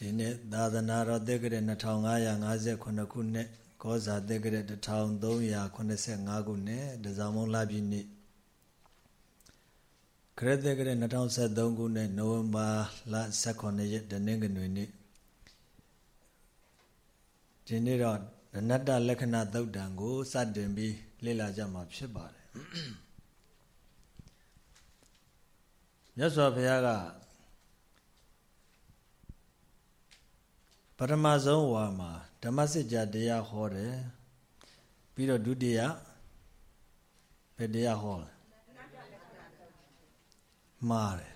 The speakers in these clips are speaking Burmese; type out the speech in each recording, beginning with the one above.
ဒီနေ့သာသနာတော်တက္ကရာ2558ခုနှစ်ကောဇာတက္ကရာ1385ခုနှစ်တဇောင်းမုံလပြည့်နေ့ခရစ်တက္ကရာ2023ခုနှစ်နိုဝင်ဘာလ18ရက်တနင်္ဂနွေနေ့ဒီနေ့တော့နနတ္တလက္ခဏာသုတ်တံကိုစတင်ပြီးလေ့လာကြမှာဖြစ်ပါတယ်မြတ်စွာဘုရားက ပထမဆုံးဝါမှာဓမ္မစစ်ကြာတရားဟောတယ်ပြီးတော့ဒုတိယဘယ်တရားဟောလဲမှားတယ်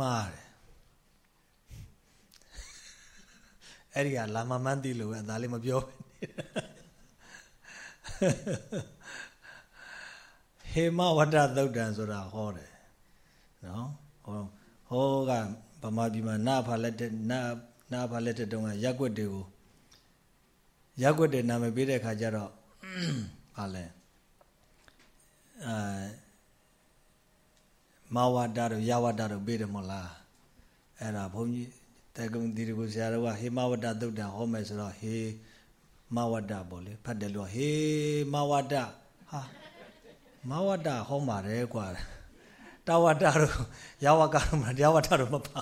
မှားတယ်အဲ့ဒီကလာမမန်းတိလို့ပဲဒါလေးမပြောဟေမဝတ္တသုတ်တံဆိုတာဟောတယ်နော်ဟောဟောက ဗမာပြည်မှာနာဖာလက်တဲ့နာနာဖာလက်တဲ့တုန်းကရက်ွက်တွေကိုရက်ွက်တွေနာမည်ပေးတဲ့ခါကျတော့ဟာလဲအာမဝတ္တတို့ယဝတ္တတို့ပေးတယ်မဟုတ်လားအဲ့ဒါဘုန်းကြီးတေကုံတီရကိုဆရာတော်ကဟေမဝတ္တသုတ်တံဟောမယ်ဆိုတော့ဟေမဝတ္တပေါ့လေဖတ်တယ်လို့ဟေမဝတ္တဟာမဝတ္တဟောပါတယ်ကွာ တဝတ္တတို့ယဝကတို့မယဝတ္တတို့မပါ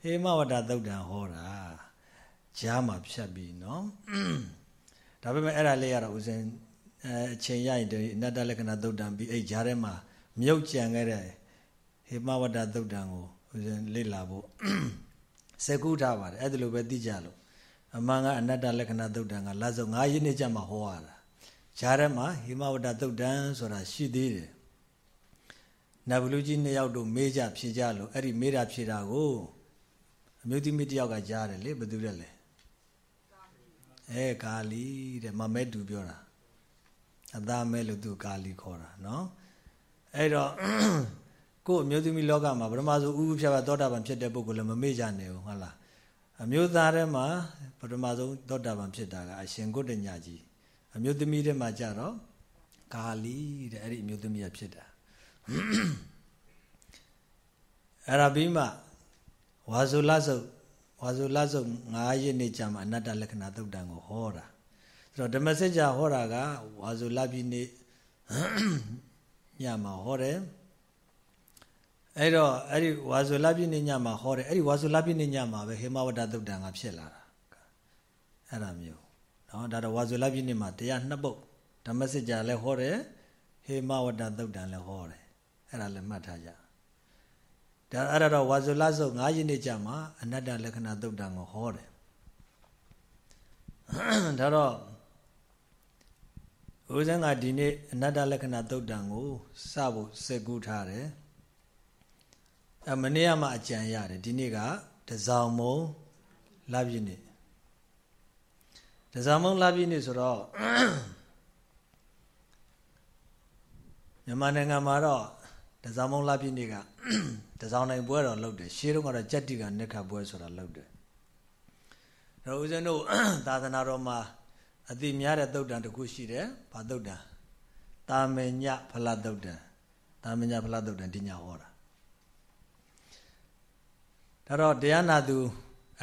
ဟေမဝတ္တသုတ်တံဟောတာကြားမှာဖြတ်ပြီးနော်ဒါပေမဲ့အဲ့ဒါလေးကတော့ဦးဇင်းအချိန်ရရင်ဒီအနတ္တလက္ခဏာသုတ်တံပြီးအဲ့ကြားထဲမှာမြုပ်ကြံခဲ့တဲ့ဟေမဝတ္တသုတ်တံကိုဦးဇင်းလေ့လာဖို့စကုထားပါတယ်အဲ့ဒါလိုပဲသိကြလို့အမှန်ကအနတ္တလက္ခဏာသုတ်တံကလာစုံ9ရင်းနှစ်ကြမှာဟောရတာကြားထဲမှာဟေမဝတ္တသုတ်တံဆိုတာရှိသေးတယ် နဗလူကြီးနှစ်ယောက်တို့မေးကြဖြေကြလို့အဲ့ဒီမေးတာဖြေတာကိုအမျိုးသမီးတစ်ယောက်ကကြားတယ်လေဘယ်သူလဲလဲအဲကာလီတဲ့မမဲတူပြောတာအသားမဲလို့သူကာလီခေါ်တာနော်အဲ့တော့ကို့အမျိုးသမီးလောကမှာပထမဆုံးဥဥဖြတ်ပါသောတာပန်ဖြစ်တဲ့ပုဂ္ဂိုလ်လည်းမမေ့ကြနဲ့ဘူးဟုတ်လားအမျိုးသားထဲမှာပထမဆုံးသောတာပန်ဖြစ်တာကအရှင်ကုတ္တညာကြီးအမျိုးသမီးထဲမှာကြတော့ကာလီတဲ့အဲ့ဒီအမျိုးသမီးကဖြစ်တာ အဲ့ဒါပြီးမှဝါဇုလဆုပ်ဝါဇုလဆုပ်9ရက်နေ့ကြာမှအနတ္တလက္ခဏာသုတ်တံကိုဟောတာဆိုတော့ဓမ္မစကြာဟောတာကဝါဇုလပြည့်နေ့ညမှာဟောတယ်အဲ့တော့အဲ့ဒီဝါဇုလပြည့်နေ့ညမှာဟောတယ်အဲ့ဒီဝါဇုလပြည့်နေ့ညမှာပဲဟေမဝတ္တသုတ်တံကဖြစ်လာတာအဲ့ဒါမျိုးနော်ဒါတော့ဝါဇုလပြည့်နေ့မှာတရားနှစ်ပုဒ်ဓမ္မစကြာလည်းဟောတယ်ဟေမဝတ္တသုတ်တံလည်းဟောတယ်အဲ့ဒါလည်းမှတ်ထားကြ ဒါအဲ့ဒါတော့ဝါဇုလဆုပ်9ရက်နေ့ကြာမှာအနတ္တလက္ခဏာသုတ်တံကိုဟောတယ်ဒါတော့ဦးဇင်းကဒီနေ့အနတ္တလက္ခဏာသုတ်တံကိုစဖို့စက်ကူးထားတယ်အမနေ့ကမှအကြံရတယ်ဒီနေ့ကတဇောင်မုံလပြည့်နေ့တဇောင်မုံလပြည့်နေ့ဆိုတော့မြန်မာနိုင်ငံမှာတော့တဇောင်မုံလပြည့်နေ့က တစောင်းနိုင်ပွဲတော်လုပ်တယ်ရှေးတုန်းကတော့ကြက်တိကနက္ခပွဲဆိုတာလုပ်တယ်ဒါဦးဇင်းတို့သာသနာတော်မှာအတိများတဲ့သုတ်တံတစ်ခုရှိတယ်ဘာသုတ်တံတာမညဖလသုတ်တံတာမညဖလသုတ်တံဒီညာဟောတာဒါတော့တရားနာသူ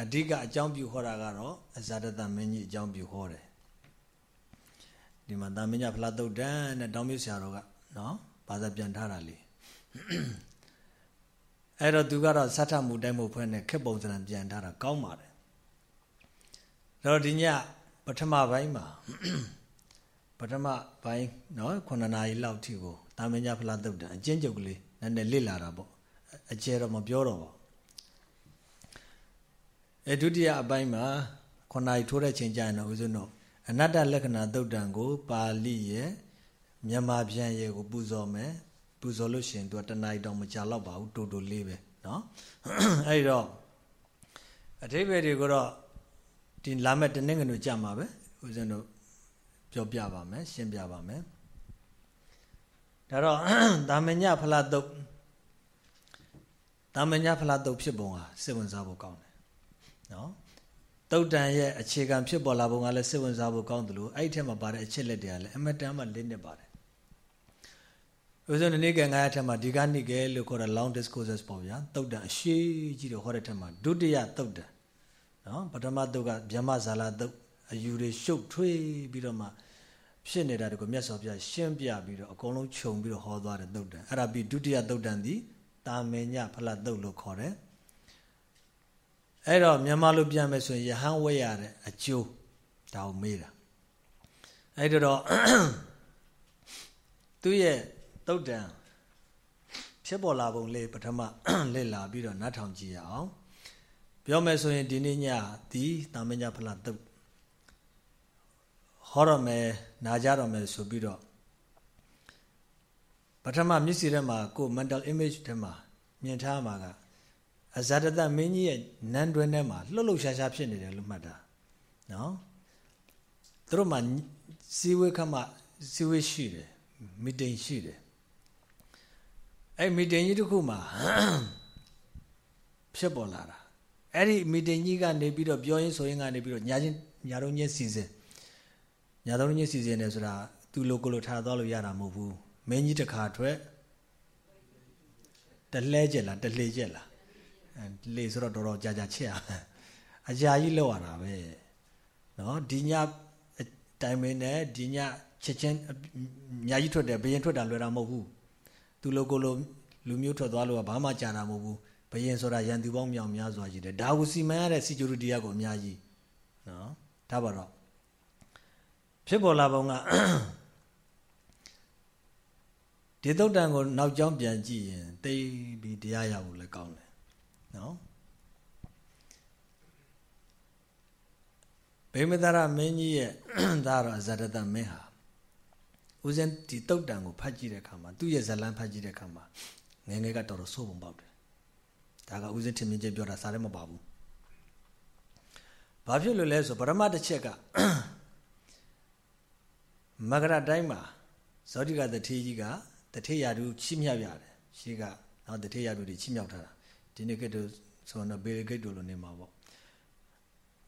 အဓိကအကြောင်းပြုဟောတာကတော့အဇာတတမင်းကြီးအကြောင်းပြုဟောတယ်ဒီမှာတာမညဖလသုတ်တံနဲ့တောင်းမြဆရာတော်ကနော်ဘာသာပြန်ထားတာလေ အဲ့တော့သူကတော့စัทธမှုတိုင်းမှုဖွဲ့နဲ့ခက်ပုံစံပြန်ထားတာကောင်းပါတယ်တော့ဒီညပထမပိုင်းမှာပထမပိုင်းเนาะ9နာရီလောက်ထိကိုတာမင်းညဖလားတုတ်တန်အကျဉ်းချုပ်ကလေးနည်းနည်းလစ်လာတာပေါ့အကျဲတော့မပြောတော့ပါအဲဒုတိယအပိုင်းမှာ9နာရီထိုးတဲ့ချိန်ကျရင်တော့ဦးဇင်းတို့အနတ္တလက္ခဏာတုတ်တန်ကို ပါဠိရဲ့မြန်မာပြန်ရဲ့ကိုပူဇော်မယ် ပူဇော်လို့ရှိရင်သူကတဏှာတောင်မကြတော့ပါဘူးတူတူလေးပဲเนาะအဲ့တော့အထိပ္ပယ်တွေကတော့ဒီလာမဲ့တနင်္ဂနွေကြမှာပဲဦးဇင်းတို့ပြောပြပါမယ်ရှင်းပြပါမယ်ဒါတော့တာမညဖလားတုတ်တာမညဖလားတုတ်ဖြစ်ပုံဟာစိတ်ဝင်စားဖို့ကောင်းတယ်နော်တုတ်တန်ရဲ့အခြေခံဖြစ်ပေါ်လာပုံကလည်းစိတ်ဝင်စားဖို့ကောင်းတယ်လို့အဲ့ဒီထဲမှာပါတဲ့အချက်လက်တွေကလည်းအမတန်မှလင်းနေပါတယ် ဦးဇင်းနေ့ကငါးထက်မှာဒီကနိကေလို့ခေါ်တဲ့ long discourses ပေါ့ဗျာတုတ်တန်အရှိကြီးတော့ဟောတဲ့ထက်မှာဒုတိယတုတ်တန်နော်ပထမတုတ်ကဗျမဇာလာတုတ်အယူတွေရှုပ်ထွေးပြီးတော့မှဖြစ်နေတာတကူမြတ်စွာဘုရားရှင်းပြပြီးတော့အကုန်လုံးခြုံပြီးတော့ဟောသွားတဲ့တုတ်တန်အဲ့ဒါပြီးဒုတိယတုတ်တန်သည်တာမေညဖလတုတ်လို့ခေါ်တယ်အဲ့တော့မြန်မာလိုပြန်မယ်ဆိုရင်ယဟန်ဝဲရတဲ့အကျိုးဒါကိုမေးတာအဲ့တော့သူ့ရဲ့ တုတ်တန်ဖြစ်ပေါ်လာပုံလေးပထမလေ့လာပြီးတော့နားထောင်ကြည့်ရအောင်ပြောမယ်ဆိုရင်ဒီနေ့ညဒီတာမညဖလားတုတ်ဟောရမယ်နာကြရမယ်ဆိုပြီးတော့ပထမမျက်စိထဲမှာကို mental image ထဲမှာမြင်ထားမှာကအဇာတတမင်းကြီးရဲ့နန်းတွင်ထဲမှာလှုပ်လှုပ်ရှားရှားဖြစ်နေတယ်လို့မှတ်တာနော်သူတို့မှာစီဝေခမစီဝေရှိတယ်မီတင်ရှိတယ် အဲ့မီတင်ကြီးတစ်ခုမှာဖြစ်ပေါ်လာတာအဲ့ဒီမီတင်ကြီးကနေပြီးတော့ပြောရင်းဆိုရင်ကနေပြီးတော့ညာချင်းညာတော့ညစီစဉ်ညာတော့ညစီစဉ်နေဆိုတာသူလိုကိုလိုထားသွားလို့ရတာမဟုတ်ဘူးမင်းကြီးတစ်ခါထွက်တလဲကျက်လားတလှေကျက်လားလေဆိုတော့တော်တော်ကြာကြာချက်ရအကြာကြီးလောက်ရတာပဲနော်ဒီညတိုင်မင်းနဲ့ဒီညချက်ချင်းအများကြီးထွက်တယ်ဘယင်ထွက်တာလွယ်တာမဟုတ်ဘူး သူလိုကိုလိုလူမျိုးထွက်သွားလို့ကဘာမှကြာတာမဟုတ်ဘူးဘယင်ဆိုတာရန်သူပေါင်းမြောင်များစွာရှိတယ်ဒါကိုစီမံရတဲ့ security ကကိုအများကြီးနော်ဒါပါတော့ဖြစ်ပေါ်လာပုံကဒီသုတ်တန်ကိုနောက်ကျောင်းပြန်ကြည့်ရင်တိတ်ပြီးတရားရဖို့လည်းကောင်းတယ်နော်ဗေမသရမင်းကြီးရဲ့ဒါတော့အဇရတမင်းဟာ ဦးဇင်းဒီတုတ်တန်ကိုဖတ်ကြည့်တဲ့အခါမှာသူ့ရဲ့ဇလန်းဖတ်ကြည့်တဲ့အခါမှာငယ်ငယ်ကတော်တော်စိုးပုံပေါက်တယ်ဒါကဦးဇင်းထင်မြင်ချက်ပြောတာစားလည်းမပါဘူးဘာဖြစ်လို့လဲဆိုပရမတစ်ချက်ကမဂရတိုင်းမှာဇောတိကတထေးကြီးကတထေးရာသူချိမြောက်ရတယ်ရှိကနော်တထေးရာသူတွေချိမြောက်ထားတာဒီနေ့ကတည်းကဆိုတော့ဘေဂိတ်တို့လိုနေမှာပေါ့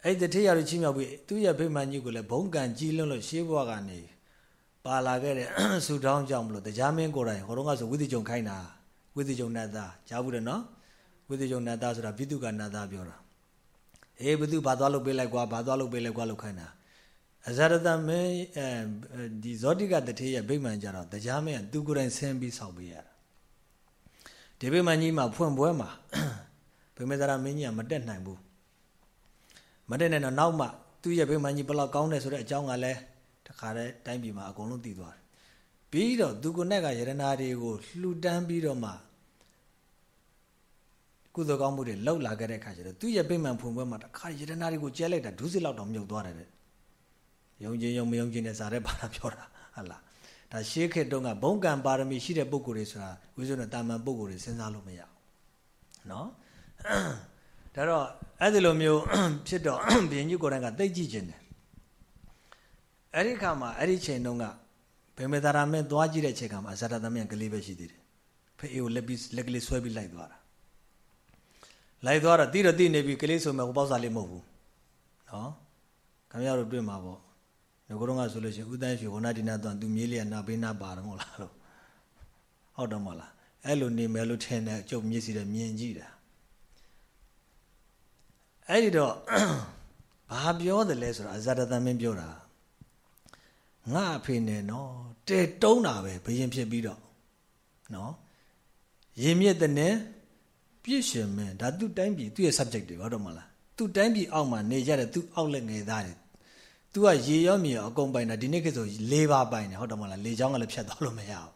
အဲ့တထေးရာသူချိမြောက်ပြီးသူ့ရဲ့ဗိမာန်ကြီးကိုလည်းဘုံကံကြီးလွန်းလို့ရှေးဘဝကနေ ပါလာခဲ့တဲ့ဆူတောင်းကြောင့်မလို့တရားမင်းကိုယ်တိုင်ဟောတော့ကဆိုဝိသေကြုံခိုင်းတာဝိသေကြုံနတ်သားကြားဘူးတယ်နော်ဝိသေကြုံနတ်သားဆိုတာဘိတုကနတ်သားပြောတာအေးဘိတုဘာသွားလို့ပေးလိုက်ကွာဘာသွားလို့ပေးလိုက်ကွာလို့ခိုင်းတာအဇရတမင်းအဲဒီဇောတိကတထေးရဲ့ဗိမာန်ကြတော့တရားမင်းကသူကိုယ်တိုင်ဆင်းပြီးဆောက်ပေးရတာဒီဗိမာန်ကြီးမှာဖွင့်ပွဲမှာဗိမေသရမင်းကြီးကမတက်နိုင်ဘူးမတက်နိုင်တော့နောက်မှသူ့ရဲ့ဗိမာန်ကြီးဘလောက်ကောင်းတယ်ဆိုတဲ့အကြောင်းကလည်း တခါတည်းတိုင်းပြည်မှာအကုန်လုံးသိသွားတယ်ပြီးတော့သူကိုနဲ့ကယရနာတွေကိုလှူဒန်းပြီးတော့မှကုသိုလ်ကောင်းမှုတွေလောက်လာခဲ့တဲ့အခါကျတော့သူ့ရဲ့ပြိမှန်ဖွင့်ပွဲမှာတခါယရနာတွေကိုကျဲလိုက်တာဒုစစ်လောက်တော့မြုပ်သွားတယ်တဲ့ယုံကြည်ယုံမယုံကြည်နဲ့ဇာတဲ့ဘာသာပြောတာဟုတ်လားဒါရှေးခေတ်တုန်းကဘုံကံပါရမီရှိတဲ့ပုဂ္ဂိုလ်တွေဆိုတာဝိဇ္ဇုနဲ့တာမန်ပုဂ္ဂိုလ်တွေစဉ်းစားလို့မရဘူးနော်ဒါတော့အဲ့ဒီလိုမျိုးဖြစ်တော့ဘုရင်ကြီးကိုယ်တိုင်ကသိကြည့်ခြင်းတယ် အဲ့ဒီခါမှာအဲ့ဒီချိန်တုန်းကဗေမေသာရမင်းသွားကြည့်တဲ့ချိန်ခါမှာဇာတသမင်းကလေးပဲရှိသေးတယ်ဖေးကိုလက်ပြီးလက်ကလေးဆွဲပြီးလိုက်သွားတာလိုက်သွားတော့တိတော့တိနေပြီကလေးဆိုမဲ့ဟိုပေါ့စားလေးမဟုတ်ဘူးနော်ခင်ဗျားတို့တွေ့မှာပေါ့ငကိုတော့ကဆိုလို့ရှိရင်ဥဒန်းရွှေဝနာဒီနာတော့သူမြေးလေးကနာဘေးနာပါတော့မဟုတ်လားလို့ဟုတ်တော့မလားအဲ့လိုနေမယ်လို့ထင်တယ်ကျုပ်မျက်စိနဲ့မြင်ကြည့်တာအဲ့ဒီတော့ဘာပြောတယ်လဲဆိုတော့အဇာတသမင်းပြောတာ ငါအဖေနဲ့နော်တဲတုံးတာပဲဘယင်ဖြစ်ပြီးတော့နော်ရင်မြစ်တဲ့နဲ့ပြည့်ရှင်မင်းဒါသူ့တိုင်းပြည်သူ့ရဲ့ subject တွေဟုတ်တော့မလားသူ့တိုင်းပြည်အောက်မှာနေကြတဲ့သူ့အောက်လက်ငယ်သားတွေသူကရေရောမြေရောအကုန်ပိုင်တာဒီနေ့ခေတ်ဆို၄ပါးပိုင်တယ်ဟုတ်တယ်မလားလေချောင်းကလည်းဖြတ်သွားလို့မရဘူး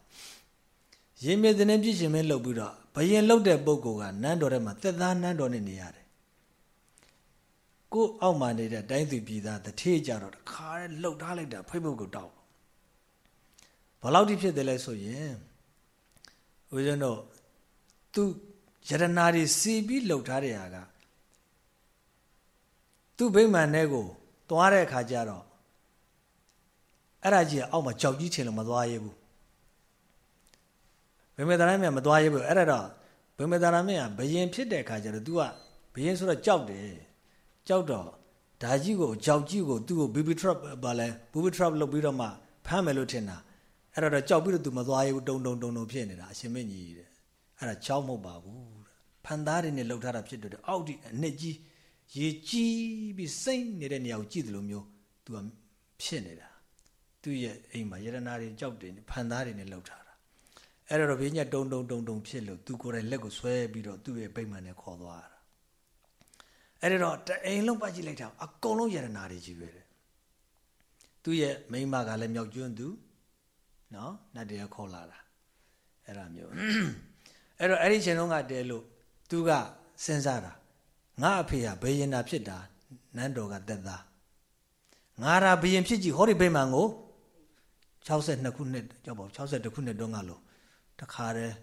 ရေမြေတဲ့နဲ့ပြည့်ရှင်မင်းလှုပ်ပြီးတော့ဘယင်လှုပ်တဲ့ပုံကနန်းတော်ထဲမှာသက်သားနန်းတော်နဲ့နေရတယ် ကိုအောက်မှာနေတဲ့တိုင်းသူပြည်သားတထေးကြတော့တခါလဲလှုပ်ထားလိုက်တာဖိတ်ဖို့ကိုတောက်ဘလောက်ထိဖြစ်တယ်လဲဆိုရင်ဦးဇင်းတို့သူယရနာတွေစီပြီးလှုပ်ထားတဲ့ဟာကသူ့ဗိမာန်ထဲကိုသွားတဲ့အခါကျတော့အဲ့ဒါကြီးအောက်မှာကြောက်ကြီးချင်လို့မသွားရဘူးဗိမေသာရမင်းမသွားရဘူးအဲ့ဒါတော့ဗိမေသာရမင်းကဘယင်ဖြစ်တဲ့အခါကျတော့ तू ကဘယင်ဆိုတော့ကြောက်တယ် ကြောက်တော့ဓာကြီးကိုကြောက်ကြီးကိုသူ့ကို baby trap ပါလဲ baby trap လုပ်ပြီးတော့မှဖမ်းမယ်လို့ထင်တာအဲ့တော့ကြောက်ပြီးတော့သူမသွားရဘူးတုံတုံတုံတုံဖြစ်နေတာအရှင်မင်းကြီးတဲ့အဲ့ဒါချောက်မဟုတ်ပါဘူးဖန်သားတွေနဲ့လှုပ်ထားတာဖြစ်တော့အောက်ဒီအနှစ်ကြီးရေကြီးပြီးစိမ့်နေတဲ့နေရာကိုကြည့်တယ်လို့မျိုး तू ကဖြစ်နေတာသူ့ရဲ့အိမ်မှာယရနာတွေကြောက်တယ်ဖန်သားတွေနဲ့လှုပ်ထားတာအဲ့တော့ဘင်းညက်တုံတုံတုံတုံဖြစ်လို့ तू ကိုယ်တိုင်လက်ကိုဆွဲပြီးတော့သူ့ရဲ့ဗိမာန်နဲ့ခေါ်သွားတာ အဲ့တော့တအိမ်လုံးပတ်ကြည့်လိုက်တာအကုန်လုံးယရနာတွေကြီးပဲတဲ့သူ့ရဲ့မိန်းမကလည်းမြောက်ကျွန်းသူနော်နတ်တွေကခေါ်လာတာအဲ့ဒါမျိုးအဲ့တော့အဲ့ဒီချိန်လုံးကတဲလို့သူကစဉ်းစားတာငါအဖေကဘေးရင်တာဖြစ်တာနန်းတော်ကတက်သားငါရာဘယင်ဖြစ်ကြည့်ဟောဒီဗိမာန်ကို62ခုနှစ်ကြောက်ပါ62ခုနှစ်တုန်းကလို့တခါတည်း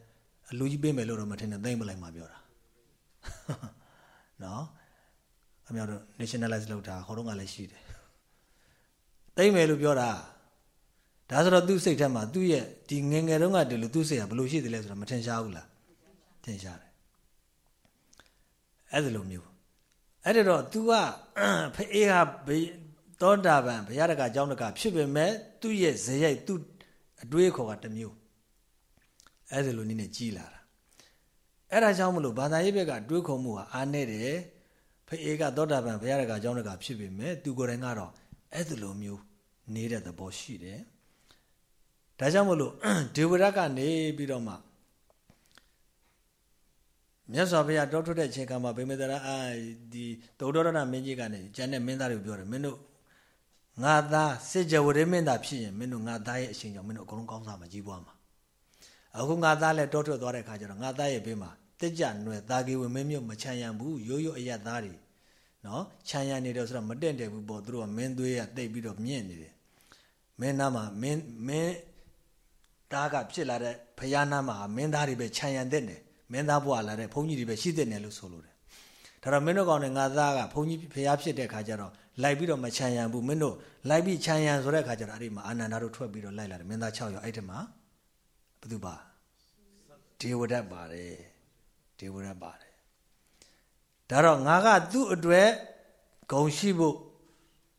အလူကြီးပေးမယ်လို့တော့မထင်နဲ့သိမ့်မလိုက်မှပြောတာနော် အမြောက်တော့ nationalize လုပ်တာဟောတော့ကလည်းရှိတယ်သိမ့်မယ်လို့ပြောတာဒါဆိုတော့သူ့စိတ်ထဲမှာသူ့ရဲ့ဒီငငယ်တုန်းကတည်းကသူ့စိတ်ကဘယ်လိုရှိသလဲဆိုတာမထင်ရှားဘူးလားထင်ရှားတယ်အဲ့ဒါလိုမျိုးအဲ့ဒါတော့ तू ကဖေးကသောတာပန်ဘုရားတကအကြောင်းတကဖြစ်ပေမဲ့သူ့ရဲ့ဇယိုက်သူ့အတွေးခေါ်ကတစ်မျိုးအဲ့ဒါလိုနည်းနဲ့ကြီးလာတာအဲ့ဒါကြောင့်မလို့ဘာသာရေးဘက်ကတွေးခေါ်မှုဟာအားနေတယ် ဖေးကသောတာပန်ဘုရားတကအကြောင်းတကဖြစ်ပေမဲ့သူကိုယ်တိုင်ကတော့အဲ့ဒါလိုမျိုးနေတဲ့သဘောရှိတယ်ဒါကြောင့်မလို့ဒေဝရကနေပြီးတော့မှမြတ်စွာဘုရားတောထွက်တဲ့အချိန်ကမှဗိမေသရအာဒီသုဒ္ဓရဏမင်းကြီးကနေကျန်တဲ့မင်းသားတွေကိုပြောတယ်မင်းတို့ငါသားစစ်ကြဝရမင်းသားဖြစ်ရင်မင်းတို့ငါသားရဲ့အရှင်ကြောင့်မင်းတို့အကုန်လုံးကောင်းစားမှာကြီးပွားမှာအခုငါသားလည်းတောထွက်သွားတဲ့အခါကျတော့ငါသားရဲ့ဘေးမှာတက်ကြနွယ်သားကေဝင်မင်းမျိုးမချမ်းရံဘူးရိုးရိုးအယက်သားတွေ နော်ချမ်းရံနေတယ်ဆိုတော့မတင့်တယ်ဘူးပေါ့သူတို့ကမင်းသွေးကတိတ်ပြီးတော့မြင့်နေတယ်မင်းနာမှာမင်းမင်းသားကဖြစ်လာတဲ့ဖယားနာမှာမင်းသားတွေပဲခြံရံတဲ့တယ်မင်းသားဘွားလာတဲ့ဘုန်းကြီးတွေပဲရှိတဲ့တယ်လို့ဆိုလို့တယ်ဒါတော့မင်းတို့ကောင်နဲ့ငါသားကဘုန်းကြီးဖယားဖြစ်တဲ့ခါကျတော့လိုက်ပြီးတော့မခြံရံဘူးမင်းတို့လိုက်ပြီးခြံရံဆိုတဲ့ခါကျတော့အဲ့ဒီမှာအာနန္ဒာတို့ထွက်ပြီးတော့လိုက်လာတယ်မင်းသား6ယောက်အဲ့ဒီမှာဘသူပါဒေဝဒတ်ပါတယ်ဒေဝဒတ်ပါတယ် ဒါတော့ငါကသူ့အတွက်ဂုံရှိဖို့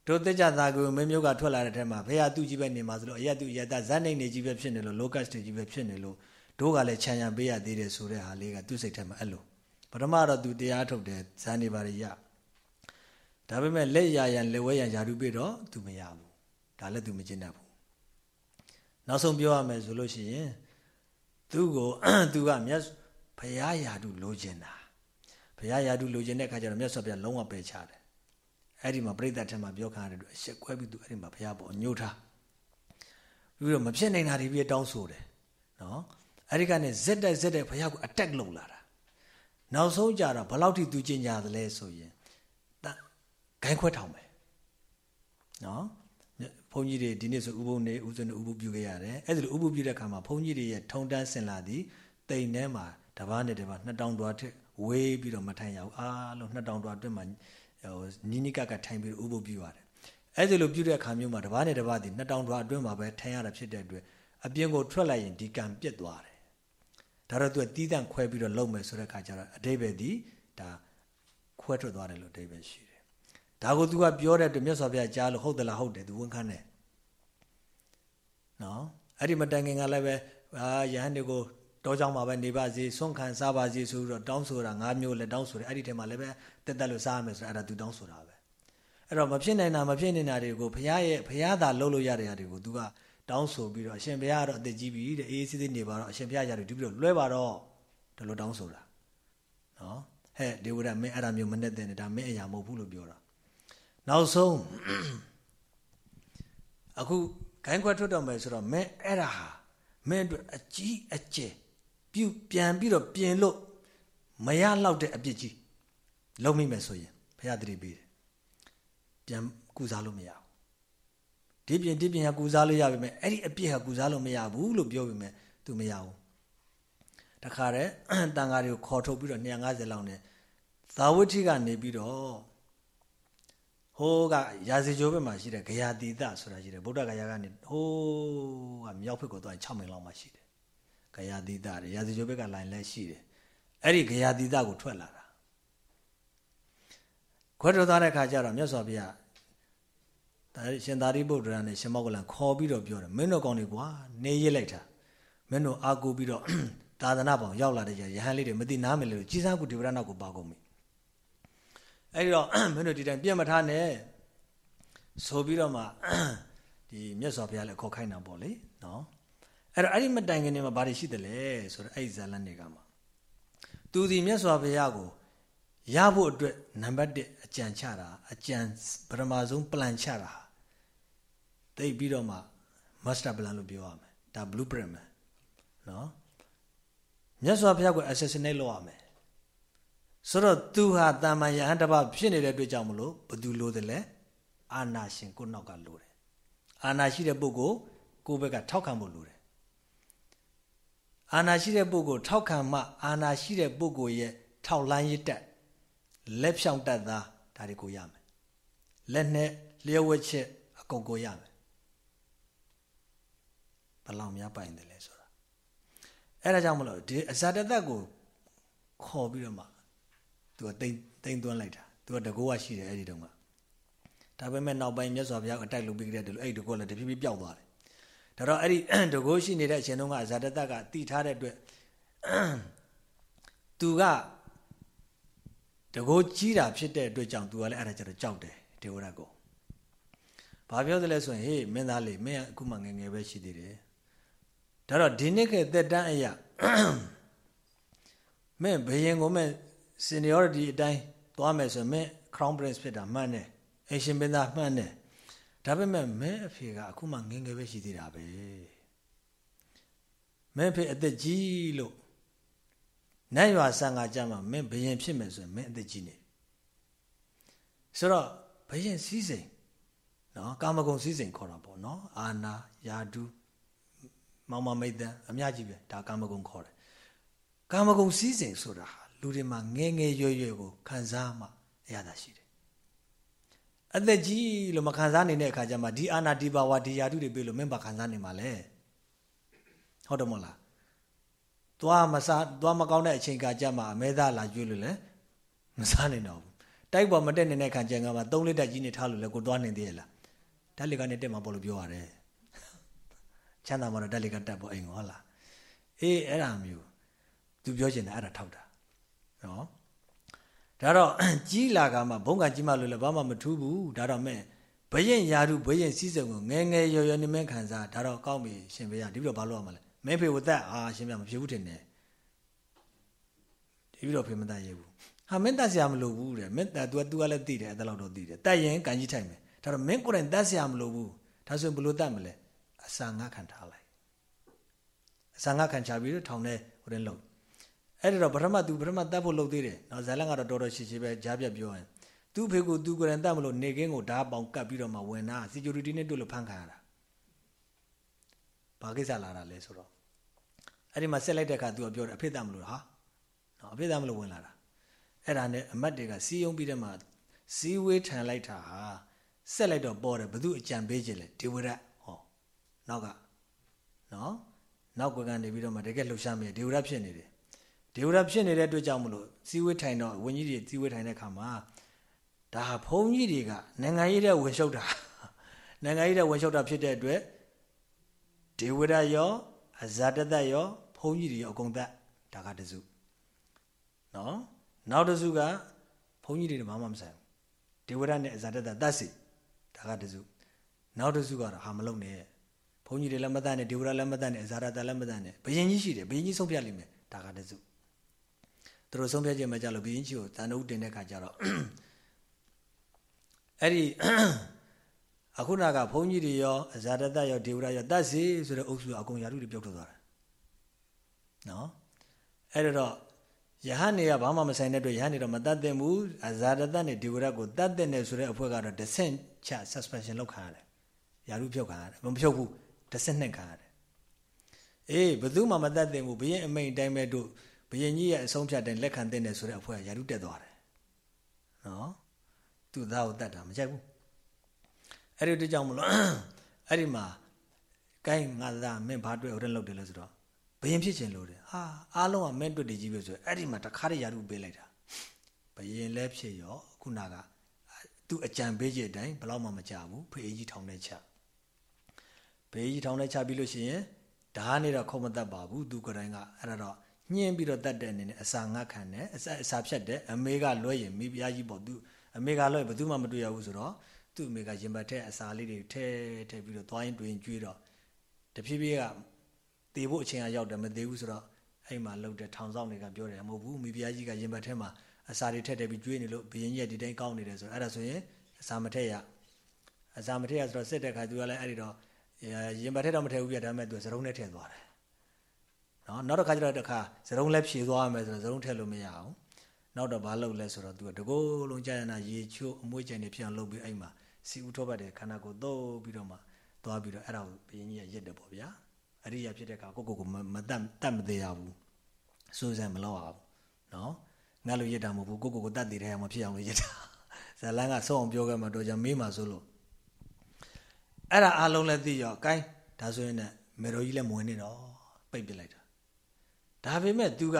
တို့တက်ကြသာကိုမင်းမျိုးကထွက်လာတဲ့ထဲမှာဘယ်ဟာသူ့ကြီးပဲနေမှာဆိုလို့အရက်သူအရက်သားဇန်နေနေကြီးပဲဖြစ်နေလို့လောကတ်တွေကြီးပဲဖြစ်နေလို့တို့ကလည်းခြံရံပေးရသေးတယ်ဆိုတဲ့ဟာလေးကသူ့စိတ်ထဲမှာအဲ့လိုပထမတော့သူတရားထုတ်တယ်ဇန်နေပါရရဒါပေမဲ့လက်ရရန်လက်ဝဲရန်ယာရုပေးတော့သူမရဘူးဒါလည်းသူမကျင့်တတ်ဘူးနောက်ဆုံးပြောရမယ်ဆိုလို့ရှိရင်သူ့ကိုသူကမြတ်ဘုရားယာတုလိုချင်တာဘု ရားယာတုလိုချင်တဲ့အခါကျတော့မြတ်စွာဘုရားလုံးဝပယ်ချတယ်အဲ့ဒီမှာပြိဿတ်ထဲမှာပြောခံရတဲ့အတွက်အရှက်ခွဲပြီးသူအဲ့ဒီမှာဘုရားပေါ်ညှို့ထားပြီးတော့မဖြစ်နိုင်တာတွေပြီးတောင်းဆိုတယ်နော်အဲ့ဒီကနေဇက်တက်ဇက်တက်ဘုရားကို attack လုပ်လာတာနောက်ဆုံးကြတော့ဘယ်လောက်ထိသူကျင်ညာသလဲဆိုရင်ဂိုင်းခွဲထောင်မယ်နော်ဘုန်းကြီးတွေဒီနေ့ဆိုဥပုံနေဥစဉ်ဥပုပြုခဲ့ရတယ်အဲ့ဒါလိုဥပုပြုတဲ့အခါမှာဘုန်းကြီးတွေရဲ့ထုံတန်းစင်လာသည်တိမ်ထဲမှာတပားနဲ့တပား2000တွားထက် ဝေးပြီးတော့မထိုင်ရဘူးအားလုံး2000တွားအတွင်းမှာဟိုနီးနီးကကထိုင်ပြီးဥပုပြုရတယ်အဲ့ဒီလိုပြုတဲ့အခါမျိုးမှာတပားနဲ့တပားသည်2000တွားအတွင်းမှာပဲထိုင်ရတာဖြစ်တဲ့အတွက်အပြင်ကိုထွက်လိုက်ရင်ဒီကံပြက်သွားတယ်ဒါတော့သူကတီးတန့်ခွဲပြီးတော့လုံမယ်ဆိုတဲ့အခါကျတော့အတိဘယ်ဒီဒါခွဲထွက်သွားတယ်လို့အတိဘယ်ရှိတယ်ဒါကို तू ကပြောတဲ့အတွက်မြတ်စွာဘုရားကြားလို့ဟုတ်သလားဟုတ်တယ် तू ဝန်ခံတယ်နော်အဲ့ဒီမတိုင်ခင်ကလည်းပဲအာယဟန်တွေကို တောကြောင်မှာပဲနေပါစေဆွန့်ခံစားပါစေဆိုပြီးတော့တောင်းဆိုတာ၅မျိုးလည်းတောင်းဆိုတယ်အဲ့ဒီထဲမှာလည်းပဲတက်တက်လို့စားရမယ်ဆိုတော့အဲ့ဒါ तू တောင်းဆိုတာပဲအဲ့တော့မဖြစ်နိုင်တာမဖြစ်နိုင်တာတွေကိုဘုရားရဲ့ဘုရားသာလုပ်လို့ရတဲ့ဟာတွေကို तू ကတောင်းဆိုပြီးတော့အရှင်ဘုရားကတော့အသက်ကြီးပြီတဲ့အေးအေးဆေးဆေးနေပါတော့အရှင်ဘုရားရတယ်ဒီပြီးတော့လွဲပါတော့ဒီလိုတောင်းဆိုတာနော်ဟဲ့ဒေဝရမင်းအဲ့ဒါမျိုးမနဲ့တဲ့ဒါမင်းအရာမဟုတ်ဘူးလို့ပြောတာနောက်ဆုံးအခုဂိုင်းခွက်ထွက်တော့မယ်ဆိုတော့မင်းအဲ့ဒါဟာမင်းအတွက်အကြီးအကျယ် ပြုပြန်ပြီးတော့ပြင်လို့မရလောက်တဲ့အပြစ်ကြီးလုံးမိမယ်ဆိုရင်ဘုရားတတိပေးတယ်ပြန်ကုစားလို့မရဘူးဒီပြင်ဒီပြင်ဟာကုစားလို့ရပြီမဲ့အဲ့ဒီအပြစ်ဟာကုစားလို့မရဘူးလို့ပြောပြီမဲ့ तू မရဘူးတခါတည်းတန်ဃာတွေကိုခေါ်ထုတ်ပြီးတော့250လောက်နဲ့သာဝတိကနေပြီးတော့ဟိုးကရာဇီကျိုးဘက်မှာရှိတဲ့ဂယာတိတဆိုတာရှိတယ်ဗုဒ္ဓဂယာကနေဟိုးကမြောက်ဘက်ကိုသွား6မိနစ်လောက်မှရှိတယ် ဂယာတိတတွေရာဇီကျိုးဘက်ကလိုင်းလဲရှိတယ်အဲ့ဒီဂယာတိတကိုထွက်လာတာခွဲထွက်သွားတဲ့ခါကျတော့မြတ်စွာဘုရားဒါရှင်သာရိပုတ္တရာနဲ့ရှင်မောကလန်ခေါ်ပြီးတော့ပြောတယ်မင်းတို့ကောင်းနေကွာနေရလိုက်တာမင်းတို့အာကိုပြီးတော့သာသနာပေါင်ရောက်လာတဲ့ရဟန်းလေးတွေမသိနားမလဲလို့ကြီးစားကုဒေဝရနောက်ကိုပါကုန်ပြီအဲ့ဒီတော့မင်းတို့ဒီတိုင်းပြတ်မထားနဲ့ဆိုပြီးတော့မှဒီမြတ်စွာဘုရားလည်းခေါ်ခိုင်းတာပေါ့လေနော် အဲ့တော့အဲ့ဒီမတိုင်ခင်နေမှာဘာတွေရှိတယ်လဲဆိုတော့အဲ့ဒီဇာလန်တွေကမှာသူဒီမြတ်စွာဘုရားကိုရဖို့အတွက်နံပါတ်1အကြံချတာအကြံပထမဆုံး plan ချတာတိတ်ပြီးတော့မှ master plan လို့ပြောရမယ်ဒါ blueprint ပဲနော်မြတ်စွာဘုရားကို assassinate လုပ်ရမယ်ဆိုတော့သူဟာတာမန်ယဟန်တပဖြစ်နေတဲ့အတွက်ကြောင့်မလို့ဘသူလိုတယ်လဲအာနာရှင်ကိုနောက်ကလိုတယ်အာနာရှိတဲ့ပုဂ္ဂိုလ်ကိုယ့်ဘက်ကထောက်ခံဖို့လိုတယ် အာနာရှိတဲ့ပုဂ္ဂိုလ်ထောက်ခံမှအာနာရှိတဲ့ပုဂ္ဂိုလ်ရဲ့ထောက်လန်းရစ်တက်လက်ဖြောင့်တတ်သားဒါတွေကိုရမယ်လက်နဲ့လျှော့ဝှက်ချက်အကုန်ကိုရမယ်ဘယ်လောက်များပိုင်တယ်လဲဆိုတာအဲ့ဒါကြောင့်မလို့ဒီအဇာတသက်ကိုခေါ်ပြီးတော့မှသူကတိမ်တိမ်သွန်းလိုက်တာသူကတကောကရှိတယ်အဲ့ဒီတုန်းကဒါပေမဲ့နောက်ပိုင်းမြတ်စွာဘုရားအတိုက်လုပ်ပြီးကြတဲ့အဲ့ဒီတကောလည်းတဖြည်းဖြည်းပျောက်သွားတယ် ဒါတော့အဲ့ဒီတကောရှိနေတဲ့အချိန်တုန်းကအဇာတသက်ကတည်ထားတဲ့အတွက်သူကတကောကြီးတာဖြစ်တဲ့အတွက်ကြောင့်သူကလည်းအဲ့ဒါကျတော့ကြောက်တယ်ဒေဝရတ်ကိုဘာပြောသလဲဆိုရင်ဟေးမင်းသားလေးမင်းအခုမှငငယ်ပဲရှိသေးတယ်ဒါတော့ဒီနေ့ကသက်တမ်းအရာမင်းဘယင်ကိုမင်း seniority အတိုင်းသွားမယ်ဆိုရင်မင်း crown prince ဖြစ်တာမှန်တယ်အရှင်မင်းသားမှန်တယ် ဒါပေမဲ့မင်းအဖေကအခုမှငငယ်ပဲရှိသေးတာပဲမင်းဖေအသက်ကြီးလို့နတ်ရွာဆန်ကကြမှာမင်းဘယင်ဖြစ်မယ်ဆိုရင်မင်းအသက်ကြီးနေဆိုတော့ဘယင်စည်းစိမ်နော်ကာမဂုဏ်စည်းစိမ်ခေါ်တာပေါ့နော်အာနာယာဒုမောင်မမိတ်တန်အများကြီးပဲဒါကာမဂုဏ်ခေါ်တယ်ကာမဂုဏ်စည်းစိမ်ဆိုတာလူတွေမှာငယ်ငယ်ရွယ်ရွယ်ကိုခံစားမှအရသာရှိတယ် အသက်ကြီးလို့မခံစားနိုင်တဲ့အခါကျမှဒီအာနာဒီဘာဝဒီယာတုတွေပြေလို့မင်းဘာခံစားနေမှာလဲဟုတ်တယ်မဟုတ်လားသွားမစားသွားမကောင်းတဲ့အချိန်ကကြမှာအမဲသားလာကျွေးလို့လဲမစားနိုင်တော့ဘူးတိုက်ပေါ်မတက်နေတဲ့ခံကြံကမှ3လီတာကြီးနေထားလို့လဲကိုသွားနေသေးရဲ့လားဓာတ်လေကနေတက်မှာပေါ့လို့ပြောရတယ်ချမ်းသာမှာတော့ဓာတ်လေကတက်ပေါ့အိမ်ဟုတ်လားအေးအဲ့ဒါမျိုးသူပြောချင်တယ်အဲ့ဒါထောက်တာနော် ဒါတော့ကြီးလာကမှဘုံကကြီးမှလို့လည်းဘာမှမထူးဘူးဒါတော့မဲ့ဘရင်ယာရုဘရင်စီးစုံကိုငယ်ငယ်ရွယ်ရွယ်နေမင်းခံစားဒါတော့ကောင်းပြီရှင်ဘုရားဒီပြီးတော့ဘာလို့ရမှာလဲမင်းဖေဝသက်အာရှင်ဘုရားမဖြစ်ဘူးထင်တယ်ဒီပြီးတော့ဖေမတတ်ရဘူးဟာမင်းတတ်ဆရာမလိုဘူးတဲ့မင်း तू က तू ကလည်းသိတယ်အဲ့ဒါတော့သိတယ်တတ်ရင်ကန်ကြီးထိုင်မယ်ဒါတော့မင်းကိုယ်တိုင်တတ်ဆရာမလိုဘူးဒါဆိုရင်ဘလို့တတ်မလဲအစာငါခံထားလိုက်အစာငါခံချပြီးတော့ထောင်ထဲဟိုတင်လုံး အဲ့ဒါတော့ပထမသူပထမတတ်ဖို့လုပ်သေးတယ်နော်ဇာလန်ကတော့တော်တော်ရှည်ရှည်ပဲကြားပြပြောရင်သူ့ဖေကိုသူကိုယ်တိုင်တတ်မလို့နေကင်းကိုဓာတ်ပေါင်ကပ်ပြီးတော့မှဝင်တာ security နဲ့တွေ့လို့ဖမ်းခံရတာဘာကိစ္စလာတာလဲဆိုတော့အဲ့ဒီမှာဆက်လိုက်တဲ့အခါသူကပြောတယ်အဖေတတ်မလို့ဟာနော်အဖေတတ်မလို့ဝင်လာတာအဲ့ဒါနဲ့အမတ်တွေကစီယုံပြီးတဲ့မှာစီဝေးထန်လိုက်တာဟာဆက်လိုက်တော့ပေါ်တယ်ဘသူအကြံပေးခြင်းလဲဒေဝရဟောနောက်ကနော်နောက်ကနေပြီးတော့မှတကယ်လှုပ်ရှားမိဒေဝရဖြစ်နေတယ် ဒေဝရတ်ဖြစ်နေတဲ့အတွက်ကြောင့်မလို့စီးဝေးထိုင်တော့ဝင်းကြီးတွေစီးဝေးထိုင်တဲ့ခါမှာဒါဟာဘုန်းကြီးတွေကနိုင်ငံရေးတဲ့ဝင်လျှောက်တာနိုင်ငံရေးတဲ့ဝင်လျှောက်တာဖြစ်တဲ့အတွက်ဒေဝရတ်ရောအဇာတတရောဘုန်းကြီးတွေရောအကုန်သက်ဒါကတစုနော်နောက်တစုကဘုန်းကြီးတွေဘာမှမဆိုင်ဘူးဒေဝရတ်နဲ့အဇာတတတတ်စီဒါကတစုနောက်တစုကတော့ဟာမလုံနဲ့ဘုန်းကြီးတွေလည်းမတတ်နဲ့ဒေဝရတ်လည်းမတတ်နဲ့အဇာတတလည်းမတတ်နဲ့ဘယင်ကြီးရှိတယ်ဘယင်ကြီးဆုံးဖြတ်လိမ့်မယ်ဒါကတစု သူတို့ဆုံးဖြတ်ခြင်းမကြလို့ဘယင်ကြီးကိုတန်တို့တင်တဲ့ခါကျတော့အဲ့ဒီအခုနကဘုန်းကြီးတွေရောအဇာတတရောဒေဝရရောတတ်စီဆိုတဲ့အုပ်စုအကုန်ယာရုတွေပြုတ်ထွက်သွားတယ်နော်အဲ့တော့ယဟန်နေကဘာမှမဆိုင်တဲ့အတွက်ယဟန်နေတော့မတတ်တဲ့ဘူးအဇာတတနဲ့ဒေဝရကိုတတ်တဲ့နဲ့ဆိုတဲ့အဖွဲ့ကတော့ descent ချ suspension လောက်ခံရတယ်ယာရုဖြုတ်ခံရတယ်မဖြုတ်ဘူး descent နဲ့ခံရတယ်အေးဘယ်သူမှမတတ်တဲ့ဘူးဘရင်အမိန်တိုင်းပဲတို့ ဘရင်ကြီးရဲ့အဆုံးဖြတ်တဲ့လက်ခံတဲ့နဲ့ဆိုတဲ့အဖွဲ့ကယာရုတက်သွားတယ်နော်သူ့သားကိုတတ်တာမကြိုက်ဘူးအဲ့ဒီတကြောင်မလို့အဲ့ဒီမှာကိုင်းငါသားမင်းဘာတွေ့ဟုတ်တယ်လို့တယ်လို့ဆိုတော့ဘယင်ဖြစ်ခြင်းလို့တယ်ဟာအားလုံးကမင်းတွေ့တည်ကြီးပဲဆိုအဲ့ဒီမှာတခါတည်းယာရုပေးလိုက်တာဘယင်လည်းဖြစ်ရောခုနကသူအကြံပေးချက်အတိုင်းဘယ်တော့မှမကြဘူးဖေးကြီးထောင်နဲ့ချဖေးကြီးထောင်နဲ့ချပြီးလို့ရှိရင်ဓာတ်နေတော့ခုံမတတ်ပါဘူးသူကိုယ်တိုင်ကအဲ့ဒါတော့ ညှင်းပြီးတော့တတ်တဲ့အနေနဲ့အစာငတ်ခံတယ်အစာအစာဖြတ်တယ်အမေကလွဲရင်မိဖုရားကြီးပေါ့သူအမေကလွဲဘယ်သူမှမတွေ့ရဘူးဆိုတော့သူ့အမေကရင်ဘတ်ထဲအစာလေးတွေထဲထဲပြီးတော့သွားရင်တွင်ကျွေးတော့တဖြည်းဖြည်းကတည်ဖို့အချိန်ကရောက်တယ်မသေးဘူးဆိုတော့အဲ့မှာလှုပ်တဲ့ထောင်ဆောင်တွေကပြောတယ်မဟုတ်ဘူးမိဖုရားကြီးကရင်ဘတ်ထဲမှာအစာတွေထက်တယ်ပြီးကျွေးနေလို့ဘယင်းကြီးကဒီတိုင်းကောင်းနေတယ်ဆိုတော့အဲ့ဒါဆိုရင်အစာမထက်ရအစာမထက်ရဆိုတော့စစ်တဲ့ခါသူကလည်းအဲ့ဒီတော့ရင်ဘတ်ထဲတော့မထည့်ဘူးပြဒါပေမဲ့သူစရုံးနဲ့ထည့်သွားတယ် နော်နောက်တစ်ခါကျတော့တစ်ခါစရုံးလည်းဖြေသွားမယ်ဆိုတော့စရုံးထည့်လို့မရအောင်နောက်တော့ဘာလုပ်လဲဆိုတော့သူကတကိုးလုံးကြာရနာရေချိုးအမွှေးကျန်နေဖြစ်အောင်လုပ်ပြီးအဲ့မှာစီဦးထောပတ်တဲ့ခန္ဓာကိုယ်သုံးပြီးတော့မှသွားပြီးတော့အဲ့ဒါကိုဘယင်းကြီးကရက်တယ်ပေါ့ဗျာအရိယာဖြစ်တဲ့အခါကိုကိုကိုမတတ်တတ်မသေးရဘူးစိုးစံမလောက်အောင်နော်ငါလိုရစ်တာမဟုတ်ဘူးကိုကိုကိုတတ်တည်တဲ့အောင်မဖြစ်အောင်လို့ရစ်တာဇလန်းကဆုံးအောင်ပြောခဲ့မှတော့じゃမေးမှဆိုလို့အဲ့ဒါအလုံးလည်းသိရောကိုင်းဒါဆိုရင်လည်းမေရိုကြီးလည်းမဝင်နေတော့ပိတ်ပစ်လိုက်တာ ဒါပေမဲ့ तू က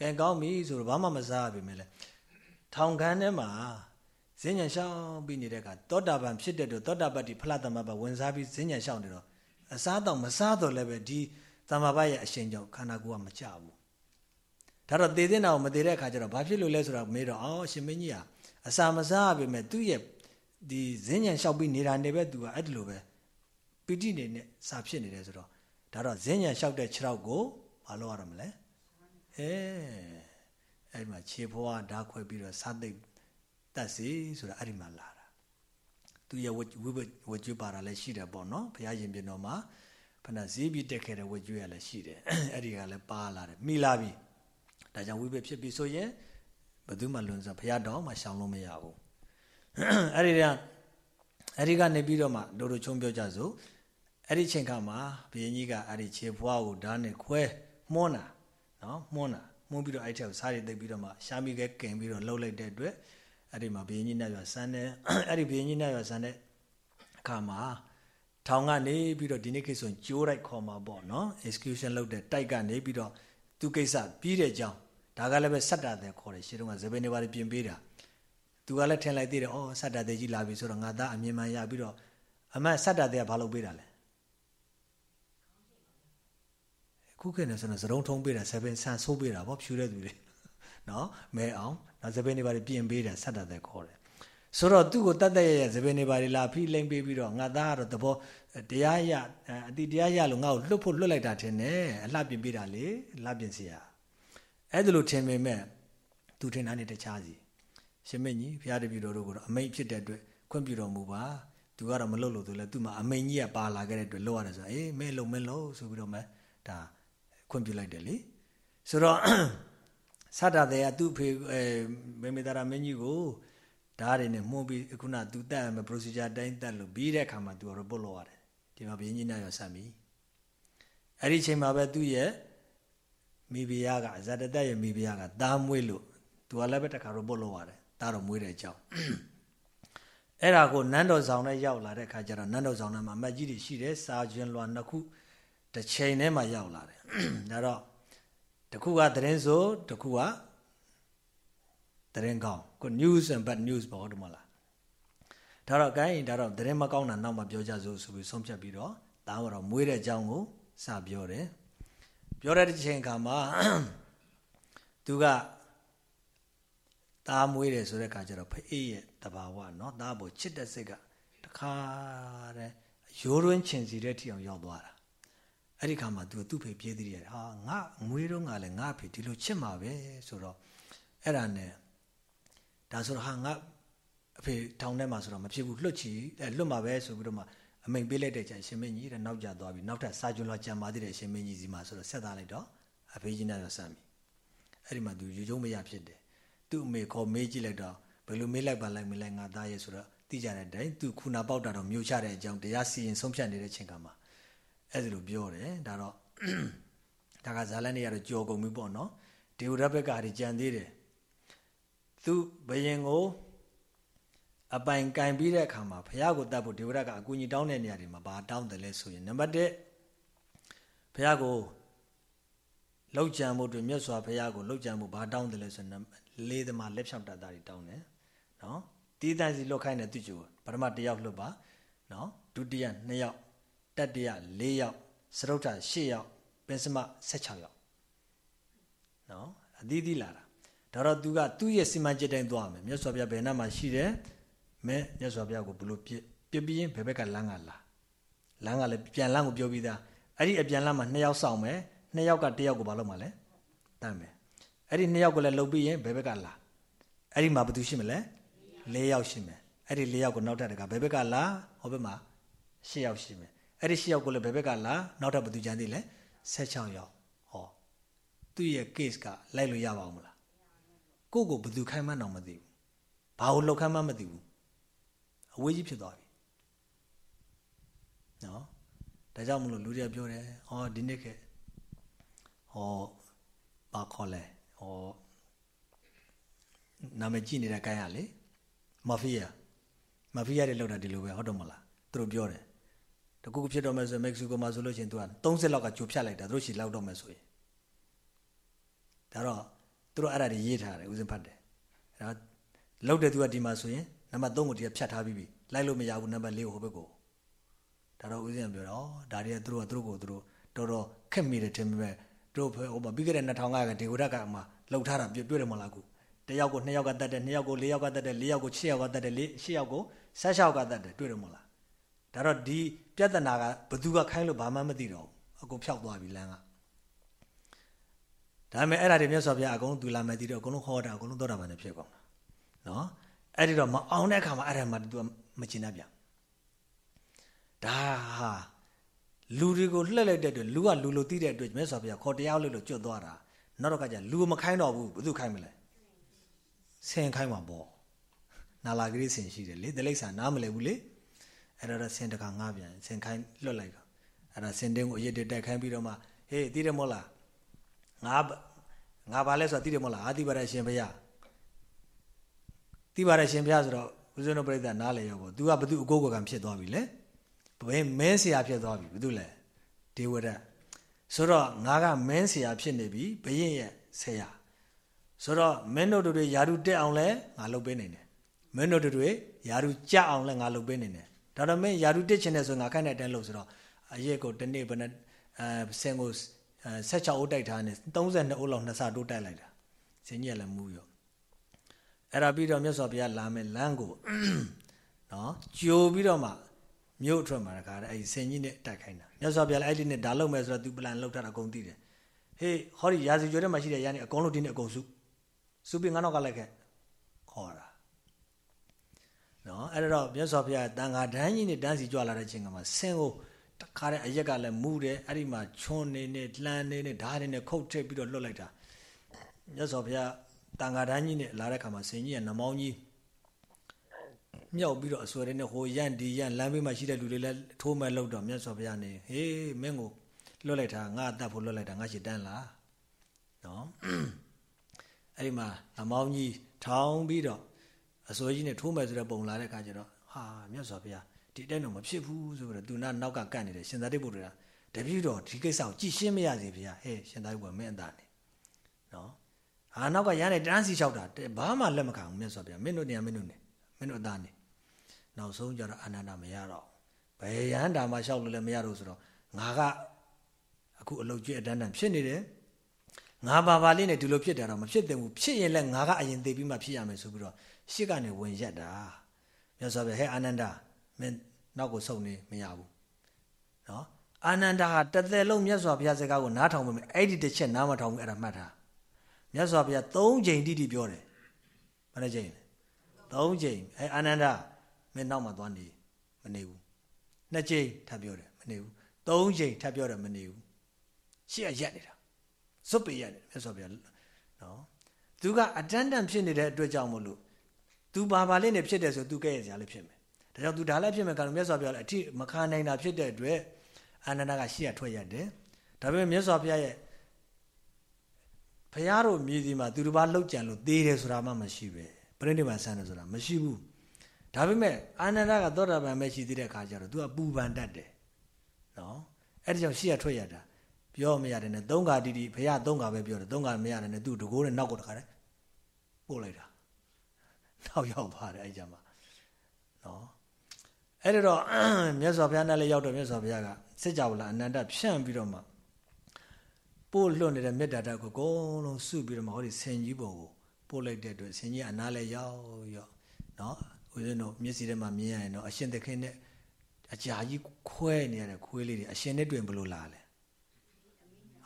ကဲကောင်းပြီဆိုတော့ဘာမှမစားပြီမဲ့လေထောင်ခန်းထဲမှာဇင်းညံရှောင်းပြီးနေတဲ့အခါသောတာပန်ဖြစ်တဲ့တော့သောတာပတ္တိဖလားတမဘဝင်စားပြီးဇင်းညံရှောင်းနေတော့အစားတော့မစားတော့လည်းပဲဒီတမဘရဲ့အရှင်ကြောင့်ခန္ဓာကိုယ်ကမကြဘူးဒါတော့သေတဲ့နာကိုမသေတဲ့အခါကျတော့ဘာဖြစ်လို့လဲဆိုတော့မေးတော့အော်ရှင်မင်းကြီးကအစာမစားပြီမဲ့သူ့ရဲ့ဒီဇင်းညံလျှောက်ပြီးနေတာနေပဲသူကအဲ့ဒီလိုပဲပီတိနေနဲ့စာဖြစ်နေတယ်ဆိုတော့ဒါတော့ဇင်းညံလျှောက်တဲ့ခြေထောက်ကို မလုပ်ရတော့မလဲအဲအဲ့ဒီမှာခြေဖွားဓာခွဲပြီးတော့စားသိပ်တတ်စီဆိုတာအဲ့ဒီမှာလာတာသူရဲ့ဝဝဝကျွပါတာလည်းရှိတယ်ပေါ့နော်ဘုရားရှင်ပြင်တော်မှာဖဏဈေးပြီးတက်ခဲ့တဲ့ဝကျွရလည်းရှိတယ်အဲ့ဒီကလည်းပါလာတယ်မိလာပြီဒါကြောင့်ဝိပဖြစ်ပြီဆိုရင်ဘယ်သူမှလွန်စဘုရားတော်မှရှောင်လို့မရဘူးအဲ့ဒီကအဲ့ဒီကနေပြီးတော့မှဒို့တို့ချုံပြောကြစို့အဲ့ဒီချိန်ခါမှာဘုရင်ကြီးကအဲ့ဒီခြေဖွားကိုဓာတ်နဲ့ခွဲ မှုန်းတာနော်မှုန်းတာမှုန်းပြီးတော့အဲ့ထက်ကိုစားရသိပ်ပြီးတော့မှရှာမိကဲကင်ပြီးတော့လှုပ်လိုက်တဲ့အတွက်အဲ့ဒီမှာဘုရင်ကြီးနဲ့ရွာဆန်းတဲ့အဲ့ဒီဘုရင်ကြီးနဲ့ရွာဆန်းတဲ့အခါမှာထောင်ကနေပြီးတော့ဒီနေ့ခေတ်ဆိုရင်ကျိုးလိုက်ခေါ်မှာပေါ့နော် execution လုပ်တဲ့တိုက်ကနေပြီးတော့သူကိစ္စပြီးတဲ့အကြောင်းဒါကလည်းပဲစက်တာတဲ့ခေါ်တယ်ရှင်းတော့ကဇပင်းတွေပါပြင်ပေးတာသူကလည်းထင်လိုက်သေးတယ်အော်စက်တာတဲ့ကြီးလာပြီဆိုတော့ငါသားအမြင်မှန်ရပြီးတော့အမတ်စက်တာတဲ့ကဘာလုပ်ပေးတာလဲ ခုခေတ်နဲ့ဆိုတော့ဇရုံထုံးပေးတာဇပင်းဆန်ဆိုးပေးတာဗောဖြူတဲ့သူတွေနော်မဲအောင်နောက်ဇပင်းတွေပါပြင်ပေးတာစက်တာတဲ့ခေါ်တယ်ဆိုတော့သူ့ကိုတတ်တတ်ရရဇပင်းတွေပါလာဖိလိမ့်ပေးပြီးတော့ငါသားကတော့သဘောတရားရအတိတရားရလို့ငါ့ကိုလွတ်ဖို့လွတ်လိုက်တာထင်တယ်အလှပြင်ပေးတာလေအလှပြင်စရာအဲ့ဒါလို့ထင်ပေမဲ့သူထင်တာနဲ့တခြားစီရှင်မင်းကြီးဘုရားတပည့်တော်တို့ကတော့အမိတ်ဖြစ်တဲ့အတွက်ခွင့်ပြုတော်မူပါသူကတော့မလုပ်လို့သူလည်းသူ့မှာအမိန်ကြီးကပါလာခဲ့တဲ့အတွက်လောက်ရတယ်ဆိုအေးမဲလုံးမဲလုံးဆိုပြီးတော့မှဒါ ခွင့်ပြုလိုက်တယ်လေဆိုတော့သတ္တတဲ့ကသူ့ဖေအဲမေမေတာရမင်းကြီးကိုဓာတ်တွေနဲ့မှုန်းပြီးခုနသူတက်မယ် procedure တိုင်းတက်လို့ပြီးတဲ့အခါမှာသူက report လုပ်ရတယ်ဒီမှာဘင်းကြီးနဲ့ရောဆက်ပြီအဲ့ဒီချိန်မှာပဲသူ့ရဲ့မိဖုရားကဇာတတက်ရဲ့မိဖုရားကသားမွေးလို့သူကလည်းပဲတခါ report လုပ်ရတယ်သားတော်မွေးတဲ့အကြောင်းအဲ့ဒါကိုနန်းတော်ဆောင်နဲ့ရောက်လာတဲ့အခါကျတော့နန်းတော်ဆောင်ထဲမှာအမတ်ကြီးတွေရှိတယ်စာကျွန်းလွာနှစ်ခုတစ်ချိန်ထဲမှာရောက်လာတယ် ဒါတော့တခုကသတင်းဆိုတခုကသတင်းကောင်းကို news and bad news ပေါ့ဒီမလားဒါတော့ gain ဒါတော့သတင်းမကောင်းတာနောက်မှပြောကြစို့ဆိုပြီးဆုံးဖြတ်ပြီးတော့တားတော့မွေးတဲ့အကြောင်းကိုစပြောတယ်ပြောတဲ့ချိန်ခါမှာသူကသားမွေးတယ်ဆိုတဲ့ခါကျတော့ဖအေးရဲ့တဘာဝเนาะသားပေါ်ချစ်တဲ့စိတ်ကတခါတဲ့ရိုးရွင်းချင်စီတဲ့ထီအောင်ရောက်သွားတာ အဲ့ဒီခါမှာသူသူ့ဖေပြေးသေးတယ်ဟာငါမွေးတော့ငါလည်းငါဖေဒီလိုချစ်မှာပဲဆိုတော့အဲ့ဒါနဲ့ဒါဆိုတော့ဟာငါအဖေထောင်ထဲမှာဆိုတော့မဖြစ်ဘူးလွတ်ချီလွတ်မှာပဲဆိုပြီးတော့မှအမိန်ပေးလိုက်တဲ့ကျန်ရှင်မင်းကြီးတဲ့နောက်ကျသွားပြီနောက်ထပ်စာကျွန်းလောကြံပါသေးတယ်ရှင်မင်းကြီးစီမှာဆိုတော့ဆက်သားလိုက်တော့အဖေကြီးနဲ့တော့ဆမ်းပြီအဲ့ဒီမှာသူယူကျုံမရဖြစ်တယ်သူ့အမေခေါ်မေးကြည့်လိုက်တော့ဘယ်လိုမေးလိုက်ပါလိုက်မလဲငါသားရဲ့ဆိုတော့သိကြတဲ့အတိုင်းသူခုနာပေါက်တာတော့မြို့ချတဲ့အကြောင်းတရားစီရင်ဆုံးဖြတ်နေတဲ့ချိန်ကမှာ အဲ့ဒါလိုပြောတယ်ဒါတော့ဒါကဇာလန်တွေကတော့ကြော်ကုန်ပြီပေါ့နော်ဒေဝရဘက်ကဟာကြံသေးတယ်သူဘယင်ကိုအပိုင်ကင်ပြီးတဲ့အခါမှာဘုရားကိုတတ်ဖို့ဒေဝရကအကူအညီတောင်းတဲ့နေရာတွေမှာဘာတောင်းတယ်လဲဆိုရင်နံပါတ်1ဘုရားကိုလောက်ကြံဖို့အတွက်မြတ်စွာဘုရားကိုလောက်ကြံဖို့ဘာတောင်းတယ်လဲဆိုရင်လေးသမားလက်ဖြောက်တတ်တာတွေတောင်းတယ်နော်တီးတန့်စီလွတ်ခိုင်းတဲ့သူချိုပထမတစ်ယောက်လွတ်ပါနော်ဒုတိယ2ယောက် တတိယ4ယောက်စရုပ်ထ8ယောက်ပင်စမ16ယောက်နော်အသီးသီးလာတာဒါတော့သူကသူ့ရဲ့စီမံချက်တိုင်းသွားမယ်မြတ်စွာဘုရားဘယ်နှမှာရှိတယ်မဲမြတ်စွာဘုရားကိုဘလို့ပြပြပြင်းဘယ်ဘက်ကလမ်းကလာလမ်းကလည်းပြန်လမ်းကိုပြောပြီးသားအဲ့ဒီအပြန်လမ်းမှာ2ယောက်ဆောင်မယ်2ယောက်က1ယောက်ကိုဘာလုပ်မှာလဲတတ်မယ်အဲ့ဒီ2ယောက်ကိုလည်းလှုပ်ပြီးရင်ဘယ်ဘက်ကလာအဲ့ဒီမှာဘယ်သူရှိမလဲ၄ယောက်ရှိမယ်အဲ့ဒီ၄ယောက်ကိုနောက်ထပ်တကဘယ်ဘက်ကလာဟောဘက်မှာ၈ယောက်ရှိမယ် အဲ့ဒီ၈ယောက်ကိုလည်းဘယ်ဘက်ကလာနောက်ထပ်ဘယ်သူကျန်သေးလဲ16ယောက်ဟောသူ့ရဲ့ case ကလိုက်လို့ရပါအောင်မလားကိုကိုဘယ်သူခိုင်းမှန်းတော့မသိဘူးဘာလို့လောက်ခိုင်းမှန်းမသိဘူးအဝေးကြီးဖြစ်သွားပြီနော်ဒါကြောင့်မလို့လူတွေကပြောတယ်ဟောဒီနေ့ကဟောဘာခေါ်လဲဟောနာမည်ကြည့်နေတဲ့ကိုင်းရလေမာဖီးယာမာဖီးယာတွေလောက်တာဒီလိုပဲဟုတ်တော့မလားသူတို့ပြောတယ် တကူကူဖြစ်တော့မယ်ဆိုမက္ကဆီကိုမှာဆိုလို့ရှိရင်သူက30လောက်ကကြိုဖြတ်လိုက်တာသူတို့ရှီလောက်တော့မယ်ဆိုရင်ဒါတော့သူတို့အဲ့ဒါတွေရေးထားတယ်ဦးစင်ဖတ်တယ်အဲ့ဒါလောက်တဲ့သူကဒီမှာဆိုရင်နံပါတ်3ကိုဒီကဖြတ်ထားပြီးပြီလိုက်လို့မရဘူးနံပါတ်4ကိုဟိုဘက်ကိုဒါတော့ဦးစင်ပြောတော့ဒါတွေကသူတို့ကသူတို့ကိုသူတို့တော်တော်ခက်မိတယ်ထင်ပေမဲ့တို့ဟိုမှာပြီးခဲ့တဲ့2005ကဒေဝရကမှလောက်ထားတာပြတွေ့တယ်မလားကူတယောက်ကို2ယောက်ကတတ်တယ်2ယောက်ကို4ယောက်ကတတ်တယ်4ယောက်ကို6ယောက်ကတတ်တယ်6ယောက်ကို16ယောက်ကတတ်တယ်တွေ့တယ်မလား ဒါတော့ဒီပြဿနာကဘသူကခိုင်းလို့ဘာမှမသိတော့ဘူးအကုန်ဖြောက်သွားပြီလမ်းကဒါပေမဲ့အဲ့ဒါတွေမြတ်စွာဘုရားအကုန်သူလာမယ်တည်တော့အကုန်လုံးဟောတာအကုန်လုံးသောတာပန်နဲ့ဖြစ်ကုန်တာနော်အဲ့ဒီတော့မအောင်တဲ့အခါမှာအဲ့ဒါမှသူကမကျင်တတ်ပြန်ဒါဟာလူတွေကိုလှက်လိုက်တဲ့အတွက်လူကလူလိုသိတဲ့အတွက်မြတ်စွာဘုရားခေါ်တရားလို့လို့ကျွတ်သွားတာနောက်တော့ကကြလူမခိုင်းတော့ဘူးဘယ်သူခိုင်းမလဲဆင်ခိုင်းမှာပေါ့နာလာဂရိဆင်ရှိတယ်လေတလိ္ဆာနားမလဲဘူးလေ အဲ့တော့ဆင်တခါငားပြန်ဆင်ခိုင်းလွတ်လိုက်တော့အဲ့ဒါဆင်တင်းကိုအရစ်တက်ခိုင်းပြီးတော့မှဟေးသိတယ်မို့လားငါငါဘာလဲဆိုတော့သိတယ်မို့လားအာတိပါရရှင်ဘုရားသိပါရရှင်ဘုရားဆိုတော့ဦးဇင်းတို့ပြိဿနားလေရောပေါ့ तू ကဘသူအကိုးကံဖြစ်သွားပြီလေဘယ်မင်းဆရာဖြစ်သွားပြီဘသူလဲဒေဝရတ်ဆိုတော့ငါကမင်းဆရာဖြစ်နေပြီဘရင်ရဲ့ဆရာဆိုတော့မင်းတို့တွေယာရုတက်အောင်လဲငါလုပ်ပေးနေတယ်မင်းတို့တွေယာရုကြအောင်လဲငါလုပ်ပေးနေတယ် ဒါတော့မင်းယာရုတက်ချင်တယ်ဆိုငါခိုင်းတဲ့အတိုင်းလုပ်ဆိုတော့အရက်ကိုတနေ့ဘယ်နဲ့အဲဆင်ကို16အုပ်တိုက်ထားနေ32အုပ်လောက်နှစ်ဆတိုးတိုက်လိုက်တာဆင်ကြီးကလည်းမူးရောအဲ့ဒါပြီးတော့မြတ်စွာဘုရားလာမယ်လမ်းကိုနော်ကြိုပြီးတော့မှမြို့အထွက်မှာတခါတည်းအဲ့ဒီဆင်ကြီးနဲ့တိုက်ခိုင်းတာမြတ်စွာဘုရားလည်းအဲ့ဒီနဲ့ဒါလုပ်မယ်ဆိုတော့သူပလန်လောက်ထားတာအကုန်သိတယ်ဟေးဟောဒီရာဇီကျော်ထဲမှာရှိတဲ့ရန်နေအကုန်လုံးဒီနေ့အကုန်စုစုပြီးငါနောက်ကလိုက်ခဲ့ခေါ်တာ နော်အဲ့တော့မြတ်စွာဘုရားတန်ခါဒန်းကြီးနဲ့တန်းစီကြွလာတဲ့ချိန်ကမှဆင်ကိုတခါတည်းအရက်ကလည်းမူးတယ်အဲ့ဒီမှာချွန်းနေနေလှမ်းနေနေဓာတ်နေနေခုတ်ထိပ်ပြီးတော့လွတ်လိုက်တာမြတ်စွာဘုရားတန်ခါဒန်းကြီးနဲ့လာတဲ့ခါမှာဆင်ကြီးကနမောင်းကြီးမြောက်ပြီးတော့အစွဲတဲ့နဲ့ဟိုရန်ဒီရန်လမ်းဘေးမှာရှိတဲ့လူတွေလည်းထိုးမဲ့လို့တော့မြတ်စွာဘုရားနေဟေးမင်းကိုလွတ်လိုက်တာငါအသက်ဖို့လွတ်လိုက်တာငါရှစ်တန်းလားနော်အဲ့ဒီမှာနမောင်းကြီးထောင်းပြီးတော့ အစွဲကြီးနဲ့ထိုးမဲ့ဆိုတဲ့ပုံလာတဲ့ခါကျတော့ဟာမြတ်စွာဘုရားဒီတဲ့တော့မဖြစ်ဘူးဆိုတော့သူနာနောက်ကကန့်နေတယ်ရှင်သာတိပုတ္တရာတပည့်တော်ဒီကိစ္စကိုကြည်ရှင်းမရစေဗျာဟဲ့ရှင်သာတိပုတ္တရာမင်းအသာနေနော်ဟာနောက်ကရန်နေတန်းစီလျှောက်တာဘာမှလက်မခံဘူးမြတ်စွာဘုရားမင်းတို့နေမင်းတို့နေမင်းတို့အသာနေနောက်ဆုံးကြတော့အာနန္ဒမရတော့ဘယ်ရန်တာမှလျှောက်လို့လည်းမရတော့ဆိုတော့ငါကအခုအလုတ်ကျွေးအတန်းတန်ဖြစ်နေတယ်ငါဘာဘာလေးနဲ့ဒီလိုဖြစ်တာတော့မဖြစ်သင့်ဘူးဖြစ်ရင်လည်းငါကအရင်သိပြီးမှဖြစ်ရမယ်ဆိုပြီးတော့ ရှစ်ကနေဝင်ရက်တာမြတ်စွာဘုရားဟဲ့အာနန္ဒမင်းနောက်ကိုဆုံနေမရဘူးနော်အာနန္ဒာဟာတသက်လုံးမြတ်စွာဘုရားစကားကိုနားထောင်မယ်အဲ့ဒီတစ်ချက်နားမထောင်ဘူးအဲ့ဒါမှတ်ထားမြတ်စွာဘုရား၃ချိန်တိတိပြောတယ်ဘယ်နှချိန်လဲ၃ချိန်အဲအာနန္ဒာမင်းနောက်မှသွားနေမနေဘူးနှစ်ချိန်ထပ်ပြောတယ်မနေဘူး၃ချိန်ထပ်ပြောတယ်မနေဘူးရှေ့ကရက်နေတာဇွတ်ပေရက်နေတယ်မြတ်စွာဘုရားနော်သူကအတန်းတန်ဖြစ်နေတဲ့အတွက်ကြောင့်မို့လို့ သူဘာဘာလေးနဲ့ဖြစ်တယ်ဆိုသူကဲ့ရဲ့စရာလေးဖြစ်မယ်ဒါကြောင့်သူဒါလည်းဖြစ်မယ်ကံမြတ်စွာဘုရားလည်းအထိမခံနိုင်တာဖြစ်တဲ့အတွက်အာနန္ဒကရှေ့ရထွက်ရတယ်ဒါပေမဲ့မြတ်စွာဘုရားရဲ့ဘုရားတို့မြည်စီမှာသူတစ်ပါးလှုပ်ကြံလို့သေးတယ်ဆိုတာမှမရှိပဲပြိဋိဘံဆန်းတယ်ဆိုတာမရှိဘူးဒါပေမဲ့အာနန္ဒကသောတာပန်ပဲရှိသေးတဲ့အခါကျတော့ तू ကပူပန်တတ်တယ်နော်အဲ့ဒီကြောင့်ရှေ့ရထွက်ရတာပြောမရတယ်နဲ့သုံးခါတိတိဘုရားသုံးခါပဲပြောတယ်သုံးခါမရတယ်နဲ့ तू တကိုးနဲ့နောက်ကိုတခါတည်းပို့လိုက်တာ နောက်ရောက်သွားတယ်အဲ့ကြမှာနော်အဲ့ဒါတော့မြတ်စွာဘုရားနဲ့လည်းရောက်တော့မြတ်စွာဘုရားကစစ်ကြဝဠာအနန္တဖြန့်ပြီးတော့မှပို့လွတ်နေတဲ့မေတ္တာဓာတ်ကိုအကုန်လုံးစုပြီးတော့မှဟောဒီဆင်ကြီးပေါ်ကိုပို့လိုက်တဲ့အတွက်ဆင်ကြီးအနားလည်းရောက်ရောနော်ဦးဇင်းတို့မျက်စိထဲမှာမြင်ရရင်တော့အရှင်သခင်နဲ့အကြာကြီးခွဲနေရတဲ့ခွေးလေးတွေအရှင်နဲ့တွေ့ဘလို့လာလဲ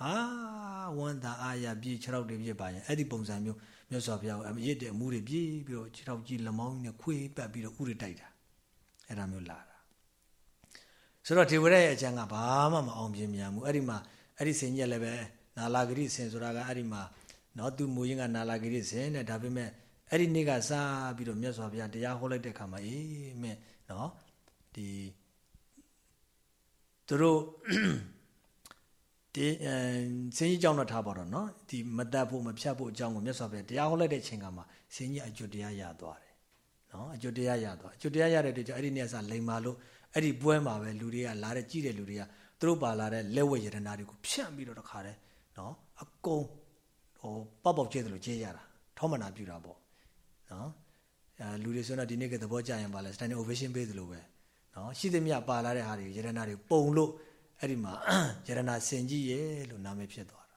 ဟာဝန်တာအာရပြေ6ရောက်တွေပြပါရင်အဲ့ဒီပုံစံမျိုး မြတ်စွာဘုရားကိုအရစ်တဲ့အမှုတွေပြေးပြီးတော့6ရောက်ကြီးလမောင်းနဲ့ခွေးပတ်ပြီးတော့ဥရတိုက်တာအဲ့ဒါမျိုးလာတာဆိုတော့ဒေဝရရဲ့အကျံကဘာမှမအောင်ပြင်းမြန်ဘူးအဲ့ဒီမှာအဲ့ဒီစင်ကြီးလည်းပဲနာလာဂရိစင်ဆိုတာကအဲ့ဒီမှာနော်သူမူရင်းကနာလာဂရိစင်တဲ့ဒါပေမဲ့အဲ့ဒီနေ့ကစပြီးတော့မြတ်စွာဘုရားတရားဟောလိုက်တဲ့ခါမှာအေးမင်းနော်ဒီသူတို့ ဒီအဲစင်ကြီးကြောင်းတော့ထားပါတော့နော်ဒီမတတ်ဖို့မဖြတ်ဖို့အကြောင်းကိုမြတ်စွာဘုရားတရားဟောလိုက်တဲ့အချိန်ကမှစင်ကြီးအကျွတ်တရားရသွားတယ်နော်အကျွတ်တရားရသွားအကျွတ်တရားရတဲ့တည်းကျအဲ့ဒီနေ့ကစလိန်မာလို့အဲ့ဒီပွဲမှာပဲလူတွေကလာတဲ့ကြည့်တဲ့လူတွေကသူတို့ပါလာတဲ့လက်ဝဲရတနာတွေကိုဖြန့်ပြီးတော့တခါတည်းနော်အကုန်ဟိုပေါက်ပေါက်ကျဲတယ်လို့ကျဲရတာထောမနာပြူတာပေါ့နော်အဲလူတွေဆိုတော့ဒီနေ့ကသဘောကျရင်ပါလဲ standing ovation ပေးသလိုပဲနော်ရှိသမျှပါလာတဲ့ဟာတွေရတနာတွေပုံလို့ အဲ့ဒီမှာယရနာစင်ကြီးရဲ့လို့နာမည်ဖြစ်သွားတာ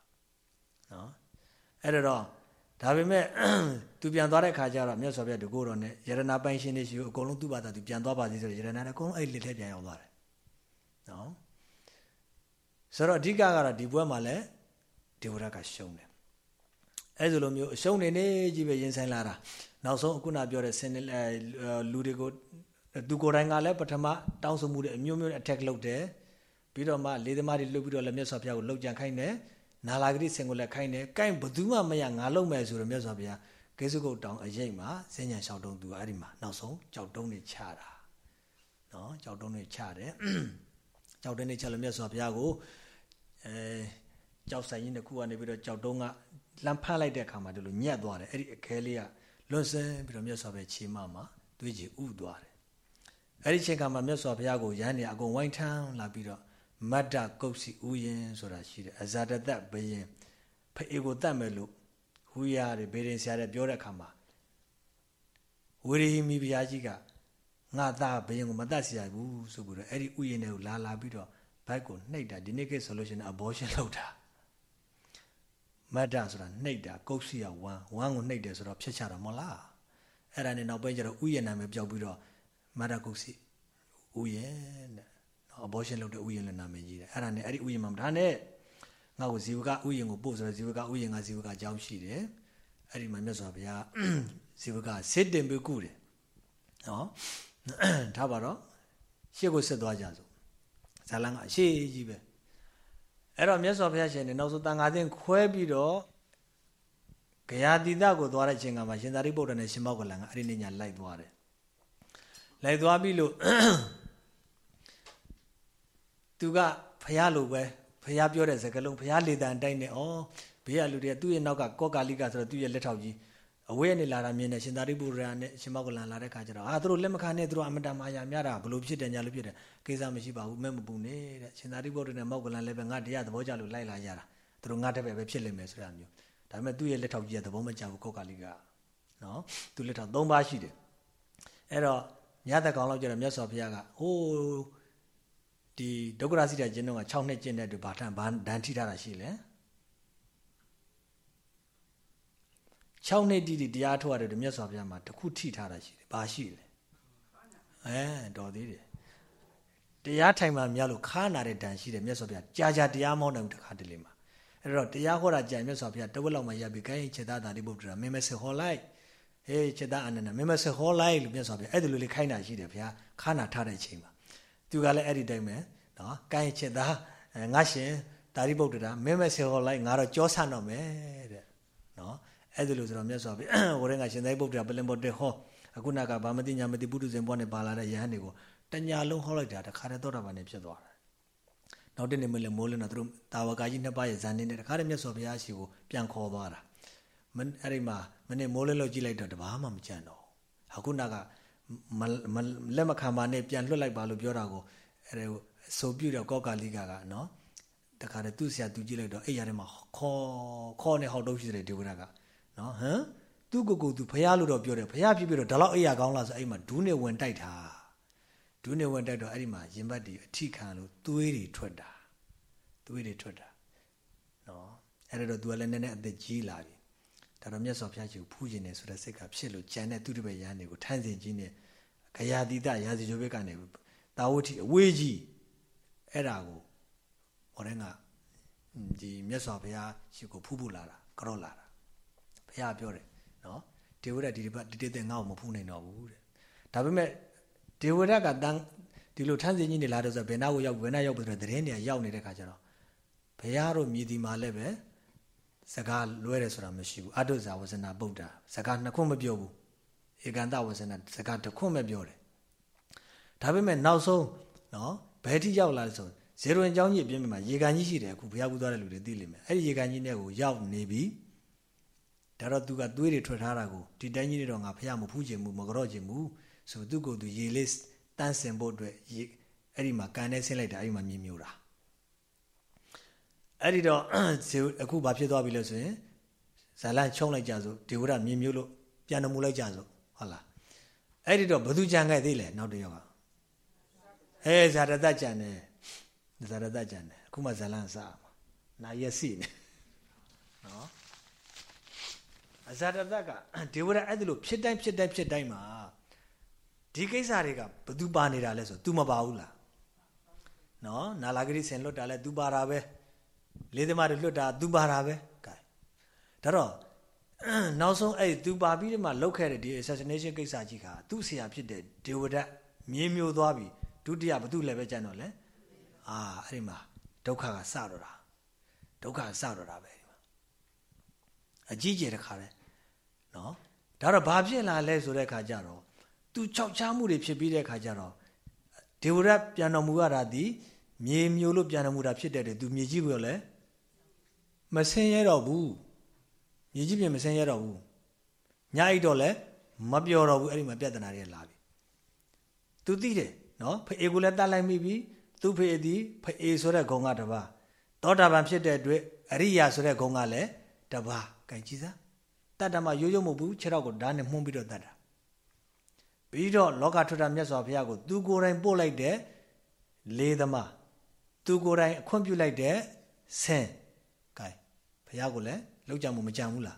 နော်အဲ့တော့ဒါပေမဲ့သူပြန်သွားတဲ့ခါကျတော့မြတ်စွာဘုရားတကူတော်နဲ့ယရနာပိုင်ရှင်တွေရှိကိုအကုန်လုံးသူ့ဘာသာသူပြန်သွားပါသေးဆိုတော့ယရနာလည်းအကုန်လုံးအဲ့လက်ထဲပြန်ရောက်သွားတယ်နော်ဆိုတော့အဓိကကတော့ဒီပွဲမှာလည်းဒေဝရကရှုံးတယ်အဲ့လိုမျိုးအရှုံးနေနေကြီးပဲရင်ဆိုင်လာတာနောက်ဆုံးအခုနပြောတဲ့ဆင်းလူတွေကိုသူကိုယ်တိုင်ကလည်းပထမတောင်းဆိုမှုတွေအမျိုးမျိုးနဲ့ attack လုပ်တယ် ပြီးတော့မှလေးသမားတွေလှုပ်ပြီးတော့လည်းမြတ်စွာဘုရားကိုလှုပ်ကြံခိုင်းတယ်နာလာဂတိဆင်ကိုလည်းခိုင်းတယ်ကိုင်းဘသူမှမရငါလုံမယ်ဆိုတော့မြတ်စွာဘုရားကေစုကုတ်တောင်အရေးမှာစဉ္ညာလျှောက်တုံးသူအဲ့ဒီမှာနောက်ဆုံးကြောက်တုံးတွေချတာနော်ကြောက်တုံးတွေချတယ်ကြောက်တုံးတွေချလို့မြတ်စွာဘုရားကိုအဲကြောက်ဆိုင်ကြီးတစ်ခုကနေပြီးတော့ကြောက်တုံးကလမ်းဖမ်းလိုက်တဲ့အခါမှာဒီလိုညက်သွားတယ်အဲ့ဒီအခဲလေးကလွတ်ဆင်းပြီးတော့မြတ်စွာဘုရားခြေမမှာတွေးကြည့်ဥသွားတယ်အဲ့ဒီချိန်ခါမှာမြတ်စွာဘုရားကိုရဟန်းတွေအကုန်ဝိုင်းထမ်းလာပြီးတော့ မတ္တကုတ်စီဥယင်ဆိုတာရှိတယ်အဇာတတဘယင်ဖအေကိုတတ်မယ်လို့ဟူရတယ်ဘေရင်ဆရာတဲ့ပြောတဲ့အခါမှာဝေရီမီဘုရားကြီးကငါသားဘယင်ကိုမတတ်စီရဘူးဆိုပြီးတော့အဲ့ဒီဥယင်တွေကိုလာလာပြီးတော့ဘိုက်ကိုနှိပ်တာဒီနေ့ကိဆိုလို့ရှိရင် abortion လုပ်တာမတ္တဆိုတာနှိပ်တာကုတ်စီရဝမ်းဝမ်းကိုနှိပ်တယ်ဆိုတော့ဖြစ်ချတာမဟုတ်လားအဲ့ဒါနဲ့နောက်ပိုင်းကျတော့ဥယင်နာမည်ပြောက်ပြီးတော့မတ္တကုတ်စီဥယင်တဲ့ နော် abortion လုပ်တဲ့ဥယျာဉ်လည်းနာမည်ကြီးတယ်အဲ့ဒါနဲ့အဲ့ဒီဥယျာဉ်မှာဒါနဲ့ငါ့ကိုဇီဝကဥယျာဉ်ကိုပို့ဆိုတော့ဇီဝကဥယျာဉ်ကဇီဝကအကြောင်းရှိတယ်အဲ့ဒီမှာမြတ်စွာဘုရားဇီဝကစစ်တင်ပြီးကုတယ်နော်ထားပါတော့ရှေ့ကိုဆက်သွားကြစို့ဇာလန်ကအရှိကြီးပဲအဲ့တော့မြတ်စွာဘုရားရှင်နေနောက်ဆုံးတန်ဃာသင်ခွဲပြီးတော့ဂယာတိတကိုသွားတဲ့အချိန်ကမှရှင်သာရိပုတ္တရာနဲ့ရှင်မောက္ကလန်ကအဲ့ဒီနေ့ညလိုက်သွားတယ်လိုက်သွားပြီလို့ သူကဖះလိုပဲဖះပြောတဲ့စကားလုံးဖះလေတန်တိုင်းနဲ့ဩဘေးကလူတွေကသူ့ရဲ့နောက်ကကောကာလိကဆိုတော့သူ့ရဲ့လက်ထောက်ကြီးအဝဲနေလာတာမြင်နေရှင်သာရိပုတ္တရာနဲ့ရှင်မောက္ကလန်လာတဲ့ခါကျတော့အာသူတို့လက်မခံနဲ့သူတို့အမတန်မာယာများတာဘလို့ဖြစ်တယ်ညာလို့ဖြစ်တယ်ကိစ္စမရှိပါဘူးမဲ့မပူနဲ့တဲ့ရှင်သာရိပုတ္တရာနဲ့မောက္ကလန်လည်းပဲငါတရားသဘောကျလို့လိုက်လာကြတာသူတို့ငါတက်ပဲပဲဖြစ်လိမ့်မယ်ဆိုတာမျိုးဒါပေမဲ့သူ့ရဲ့လက်ထောက်ကြီးကသဘောမကျဘူးကောကာလိကနော်သူလက်ထောက်၃ပါးရှိတယ်အဲ့တော့ညသက်ကောင်လောက်ကျတော့မြတ်စွာဘုရားကဟိုး ဒီဒုက္ခရစိတကျင်းတော့6နှစ်ကျင်းတဲ့သူဘာထံဘာဒဏ်ထိထားတာရှိလဲ6နှစ်တိတိတရားထုတ်ရတယ်မြတ်စွာဘုရားမှာတခုထိထားတာရှိတယ်ဘာရှိလဲအဲတော်သေးတယ်တရားထိုင်မှမြတ်လို့ခါနာတဲ့ဒဏ်ရှိတယ်မြတ်စွာဘုရားကြာကြာတရားမောင်းတယ်တခါတလေမှာအဲ့တော့တရားဟောတာကြာမြတ်စွာဘုရားတဝက်လောက်မှရပ်ပြီးကိုင်းခြေသားတာတိဘုရားမင်းမစဟောလိုက်ဟေးခြေသားအနန္ဒမင်းမစဟောလိုက်လို့မြတ်စွာဘုရားအဲ့ဒါလိုလေးခိုင်းတာရှိတယ်ဘုရားခါနာထားတဲ့အချိန်မှာ သူကလည်းအဲ့ဒီတိုင်းပဲနော်ကိုင်းချစ်သားငါရှင်ဒါရိပုတ္တရာမင်းမဆေဟောလိုက်ငါတော့ကြောဆန့်တော့မယ်တဲ့နော်အဲ့ဒီလိုဆိုတော့မြတ်စွာဘုရားဝရင်ကရှင်သာရိပုတ္တရာပလင်ပေါ်တဲ့ဟောအခုနကဗာမတိညာမတိပုထုဇဉ်ဘောနဲ့ပါလာတဲ့ယဟန်တွေကိုတညာလုံးဟောလိုက်တာတခါတည်းသောတာပန်နဲ့ဖြစ်သွားတယ်နောက်တနေ့မလည်းမိုးလင်းတော့သူတို့တာဝကာကြီးနှစ်ပါးရဲ့ဇန်နေနဲ့တခါတည်းမြတ်စွာဘုရားရှိကိုပြန်ခေါ်သွားတာမအဲ့ဒီမှာမနေ့မိုးလင်းလို့ကြည့်လိုက်တော့တဘာမှမကြံတော့အခုနက လက်မခံပါနဲ့ပြန်လွတ်လိုက်ပါလို့ပြောတာကိုအဲဒါဆိုပြတော့ကောကာလိကာကနော်တခါတည်းသူ့ဆရာသူကြည့်လိုက်တော့အဲ့ရထဲမှာခေါ်ခေါ်နေဟောက်တုံးရှိတယ်ဒီဝရကနော်ဟမ်သူ့ကိုကိုသူဖះလို့တော့ပြောတယ်ဖះဖြစ်ပြီးတော့ဒါလောက်အဲ့ရကောင်းလားဆိုအဲ့မှာဒူးနဲ့ဝင်တိုက်တာဒုနေဝင်တက်တော့အဲ့ဒီမှာရင်ဘတ်တွေအထိခံလို့သွေးတွေထွက်တာသွေးတွေထွက်တာနော်အဲ့ဒါတော့ तू ကလည်းနည်းနည်းအသက်ကြီးလာပြီ ဒါတော့မြတ်စွာဘုရားကြီးကိုဖူးကျင်တယ်ဆိုတဲ့စိတ်ကဖြစ်လို့ကြံတဲ့သူတပည့်ရဟန်းတွေကိုထန်းစင်ကြီးနဲ့ခရာတိတရာစီချိုဘက်ကနေတာဝတိအဝေးကြီးအဲ့ဒါကိုဟောတဲ့ကဒီမြတ်စွာဘုရားရှိကိုဖူးဖူးလာတာကြော့လာတာဘုရားပြောတယ်နော်ဒေဝရဒီဒီဘဒီတဲ့ငါ့ကိုမဖူးနိုင်တော့ဘူးတဲ့ဒါပေမဲ့ဒေဝရကတန်းဒီလိုထန်းစင်ကြီးနေလာတော့ဆိုဘယ်နာကိုရောက်ဘယ်နာရောက်ပြီးတော့တရင်တွေရောက်နေတဲ့ခါကျတော့ဘုရားတို့မြည်ဒီမှာလည်းပဲ စကားလွဲတယ်ဆိုတာမရှိဘူးအတုဇာဝဇနာပုဒ္ဒါစကားနှစ်ခွမပြောဘူးဧကန်တဝဇနာစကားတစ်ခွမပြောတယ်ဒါပေမဲ့နောက်ဆုံးနော်ဘယ်ထိရောက်လာလဲဆိုဇေရွင်ကျောင်းကြီးပြင်မှာရေကန်ကြီးရှိတယ်အခုဘုရားကူသွားတဲ့လူတွေသိလိမ့်မယ်အဲ့ဒီရေကန်ကြီးနဲ့ကိုရောက်နေပြီဒါတော့သူကသွေးတွေထွက်ထားတာကိုဒီတိုင်းကြီးတွေတော့ငါဘုရားမဖူးချင်ဘူးမကြော့ချင်ဘူးဆိုသူ့ကိုယ်သူရေလေးတန်းစင်ဖို့အတွက်ရေအဲ့ဒီမှာကန်နဲ့ဆင်းလိုက်တာအဲ့ဒီမှာမြင်မျိုးတာ အဲ့ဒီတော့အခုဘာဖြစ်သွားပြီလဲဆိုရင်ဇာလန်ချုံလိုက်ကြဆိုဒေဝရမြင်မျိုးလို့ပြန်တော်မူလိုက်ကြဆိုဟုတ်လားအဲ့ဒီတော့ဘသူကြံခဲ့သေးလဲနောက်တစ်ယောက်ကဟဲဇာရတကြံတယ်ဇာရတကြံတယ်အခုမှဇာလန်စမှာနာရက်စီနေနော်အဇာရတကဒေဝရအဲ့ဒီလိုဖြစ်တိုင်းဖြစ်တိုင်းဖြစ်တိုင်းမှာဒီကိစ္စတွေကဘသူပါနေတာလဲဆို तू မပါဘူးလားနော်နာလာဂရိဆင်လွတ်တာလဲ तू ပါတာပဲ လေးသမားတွေလွတ်တာ तू ပါတာပဲကဲဒါတော့နောက်ဆုံးအဲ့ तू ပါပြီးတော့မှလောက်ခဲ့တဲ့ဒီ assassination ကိစ္စကြီးခါသူ့ဆရာဖြစ်တဲ့ဒေဝဒတ်မြင်းမျိုးသွားပြီဒုတိယဘသူလည်းပဲကြံတော့လဲအာအဲ့ဒီမှာဒုက္ခကစတော့တာဒုက္ခစတော့တာပဲဒီမှာအကြီးကျယ်တဲ့ခါလဲနော်ဒါတော့ဘာဖြစ်လာလဲဆိုတဲ့ခါကျတော့သူခြောက်ချားမှုတွေဖြစ်ပြီးတဲ့ခါကျတော့ဒေဝရတ်ပြန်တော်မူရတာဒီ မြေမျိုးလို့ပြန်တော်မူတာဖြစ်တဲ့သူမြေကြီးကိုလည်းမဆင်းရဲတော့ဘူးမြေကြီးပြင်မဆင်းရဲတော့ဘူးညအိတ်တော့လည်းမပြောတော့ဘူးအဲ့ဒီမှာပြဿနာတွေလာပြီသူသိတယ်နော်ဖေကိုလည်းတတ်လိုက်မိပြီသူဖေသည်ဖေဆိုတဲ့ဂုံကတပါသောတာပန်ဖြစ်တဲ့အတွက်အရိယာဆိုတဲ့ဂုံကလည်းတပါကြိုက်ကြည့်စားတတ်တာမှရိုးရိုးမဟုတ်ဘူးခြေထောက်ကိုဓာတ်နဲ့မှုန်းပြီးတော့တတ်တာပြီးတော့လောကထွတ်တာမြတ်စွာဘုရားကိုသူကိုယ်တိုင်ပို့လိုက်တဲ့လေးသမား သူကိုယ်တိုင်အခွင့်ပြုလိုက်တဲ့ဆင်းကဲဘုရားကိုလည်းလောက်ကြမှုမကြံဘူးလား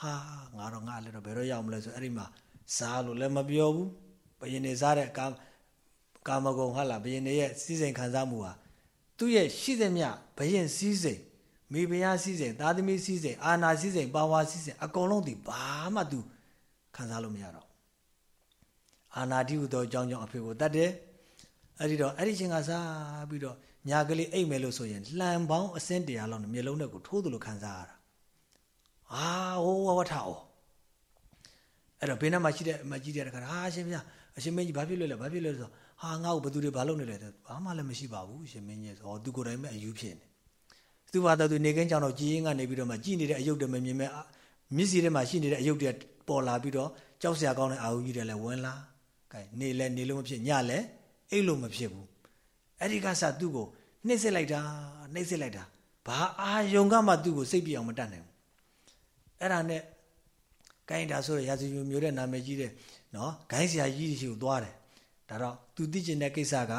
ဟာငါတော့ငါလည်းတော့ဘယ်တော့ရောက်မလဲဆိုအဲ့ဒီမှာစားလို့လည်းမပြောဘူးဘယင်နေစားတဲ့ကာကာမဂုဏ်ဟာလားဘယင်နေရဲ့စီစဉ်ခံစားမှုဟာသူ့ရဲ့ရှိသမျှဘယင်စည်းစိမ်မိဖုရားစည်းစိမ်သားသမီးစည်းစိမ်အာနာစည်းစိမ်ပါဝါစည်းစိမ်အကုန်လုံးဒီဘာမှသူခံစားလို့မရတော့အာနာတိဟုသောအကြောင်းကြောင့်အဖေကိုတတ်တယ် အဲ့ဒီတော့အဲ့ဒီချင်းကစားပြီးတော့ညာကလေးအိတ်မယ်လို့ဆိုရင်လှန်ပေါင်းအစင်းတရားလောက်နဲ့မျက်လုံးနဲ့ကိုထိုးသလိုခံစားရတာအာဟိုးဝဝထအောင်အဲ့တော့ဘေးနားမှာရှိတဲ့အမကြီးတဲ့ခါဟာအရှင်မင်းအရှင်မင်းကြီးဘာဖြစ်လို့လဲဘာဖြစ်လို့လဲဆိုဟာငါ့ကိုဘသူတွေဘာလုပ်နေလဲဘာမှလည်းမရှိပါဘူးအရှင်မင်းကြီးဆိုဟောသူကိုယ်တိုင်ပဲအယူဖြစ်နေသူဘာသာသူနေကင်းကြောင်တော့ကြည်ရင်ကနေပြီးတော့မှကြည်နေတဲ့အယုတ်တွေမမြင်မဲ့မြစ်စီထဲမှာရှိနေတဲ့အယုတ်တွေပေါ်လာပြီးတော့ကြောက်စရာကောင်းတဲ့အာဟုကြီးတွေလည်းဝင်လာကဲနေလဲနေလို့မဖြစ်ညလဲ အိတ်လို့မဖြစ်ဘူးအဲ့ဒီကစသူ့ကိုနှိမ့်စစ်လိုက်တာနှိမ့်စစ်လိုက်တာဘာအာယုံကမှသူ့ကိုစိတ်ပြအောင်မတတ်နိုင်ဘူးအဲ့ဒါနဲ့ကိုင်းတာဆိုရရာဇီမျိုးတဲ့နာမည်ကြီးတဲ့နော်ဂိုင်းဆရာကြီးရှိကိုသွားတယ်ဒါတော့သူသိကျင်တဲ့ကိစ္စက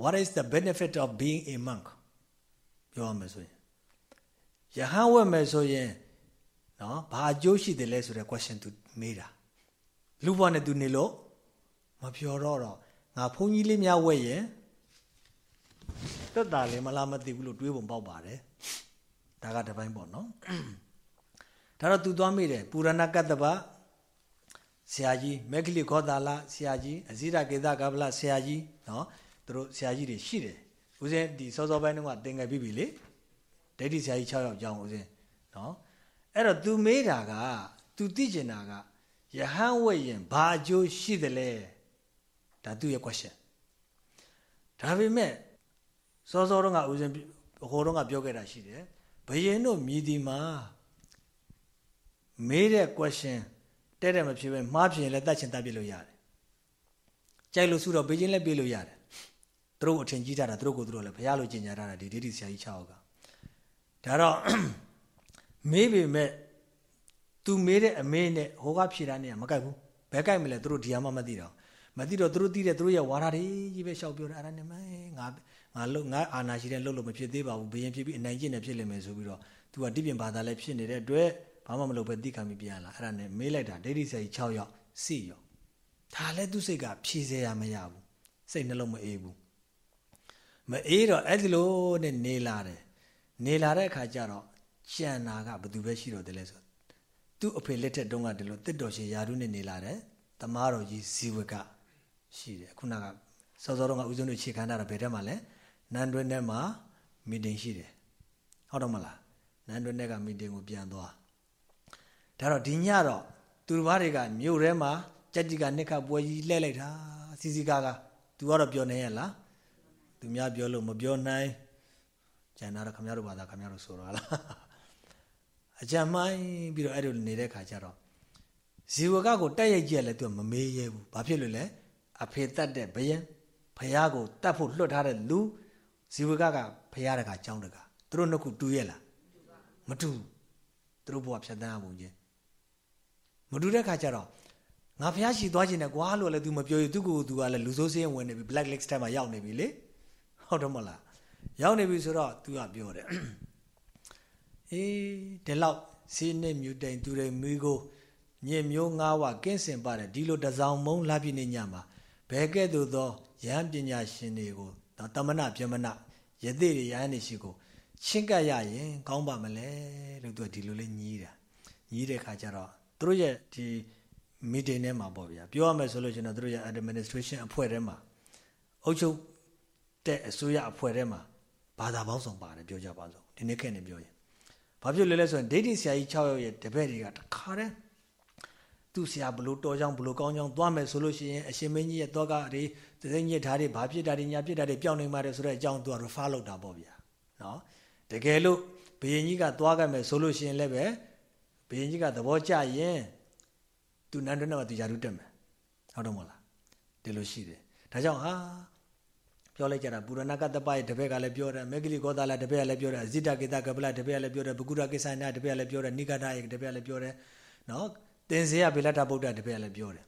what is the benefit of being a monk ပြောရမယ်ဆိုရင်ယဟန်ဝတ်မယ်ဆိုရင်နော်ဘာအကျိုးရှိတယ်လဲဆိုတဲ့ question သူမေးတာလူဘဝနဲ့သူနေလို့မပြောတော့တော့ ငါဘုန်းကြီးလေးများဝဲရင်တက်တာလည်းမလားမသိဘူးလို့တွေးပုံပေါက်ပါတယ်ဒါကတပိုင်းပေါ့နော်ဒါတော့သူသွားမိတယ်ပူရဏကတ္တပဆရာကြီးမက္ခလိခောတာလဆရာကြီးအဇိရကေသကပလဆရာကြီးနော်သူတို့ဆရာကြီးတွေရှိတယ်ဦးဇင်းဒီစောစောပိုင်းတုန်းကသင်္ကယ်ပြီးပြီလေဒိဋ္ဌိဆရာကြီး6ယောက်ကြောင်းဦးဇင်းနော်အဲ့တော့ तू မေးတာက तू သိကျင်တာကယဟန်ဝိရင်ဘာအကျိုးရှိသလဲ ဒါသူ့ရဲ့ question ဒါပေမဲ့စောစောတုန်းကဦးဇင်းဟိုတုန်းကပြောခဲ့တာရှိတယ်ဘယင်တို့မြည်ဒီမှာမေးတဲ့ question တဲ့တဲ့မဖြစ်ပဲမှားဖြစ်ရင်လည်းတတ်ချင်တတ်ပြလို့ရတယ်ကြိုက်လို့စုတော့ဘေးချင်းလည်းပြေးလို့ရတယ်သူတို့အထင်ကြီးတာသူတို့ကိုသူတို့လည်းဘုရားလိုကျင်ညာတာဒီဒိဋ္ဌိဆရာကြီး6ယောက်ကဒါတော့မေးပေမဲ့ तू မေးတဲ့အမေးနဲ့ဟိုကဖြေတာနဲ့မကိုက်ဘူးဘယ်ကိုက်မလဲသူတို့ဒီဟာမှမသိတော့ မသိတော့သူတို့သိတဲ့သူတို့ရဲ့ဝါဒတွေကြီးပဲရှောက်ပြောတယ်အဲ့ဒါနဲ့မငါငါလို့ငါအာနာရှိတဲ့လှုပ်လို့မဖြစ်သေးပါဘူးဘယင်ဖြစ်ပြီးအနိုင်ကျင့်နေဖြစ်လိမ့်မယ်ဆိုပြီးတော့ तू ကတိပြင်ဘာသာလည်းဖြစ်နေတဲ့အတွက်ဘာမှမလုပ်ပဲတိခံပြီးပြန်လာအဲ့ဒါနဲ့မေးလိုက်တာဒိဋ္ဌိဆရာကြီး6ယောက်စီရောဒါလည်းသူစိတ်ကဖြေစေရမရဘူးစိတ်နှလုံးမအေးဘူးမအေးတော့အဲ့ဒီလိုနဲ့နေလာတယ်နေလာတဲ့အခါကျတော့ကြံနာကဘယ်သူပဲရှိတော့တယ်လဲဆိုသူ့အဖေလက်ထက်တုန်းကဒီလိုတစ်တော်ရှင်ယာရုနဲ့နေလာတယ်တမားတော်ကြီးဇီဝက ရှိတယ်ခုနကစောစောတော့ကဦးဇင်းတို့ခြေခံတာဘယ်ထဲမှာလဲနန်းတွင်းထဲမှာမီတင်ရှိတယ်ဟုတ်တော့မလားနန်းတွင်းထဲကမီတင်ကိုပြန်သွားဒါတော့ဒီညတော့သူတစ်ပါးတွေကမြို့ထဲမှာကြက်ကြီးကနှစ်ခတ်ပွဲကြီးလှဲ့လိုက်တာစီစီကားကသူကတော့ပြောနေရလားသူများပြောလို့မပြောနိုင်ကျန်တာတော့ခမရတို့ဘာသာခမရတို့ဆိုတော့လားအကြမ်းမိုင်းပြီးတော့အဲ့လိုနေတဲ့ခါကျတော့ဇီဝကကိုတက်ရိုက်ကြည့်လဲသူကမမေးရဲဘူးဘာဖြစ်လို့လဲ အဖေတတ်တဲ့ဘယံဖះကိုတတ်ဖို့လွတ်ထားတဲ့လူဇီဝကကဖះတကကြောင်းတကသူတို့နှစ်ခုတူရဲ့လားမတူသူတို့ဘဝဖြတ်တန်းအောင်ချင်းမတူတဲ့ခါကျတော့ငါဖះရှိသွားခြင်းနဲ့ကွာလို့လည်း तू မပြောရသူက तू ကလည်းလူဆိုးစင်းဝင်နေပြီ black list ထဲမှာရောက်နေပြီလေဟုတ်တယ်မဟုတ်လားရောက်နေပြီဆိုတော့ तू ကပြောတယ်အေးဒီလောက်စီးနေမြူတိန်သူတွေမိကိုညင်မျိုးငါးဝကင်းစင်ပါတယ်ဒီလိုတစောင်းမုံလာပြည့်နေညမှာ ဘဲကဲ့သို့သောယဟန်ပညာရှင်တွေကိုတမနာပြမနာယသိတွေယဟန်နေရှိကိုချင်းကပ်ရရင်ကောင်းပါမလဲလို့သူကဒီလိုလေးညီးတာညီးတဲ့ခါကျတော့သူတို့ရဲ့ဒီ meeting ထဲမှာပေါ့ဗျာပြောရမယ်ဆိုလို့ကျွန်တော်တို့ရဲ့ administration အဖွဲ့ထဲမှာအုပ်ချုပ်တဲ့အစိုးရအဖွဲ့ထဲမှာဘာသာပေါင်းစုံပါတယ်ပြောကြပါစို့ဒီနေ့ခေတ်နဲ့ပြောရင်ဘာဖြစ်လဲလဲဆိုရင်ဒိဋ္ဌိဆရာကြီး6ယောက်ရဲ့တပည့်တွေကတခါတည်း သူ့ဆရာဘလို့တော်ကြောင်ဘလို့ကောင်းကြောင်သွားမယ်ဆိုလို့ရှိရင်အရှင်မင်းကြီးရဲ့တောကတွေသစိမ့်ညစ်ဓာတ်တွေဘာဖြစ်တာတွေညာဖြစ်တာတွေပြောင်းနေပါတယ်ဆိုတဲ့အကြောင်းသူက refer လုပ်တာပေါ့ဗျာနော်တကယ်လို့ဘုရင်ကြီးကသွားခဲ့မယ်ဆိုလို့ရှိရင်လည်းပဲဘုရင်ကြီးကသဘောကျရင်သူနန်းတွင်းမှာသူယာရုတက်မယ်ဟုတ်တော့မဟုတ်လားဒီလိုရှိတယ်ဒါကြောင့်ဟာပြောလိုက်ကြတာပုရဏကတပရဲ့တပည့်ကလည်းပြောတယ်မေဂလိကောသလတပည့်ကလည်းပြောတယ်အဇိတကေတကပလတပည့်ကလည်းပြောတယ်ဘဂုရကိစ္ဆနာတပည့်ကလည်းပြောတယ်နိဂဒရဲ့တပည့်ကလည်းပြောတယ်နော် သင်္ဆေယဗေလတဗုဒ္ဓတပည့်လည်းပြောတယ်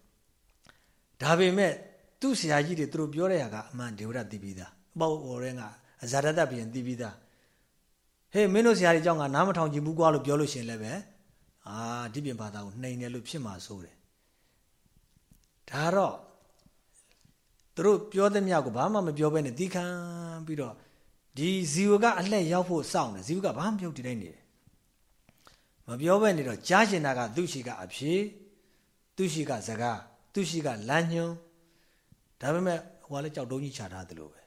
ဒါပေမဲ့သူ့ဆရာကြီးတွေသူတို့ပြောတဲ့ဟာကအမှန်ဒေဝရသိပြီးသားအပေါ့ဟောတဲ့ကအဇာတတပြင်သိပြီးသားဟေးမင်းတို့ဆရာကြီးကြောင့်ကနားမထောင်ကြည့်ဘူးကွာလို့ပြောလို့ရှင်လည်းပဲအာဒီပြင်ဘာသာကိုနှိမ်တယ်လို့ဖြစ်မှာဆိုတယ်ဒါတော့သူတို့ပြောတဲ့မြတ်ကိုဘာမှမပြောဘဲနဲ့တီးခံပြီးတော့ဒီဇီဝကအလှည့်ရောက်ဖို့စောင့်တယ်ဇီဝကဘာမှမပြုတ်တိတိုင်းနေတယ် မပြောဘဲနေတော့ကြားကျင်တာကသူရှိကအဖြေသူရှိကစကားသူရှိကလမ်းညွန်းဒါပေမဲ့ဟိုကလည်းကြောက်တုံးကြီးခြာထားသလိုပဲ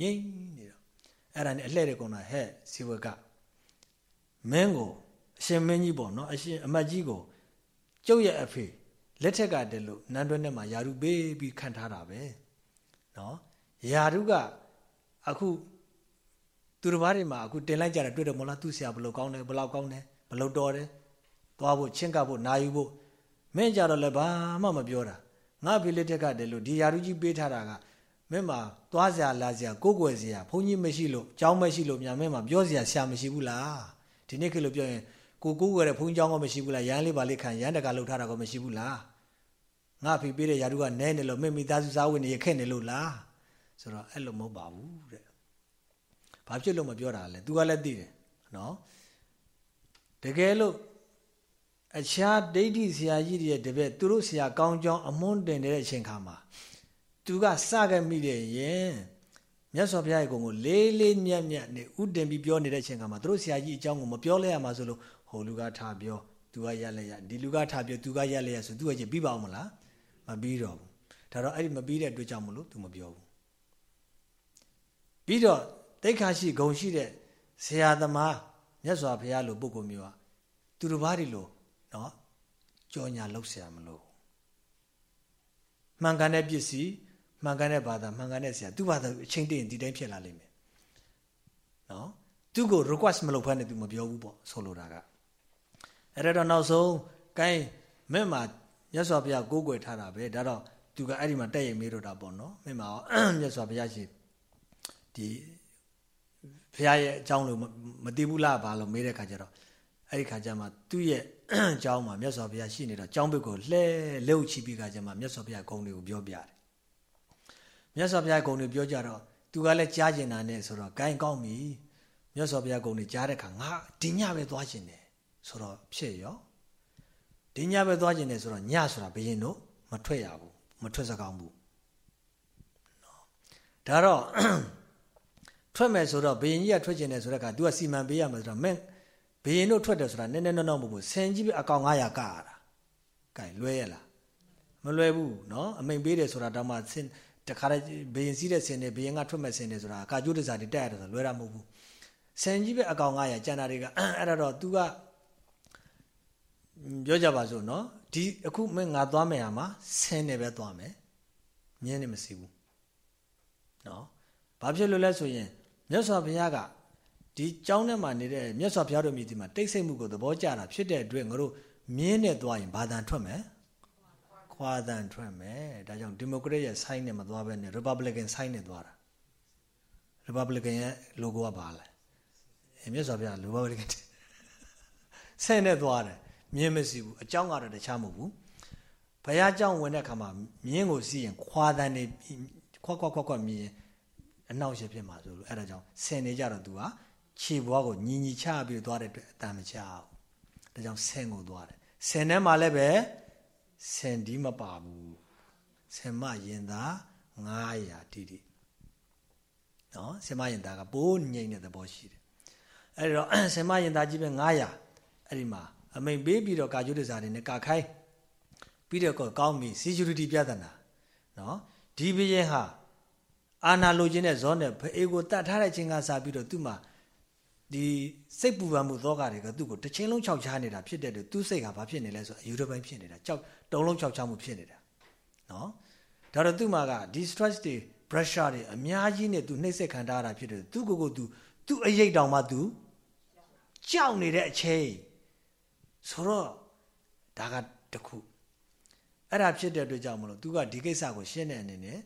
ငိမ့်နေတော့အဲ့ဒါနဲ့အလှည့်တဲ့ကောင်ကဟဲ့ဇီဝကမင်းကိုအရှင်မင်းကြီးပေါ့နော်အရှင်အမတ်ကြီးကိုကျုပ်ရဲ့အဖေလက်ထက်ကတည်းလို့နန်းတွဲနဲ့မှာယာရုပေးပြီးခံထားတာပဲနော်ယာရုကအခုသူတစ်ပါးတွေမှာအခုတင်လိုက်ကြတာတွေ့တယ်မလားသူ့ဆရာဘယ်လိုကောင်းတယ်ဘယ်လောက်ကောင်းတယ် ဘလို့တော်တယ်သွားဖို့ချင်းကပ်ဖို့နာယူဖို့မင်းကြတော့လည်းဘာမှမပြောတာငါဘီလက်တက်ကတယ်လို့ဒီယာရုကြီးပေးထားတာကမင်းမသွားစရာလာစရာကိုကိုွယ်စရာဘုန်းကြီးမရှိလို့ကြောင်းမရှိလို့မြန်မင်းမပြောစရာဆရာမရှိဘူးလားဒီနေ့ခေတ်လို့ပြောရင်ကိုကိုွယ်တဲ့ဘုန်းကြီးကြောင်းကမရှိဘူးလားရန်လေးပါလေးခံရန်တကလောက်ထားတာကမရှိဘူးလားငါဖေးပေးတဲ့ယာရုကနဲနေလို့မင်းမိသားစုစားဝင်နေရခက်နေလို့လားဆိုတော့အဲ့လိုမဟုတ်ပါဘူးတဲ့ဘာဖြစ်လို့မပြောတာလဲ तू ကလည်းသိတယ်နော် တကယ်လို့အခြားဒိဋ္ဌိဆရာကြီးတွေတပည့်သူတို့ဆရာကောင်းကြောင်းအမွန်းတင်တဲ့အချိန်ခါမှာ तू ကစခဲ့မိတယ်ရင်မြတ်စွာဘုရားရဲ့ကုံကိုလေးလေးမြတ်မြတ်နဲ့ဥတင်ပြီးပြောနေတဲ့အချိန်ခါမှာသူတို့ဆရာကြီးအကြောင်းကိုမပြောလဲရမှာဆိုလို့ဟိုလူကထားပြောသူကရက်လက်ရဒီလူကထားပြောသူကရက်လက်ရဆိုသူကချင်းပြီးပါအောင်မလားမပြီးတော့ဘူးဒါတော့အဲ့ဒီမပြီးတဲ့အတွက်ကြောင့်မလို့သူမပြောဘူးပြီးတော့တိတ်ခါရှိဂုံရှိတဲ့ဆရာသမား မြတ်စွာဘုရားလိုပုဂ္ဂိုလ်မျိုးဟာသူတစ်ပါးဒီလိုနော်ကြောညာလောက်ဆရာမလို့မှန်ကန်တဲ့ပစ္စည်းမှန်ကန်တဲ့ဘာသာမှန်ကန်တဲ့ဆရာသူ့ဘာသာအချိန်တည်းရင်ဒီတိုင်းဖြစ်လာလိမ့်မယ်နော်သူ့ကို request မလုပ်ဖက်နဲ့သူမပြောဘူးပေါ့ဆိုလိုတာကအဲ့တော့နောက်ဆုံးကိုင်းမင်းမှာမြတ်စွာဘုရားကိုးကွယ်ထားတာပဲဒါတော့သူကအဲ့ဒီမှာတက်ရင်မေးတော့တာပေါ့နော်မင်းမှာမြတ်စွာဘုရားရှိဒီ ဘုရားရဲ့အကြောင်းလို့မသိဘူးလားဘာလို့မေးတဲ့ခါကျတော့အဲ့ဒီခါကျမှသူ့ရဲ့အကြောင်းမှာမြတ်စွာဘုရားရှိနေတော့အကြောင်းဘက်ကိုလှဲလှုပ်ချပြီးခါကျမှမြတ်စွာဘုရားဂုဏ်တွေကိုပြောပြတယ်မြတ်စွာဘုရားဂုဏ်တွေပြောကြတော့သူကလည်းကြားကျင်တာနဲ့ဆိုတော့ဂိုင်းကောင်းပြီမြတ်စွာဘုရားဂုဏ်တွေကြားတဲ့ခါငါဒီညပဲသွားကျင်တယ်ဆိုတော့ဖြစ်ရောဒီညပဲသွားကျင်တယ်ဆိုတော့ညဆိုတာဘယင်တို့မထွက်ရဘူးမထွက်စကောင်းဘူးနော်ဒါတော့ ထွက်မယ်ဆိုတော့ဘယင်ကြီးကထွက်ကျင်တယ်ဆိုတဲ့ခါ तू ကစီမံပေးရမယ်ဆိုတော့မင်းဘယင်တို့ထွက်တယ်ဆိုတာနည်းနည်းနော်နော်မဟုတ်ဘူးဆင်ကြီးပဲအကောင်900ကရတာကဲလွဲရလားမလွယ်ဘူးเนาะအမိန်ပေးတယ်ဆိုတာတော့မှဆင်တခါတည်းဘယင်စီးတဲ့ဆင်နေဘယင်ကထွက်မဲ့ဆင်နေဆိုတာကာကျိုးတစားတွေတက်ရတယ်ဆိုလွယ်တာမဟုတ်ဘူးဆင်ကြီးပဲအကောင်900ကျန်တာတွေကအဲ့ဒါတော့ तू ကပြောကြပါစို့เนาะဒီအခုမင်းငါသွားမယ်ဟာမှာဆင်နေပဲသွားမယ်မြင်းနေမစီဘူးเนาะဘာဖြစ်လို့လဲဆိုရင် မြတ်စွာဘုရားကဒီကျောင်းထဲမှာနေတဲ့မြတ်စွာဘုရားတို့မြည်ဒီမှာတိတ်ဆိတ်မှုကိုသဘောကျတာဖြစ်တဲ့အတွက်ငါတို့မြင်းနဲ့သွားရင်ဘာသာထွက်မယ်ခွာတန်ထွက်မယ်ဒါကြောင့်ဒီမိုကရက်ရဲ့ sign နဲ့မသွားဘဲနဲ့ Republican sign နဲ့သွားတာ Republican ရဲ့ logo ကဘာလဲအဲမြတ်စွာဘုရား Republican ဆဲနဲ့သွားတယ်မြင်းမရှိဘူးအကြောင်းကတော့တခြားမဟုတ်ဘူးဘုရားကြောင့်ဝင်တဲ့ခါမှာမြင်းကိုစီးရင်ခွာတန်နေခွက်ခွက်ခွက်ခွက်မြင်း အနောက်ရှေ့ဖြစ်မှာဆိုလို့အဲ့ဒါကြောင့်ဆင်နေကြတော့သူကခြေဘွားကိုညီညီချပြီးသွားတဲ့အတွက်အတန်မချဘူးဒါကြောင့်ဆင်ကိုသွားတယ်ဆင်ထဲမှာလည်းပဲဆင်ဒီမပါဘူးဆင်မရင်သား900တိတိနော်ဆင်မရင်သားကပိုးငိမ့်တဲ့သဘောရှိတယ်အဲ့တော့ဆင်မရင်သားကြီးပဲ900အဲ့ဒီမှာအမိန်ပေးပြီးတော့ကာကျိုးဒဇာတွေနဲ့ကာခိုင်းပြီးတော့ကောင်းပြီ security ပြဿနာနော်ဒီဘရင်ဟာ အာနာလိုချင်တဲ့ဇောနဲ့ဖအေကိုတတ်ထားတဲ့ချင်းကစားပြီးတော့သူ့မှာဒီစိတ်ပူပန်မှုသောကတွေကသူ့ကိုတစ်ချင်းလုံးခြောက်ချားနေတာဖြစ်တဲ့အတွက်သူ့စိတ်ကဘာဖြစ်နေလဲဆိုအယူတပိုင်းဖြစ်နေတာကြောက်တုံလုံးခြောက်ချမှုဖြစ်နေတာနော်ဒါတော့သူ့မှာကဒီ stress တွေ pressure တွေအများကြီးနဲ့သူနှိမ့်ဆက်ခံထားရတာဖြစ်တယ်သူ့ကိုယ်ကိုသူသူ့အရေးတောင်မှသူကြောက်နေတဲ့အချိန်ဆိုတော့ဒါကတခုအဲ့ဒါဖြစ်တဲ့အတွက်ကြောင့်မလို့သူကဒီကိစ္စကိုရှင်းတဲ့အနေနဲ့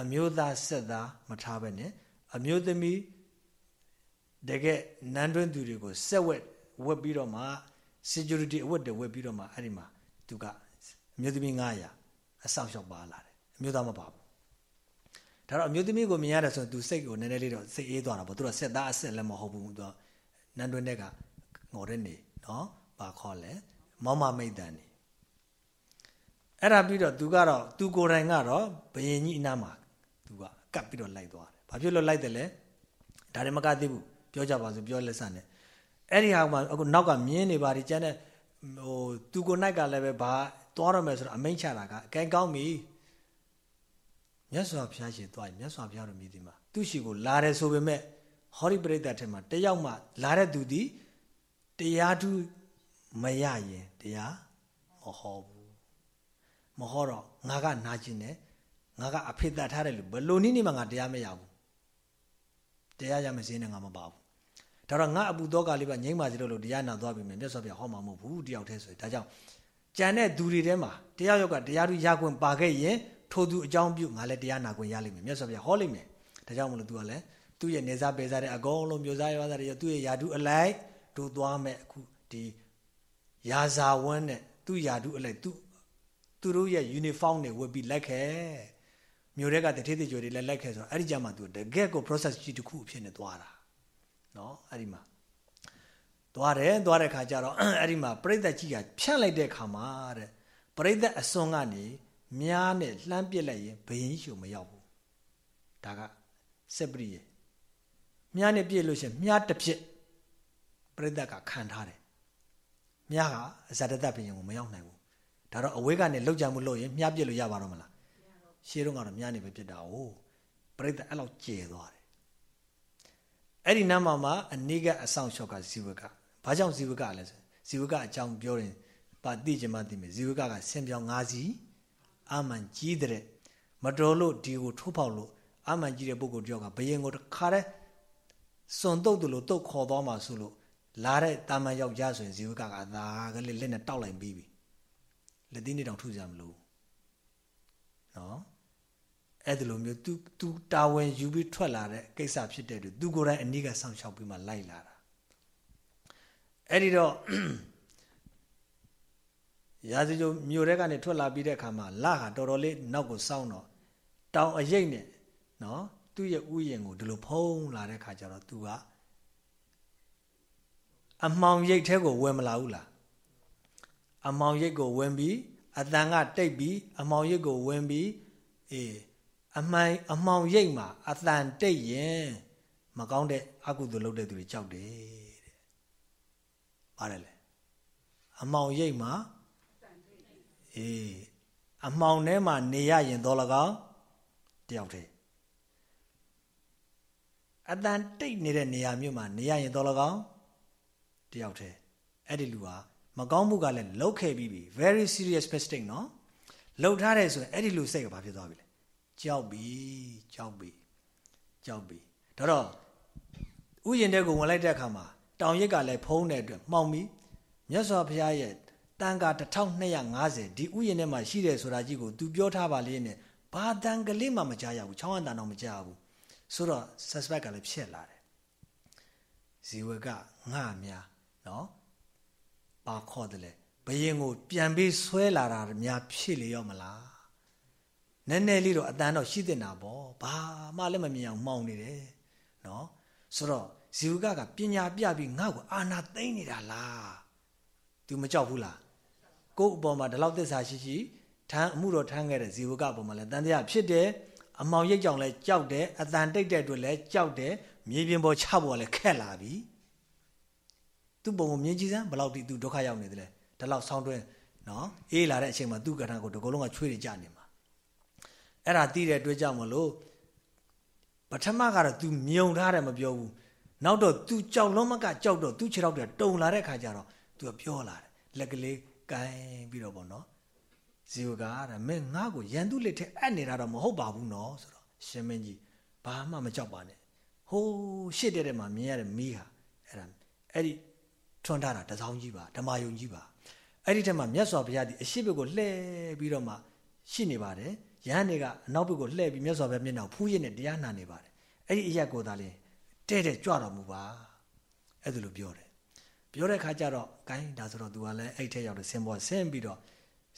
အမျိုးသားဆက်သားမထားပဲနဲ့အမျိုးသမီးတကယ်နန်းတွင်းသူတွေကိုဆက်ဝက်ဝက်ပြီးတော့မှ security အဝတ်တွေဝက်ပြီးတော့မှအဲ့ဒီမှာသူကအမျိုးသမီး900အဆောင်ရှောက်ပါလာတယ်အမျိုးသားမပါဘူးဒါတော့အမျိုးသမီးကိုမြင်ရတယ်ဆိုရင် तू စိတ်ကိုနည်းနည်းလေးတော့စိတ်အေးသွားတာပေါ့သူတော့ဆက်သားအဆက်လည်းမဟုတ်ဘူးသူနန်းတွင်းတဲ့ကငေါ်တဲ့နေနော်ဘာခေါ်လဲမောင်မမိတ်တန်နေအဲ့ဒါပြီးတော့ तू ကတော့ तू ကိုယ်တိုင်ကတော့ဘယင်ကြီးအနားမှာ तू ကကပ်ပြီးတော့လိုက်သွားတယ်ဘာဖြစ်လို့လိုက်တယ်လဲဒါလည်းမကသိဘူးပြောကြပါစို့ပြောလက်ဆန်နဲ့အဲ့ဒီဟာမှာအခုနောက်ကမြင်းနေပါဒီကျန်တဲ့ဟို तू ကိုနိုင်ကလည်းပဲဘာသွားရမယ်ဆိုတော့အမိန့်ချတာကအကဲကောင်းပြီမြတ်စွာဘုရားရှင်သွားရင်မြတ်စွာဘုရားတို့မြည်ဒီမှာသူ့ရှိကိုလာတယ်ဆိုပေမဲ့ဟောဒီပရိသတ်ထဲမှာတယောက်မှလာတဲ့သူဒီတရားသူမရရင်တရားမဟောဘူးမဟောတော့ငါကနာကျင်တယ် ငါကအဖေတတ်ထားတယ်လို့ဘလို့နည်းနည်းမှငါတရားမရဘူးတရားရမစင်းနဲ့ငါမပါဘူးဒါတော့ငါအပူတော့ကလေးပါငိမ့်ပါစီလို့တရားနာသွားပြီမယ်မြတ်စွာဘုရားဟောမှာမဟုတ်ဘူးတယောက်တည်းဆိုရင်ဒါကြောင့်ကြံတဲ့သူတွေထဲမှာတရားရောက်ကတရားသူရခွင့်ပါခဲ့ရင်ထိုသူအကြောင်းပြုငါလည်းတရားနာခွင့်ရလိမ့်မယ်မြတ်စွာဘုရားဟောလိမ့်မယ်ဒါကြောင့်မလို့ तू ကလည်းသူ့ရဲ့နေစားပေစားတဲ့အကုန်လုံးမျိုးစားရွာစားတွေသူ့ရဲ့ယာတုအလိုက်တို့သွားမဲ့အခုဒီရာဇာဝန်းနဲ့သူ့ယာတုအလိုက်သူသူတို့ရဲ့ uniform တွေဝတ်ပြီးလိုက်ခဲ့ မြို့တွေကတထေးတကြွတွေလည်းလိုက်ခဲ့ဆိုတော့အဲ့ဒီကြမှာသူတကယ့်ကို process ကြီးတစ်ခုအဖြစ်နဲ့သွားတာเนาะအဲ့ဒီမှာသွားတယ်သွားတဲ့ခါကျတော့အဲ့ဒီမှာပြိဿကြီးကဖြန့်လိုက်တဲ့ခါမှာတဲ့ပြိဿအစွန်ကနေမြားနဲ့လှမ်းပစ်လိုက်ရင်ဘယင်းရှုံမရောက်ဘူးဒါကစက်ပရိရဲ့မြားနဲ့ပြစ်လို့ရှိရင်မြားတစ်ဖြစ်ပြိဿကခံထားတယ်မြားကအဇာတတဘယင်းကိုမရောက်နိုင်ဘူးဒါတော့အဝေးကနေလောက်ကြမှုလို့ရင်မြားပြစ်လို့ရပါတော့မလား ရှေးတော့ကတော့မြားနေပဲပြစ်တာ哦ပြိဿအဲ့လောက်ကျဲသွားတယ်အဲ့ဒီနားမှာမှအနိကအဆောင်လျှောက်ကဇီဝကဘာကြောင့်ဇီဝကလဲဆိုဇီဝကအကြောင်းပြောရင်ပါတိကျမသိမယ်ဇီဝကကဆင်ပြောင်း၅စီးအာမန်ကြီးတဲ့မတော်လို့ဒီကိုထိုးပေါက်လို့အာမန်ကြီးတဲ့ပုဂ္ဂိုလ်တယောက်ကဘယင်ကိုတခါတည်းစွန်တုတ်တယ်လို့တုတ်ခေါ်သွားမှဆိုလို့လာတဲ့တာမန်ယောက်ျားဆိုရင်ဇီဝကကသာကလေးလက်နဲ့တောက်လိုက်ပြီးပြီလက်သီးနဲ့တောင်ထုကြမလို့နော် အဲ့ဒီလိုမျိုး तू तू တာဝန်ယူပြီးထွက်လာတဲ့ကိစ္စဖြစ်တဲ့သူ तू ကိုယ်တိုင်အနိကဆောင်းလျှောက်ပြီးမှလိုက်လာတာအဲ့ဒီတော့ရာဇဂျိုမြို့ထဲကနေထွက်လာပြီးတဲ့အခါမှာလဟာတော်တော်လေးနောက်ကိုစောင်းတော့တောင်အရိပ်နဲ့ နော်သူ့ရဲ့ဥယျာဉ်ကိုဒီလိုဖုံးလာတဲ့ခါကျတော့ तू ကအမှောင်ရိပ်ထဲကိုဝင်မလာဘူးလားအမှောင်ရိပ်ကိုဝင်ပြီးအတန်ကတိတ်ပြီးအမှောင်ရိပ်ကိုဝင်ပြီးအေး အမှန်အမှောင်ရိပ်မှာအတန်တိတ်ရင်မကောင်းတဲ့အကုသိုလ်လုပ်တဲ့သူတွေကြောက်တယ်တဲ့။ပါတယ်လေ။အမှောင်ရိပ်မှာအေးအမှောင်ထဲမှာနေရရင်တော့လကောင်းတယောက်တည်းအတန်တိတ်နေတဲ့နေရာမျိုးမှာနေရရင်တော့လကောင်းတယောက်တည်းအဲ့ဒီလူဟာမကောင်းမှုကလည်းလောက်ခဲ့ပြီးပြီ very serious mistake နော်လှုပ်ထားတယ်ဆိုရင်အဲ့ဒီလူစိတ်ကဘာဖြစ်သွားပြီလဲ ကြောက်ပြီကြောက်ပြီကြောက်ပြီဒါတော့ဥယျာဉ်တဲ့ကိုဝင်လိုက်တဲ့အခါမှာတောင်ရစ်ကလည်းဖုံးတဲ့အတွက်မှောင်ပြီမြတ်စွာဘုရားရဲ့တန်ခါ1250ဒီဥယျာဉ်ထဲမှာရှိတယ်ဆိုတာကြီးကို तू ပြောထားပါလေနဲ့ဘာတန်ကလေးမှမကြားရဘူးချောင်းအတန်တော့မကြားဘူးဆိုတော့ suspect ကလည်းဖြစ်လာတယ်ဇီဝကငှများနော်ဘာခေါ်တယ်လဲဘယင်ကိုပြန်ပြီးဆွဲလာတာများဖြစ်လေရောမလား နည်းနည်းလေးတော့အတန်တော့ရှိတင်တာပေါ့ဘာမှလည်းမမြင်အောင်မှောင်နေတယ်နော်ဆိုတော့ဇီဝကကပညာပြပြီးငါ့ကိုအာနာသိမ့်နေတာလား तू မကြောက်ဘူးလားကို့အပေါ်မှာဒီလောက်သစ္စာရှိရှိထမ်းအမှုတော်ထမ်းခဲ့တဲ့ဇီဝကအပေါ်မှာလည်းတန်တရားဖြစ်တယ်အမောင်ရိပ်ကြောင့်လည်းကြောက်တယ်အတန်တိတ်တဲ့အတွက်လည်းကြောက်တယ်မြေပြင်ပေါ်ချဖို့ကလည်းခက်လာပြီသူ့ပုံကိုမြင်ကြည့်စမ်းဘယ်လောက်ထိသူဒုက္ခရောက်နေတယ်လဲဒီလောက်ဆောင်းတွင်းနော်အေးလာတဲ့အချိန်မှာသူ့ကဏ္ဍကိုဒီကုလုံးကချွေးနေကြနေမှာ အဲ့ဒါသိတဲ့အတွက်ကြောင့်မလို့ပထမကတော့ तू မြုံထားတယ်မပြောဘူးနောက်တော့ तू ကြောက်လုံးမကကြောက်တော့ तू ခြေထောက်တွေတုံလာတဲ့ခါကျတော့ तू ပြောလာတယ်လက်ကလေးကိုင်းပြီးတော့ပေါ့နော်ဇီဝကတဲ့မင်းငါ့ကိုရန်သူလက်ထက်အပ်နေတာတော့မဟုတ်ပါဘူးနော်ဆိုတော့ရှင်မင်းကြီးဘာမှမကြောက်ပါနဲ့ဟိုးရှစ်တဲ့တဲ့မှာမြင်ရတဲ့မီးဟာအဲ့ဒါအဲ့ဒီထွန်းထားတာတစောင်းကြီးပါဓမ္မယုံကြီးပါအဲ့ဒီထက်မှာမြတ်စွာဘုရားဒီအရှိဘက်ကိုလှည့်ပြီးတော့မှရှိနေပါတယ် ရဟန်းတွေကအနောက်ဘက်ကိုလှည့်ပြီးမြတ်စွာဘုရားမျက်နှာဖူးရင်းနဲ့တရားနာနေပါတယ်အဲ့ဒီအရက်ကိုသာလေတဲ့တဲ့ကြွတော်မူပါအဲ့ဒါလိုပြောတယ်ပြောတဲ့ခါကျတော့ဂိုင်းဒါဆိုတော့ तू ကလည်းအဲ့ထက်ရောက်တဲ့ဆင်းပေါ်ဆင်းပြီးတော့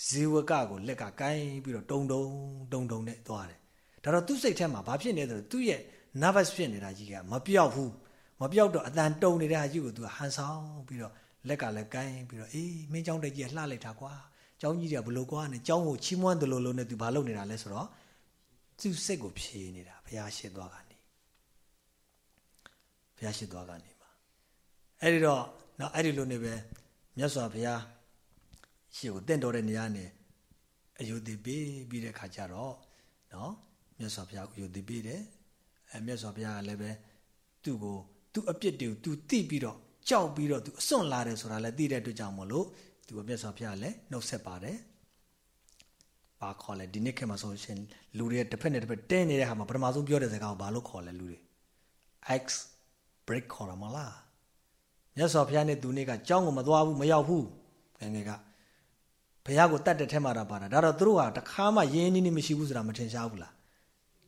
ဇေဝကကိုလက်ကဂိုင်းပြီးတော့တုံတုံတုံတုံနဲ့သွားတယ်ဒါတော့သူ့စိတ်ထဲမှာဘာဖြစ်နေလဲဆိုတော့သူ့ရဲ့ nervous ဖြစ်နေတာကြီးကမပြောက်ဘူးမပြောက်တော့အတန်တုံနေတဲ့ဟာကြီးကို तू ဟန်ဆောင်ပြီးတော့လက်ကလည်းကိုင်းပြီးတော့အေးမင်းเจ้าတက်ကြီးကလှလိုက်တာကွာ เจ้าကြီးတွေကဘလို့ကွာနဲ့เจ้าကိုချီးမွမ်းတယ်လို့လို့နဲ့သူဘာလုပ်နေတာလဲဆိုတော့သူစိတ်ကိုဖြေနေတာဘုရားရှိသွားကနေဘုရားရှိသွားကနေမှာအဲ့ဒီတော့နော်အဲ့ဒီလိုနေပဲမြတ်စွာဘုရားရှိကိုတင့်တော်တဲ့နေရာနဲ့အယုဒိပေးပြီးတဲ့ခါကျတော့နော်မြတ်စွာဘုရားကိုယုဒိပေးတယ်အဲမြတ်စွာဘုရားကလည်းပဲသူ့ကိုသူ့အပြစ်တွေကိုသူသိပြီးတော့ကြောက်ပြီးတော့သူအစွန့်လာတယ်ဆိုတာလည်းသိတဲ့အတွက်ကြောင့်မလို့ तू မြတ်စွာဘုရားလည်းနှုတ်ဆက်ပါတယ်ဘာခေါ်လဲဒီနေ့ခေတ်မှာဆိုရှင်လူတွေတစ်ဖက်နဲ့တစ်ဖက်တင်းနေတဲ့ဟာမှာပထမဆုံးပြောတဲ့စကားကိုဘာလို့ခေါ်လဲလူတွေ X break ခေါ်ရမလားမြတ်စွာဘုရားနဲ့သူနေ့ကကြောင်းကိုမသွားဘူးမရောက်ဘူးငယ်ငယ်ကဘုရားကိုတတ်တဲ့ထဲမှာတာပါတာဒါတော့သူတို့ဟာတခါမှရင်းနှီးနှီးမရှိဘူးဆိုတာမထင်ရှားဘူးလား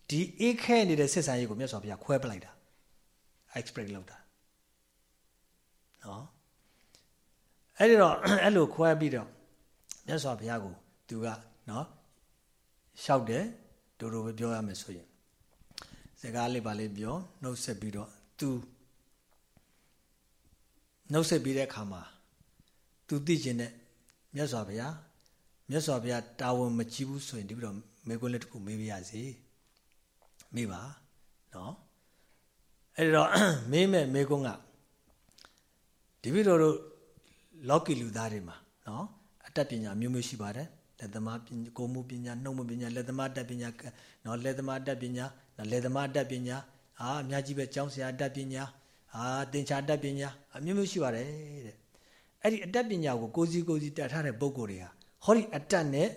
ဒီအေးခဲနေတဲ့စစ်ဆန်ရေးကိုမြတ်စွာဘုရားခွဲပလိုက်တာ express လောက်တာနော် အဲ့ဒီတော့အဲ့လိုခွဲပြီးတော့မြတ်စွာဘုရားကိုသူကနော်လျှောက်တယ်ဒိုဒိုပဲပြောရမယ်ဆိုရင်စကားလေးပါလေးပြောနှုတ်ဆက်ပြီးတော့သူနှုတ်ဆက်ပြီးတဲ့အခါမှာသူသိကျင်တဲ့မြတ်စွာဘုရားမြတ်စွာဘုရားတာဝန်မကြီးဘူးဆိုရင်ဒီပြီးတော့မေကွန်းလေးတစ်ခုမေးပြရစီမေးပါနော်အဲ့ဒီတော့မေးမဲ့မေကွန်းကဒီပြီးတော့ လောကီလူသားတွေမှာနော်အတတ်ပညာမျိုးမျိုးရှိပါတယ်လက်သမားကိုမှုပညာနှုတ်မှုပညာလက်သမားတတ်ပညာနော်လက်သမားတတ်ပညာလက်သမားတတ်ပညာအာအများကြီးပဲကျောင်းဆရာတတ်ပညာအာသင်္ချာတတ်ပညာအမျိုးမျိုးရှိပါတယ်တဲ့အဲ့ဒီအတတ်ပညာကိုကိုစီကိုစီတတ်ထားတဲ့ပုံကိုယ်တွေဟာဟောဒီအတတ်နဲ့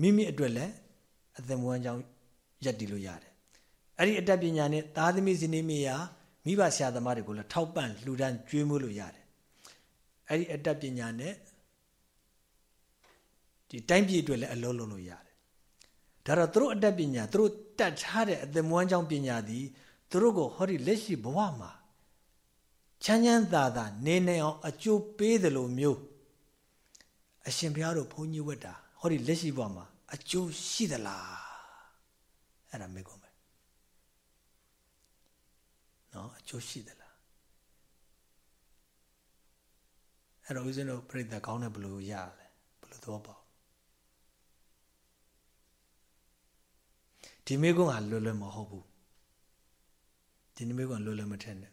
မိမိအတွက်လည်းအသက်မွေးကြောင်းရက်တည်လို့ရတယ်အဲ့ဒီအတတ်ပညာနဲ့သားသမီးဇနီးမေယာမိဘဆရာသမားတွေကိုလည်းထောက်ပံ့လှူဒန်းကျွေးမွေးလို့ရတယ် အဲ့ဒီအတတ်ပညာနဲ့ဒီတိုင်းပြည်အတွက်လည်းအလုံးလုံးလို့ရတယ်ဒါတော့သူတို့အတတ်ပညာသူတို့တတ်ထားတဲ့အသက်မွေးကြောင်းပညာသည်သူတို့ကိုဟောဒီလက်ရှိဘဝမှာချမ်းချမ်းသာသာနေနေအောင်အကျိုးပေးတယ်လို့မျိုးအရှင်ဘုရားတို့ဘုန်းကြီးဝတ်တာဟောဒီလက်ရှိဘဝမှာအကျိုးရှိသလားအဲ့ဒါမေးကုန်မယ်နော်အကျိုးရှိသလား အဲ့တော့ဦးဇင်းတို့ပြိတ္တကောင်းတဲ့ဘလို့ရလဲဘလို့သဘောပေါက်ဒီမိကုန်းဟာလွယ်လွယ်မဟုတ်ဘူးဒီမိကုန်းလွယ်လွယ်မထက်နဲ့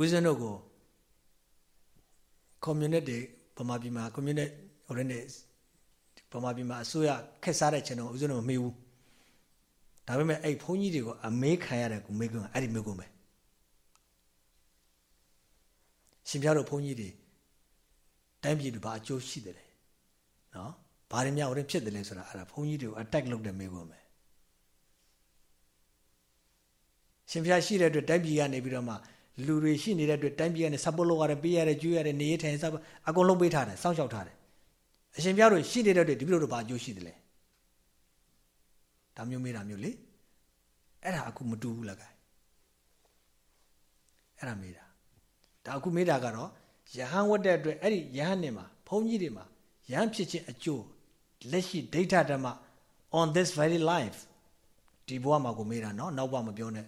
ဦးဇင်းတို့ကို community ပမာပြည်မှာ community ဟိုတဲ့ပမာပြည်မှာအစိုးရခက်စားတဲ့ကျွန်တော်ဦးဇင်းတို့မမေးဘူးဒါပေမဲ့အဲ့ဘုန်းကြီးတွေကိုအမေးခံရတဲ့ကိုမေးကွန်းအဲ့ဒီမေးကွန်းပဲ ရှင်ပြတို့ဘုန်းကြီးတွေတိုင်းပြည်တွေဘာအကျိုးရှိတယ်လဲနော်ဘာတွေများဝင်ဖြစ်တယ်လဲဆိုတာအဲ့ဒါဘုန်းကြီးတွေကို attack လုပ်တဲ့မေးခွန်းပဲရှင်ပြရှိတဲ့အတွက်တိုင်းပြည်ကနေပြီးတော့မှလူတွေရှိနေတဲ့အတွက်တိုင်းပြည်ကနေ support လုပ်ရတယ်ပေးရတယ်ကျွေးရတယ်နေရထိုင်စအကုန်လုံးပေးထားတယ်စောင့်ရှောက်ထားတယ်အရှင်ပြတို့ရှိနေတဲ့အတွက်ဒီပြည်တို့ဘာအကျိုးရှိတယ်လဲဒါမျိုးမေးတာမျိုးလေအဲ့ဒါအခုမတူဘူးလားကဲအဲ့ဒါမေးတာ ဒါအခုမေးတာကတော့ယဟန်ဝတ်တဲ့အတွက်အဲ့ဒီယဟန်နေမှာဘုန်းကြီးတွေမှာယဟန်ဖြစ်ခြင်းအကျိုးလက်ရှိဒိဋ္ဌဓမ္မ on this very life ဒီဘဝမှာကိုမေးတာနော်နောက်ဘဝမပြောနဲ့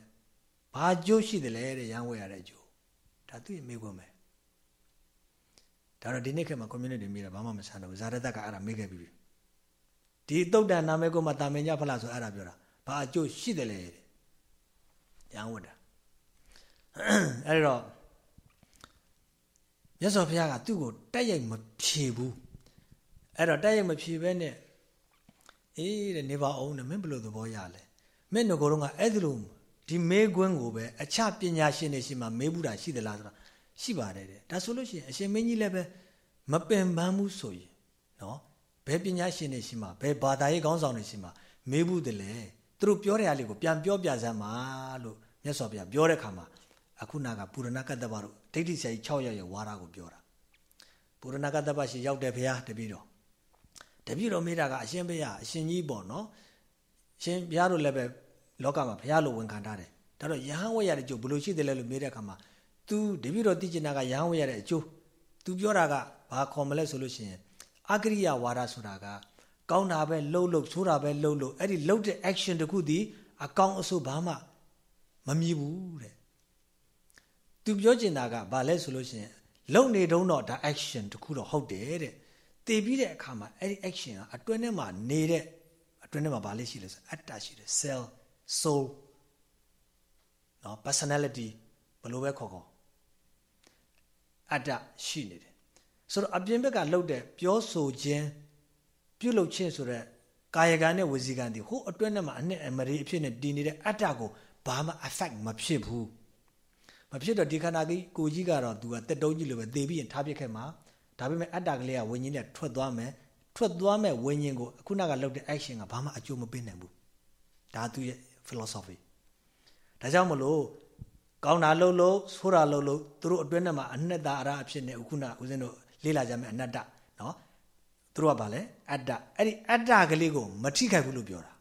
ဘာကျိုးရှိတယ်လဲတဲ့ယဟန်ဝတ်ရတဲ့အကျိုးဒါသူ့ရဲ့မေးခွန်းပဲဒါတော့ဒီနေ့ခေတ်မှာ community တွေမေးတာဘာမှမဆန်တော့ဘူးဇာရတက်ကအဲ့ဒါမေးခဲ့ပြီဒီတုတ်တန်နာမည်ကိုမှတာမင်ညဖလားဆိုအဲ့ဒါပြောတာဘာအကျိုးရှိတယ်လဲတဲ့ယဟန်ဝတ်တာအဲ့တော့ မြတ်စွာဘုရားကသူ့ကိုတက်ရိုက်မဖြေဘူးအဲ့တော့တက်ရိုက်မဖြေဘဲနဲ့အေးတဲ့နေပါအောင်နဲ့မင်းဘယ်လိုသဘောရလဲမင်းငကိုတော့ကအဲ့ဒီလိုဒီမေးခွန်းကိုပဲအချပညာရှင်တွေရှိမှမေးဘူးတာရှိသလားဆိုတာရှိပါတယ်တဲ့ဒါဆိုလို့ရှိရင်အရှင်မင်းကြီးလည်းပဲမပင်ပန်းဘူးဆိုရင်နော်ဘယ်ပညာရှင်တွေရှိမှဘယ်ဘာသာရေးခေါင်းဆောင်တွေရှိမှမေးဘူးတည်းလေသူတို့ပြောတဲ့အရာလေးကိုပြန်ပြောပြစမ်းပါလို့မြတ်စွာဘုရားပြောတဲ့ခါမှာအခုနာကပူရဏကတ္တပတို့ ဒိဋ္ဌိဆရာကြီး6ရက်ရဲ့ဝါဒကိုပြောတာပူရဏကတ္တပရှိရောက်တယ်ဘုရားတပည့်တော်တပည့်တော်မိတာကအရှင်ဘုရားအရှင်ကြီးပေါ့နော်ရှင်ဘုရားတို့လည်းပဲလောကမှာဘုရားလိုဝန်ခံထားတယ်ဒါတော့ယဟန်ဝတ်ရတဲ့အကျိုးဘယ်လိုရှိတယ်လဲလို့မေးတဲ့အခါမှာ तू တပည့်တော်သိကျင်တာကယဟန်ဝတ်ရတဲ့အကျိုး तू ပြောတာကဘာခေါ်မလဲဆိုလို့ရှိရင်အကရိယဝါဒဆိုတာကကောင်းတာပဲလှုပ်လှုပ်ဆိုးတာပဲလှုပ်လှုပ်အဲ့ဒီလှုပ်တဲ့ action တခုဒီအကောင်းအဆိုးဘာမှမမြည်ဘူးတဲ့ သူပြောချင်တာကဘာလဲဆိုလို့ရှိရင်လုံနေတုံးတော့ဒါ action တခုတော့ဟုတ်တယ်တဲ့တည်ပြီးတဲ့အခါမှာအဲ့ဒီ action ကအတွင်းထဲမှာနေတဲ့အတွင်းထဲမှာဘာလဲရှိလဲဆိုအတ္တရှိတယ် cell soul နော် personality ဘယ်လိုပဲခေါ်ခေါ်အတ္တရှိနေတယ်ဆိုတော့အပြင်ဘက်ကလှုပ်တဲ့ပြောဆိုခြင်းပြုလုပ်ခြင်းဆိုတဲ့ကာယကံနဲ့ဝစီကံဒီဟိုအတွင်းထဲမှာအနှစ်အမရီအဖြစ်နဲ့တည်နေတဲ့အတ္တကိုဘာမှ affect မဖြစ်ဘူး မဖြစ်တော့ဒီခန္ဓာကြီးကိုကြီးကတော့ तू ကတက်တုံးကြီးလိုပဲသေပြီးရင်ထားပစ်ခဲ့မှာဒါပေမဲ့အတ္တကလေးကဝิญဉ်နဲ့ထွက်သွားမယ်ထွက်သွားမဲ့ဝิญဉ်ကိုအခုနကလုပ်တဲ့ action ကဘာမှအကျိုးမပေးနိုင်ဘူးဒါသူရဲ့ philosophy ဒါကြောင့်မလို့ကောင်းတာလုပ်လို့ဆိုးတာလုပ်လို့သူတို့အတွင်းထဲမှာအနှစ်သာအရအဖြစ်နဲ့အခုနဦးဇင်းတို့လေ့လာကြမယ်အနတ္တနော်သူတို့ကဘာလဲအတ္တအဲ့ဒီအတ္တကလေးကိုမထိခိုက်ဘူးလို့ပြောတာ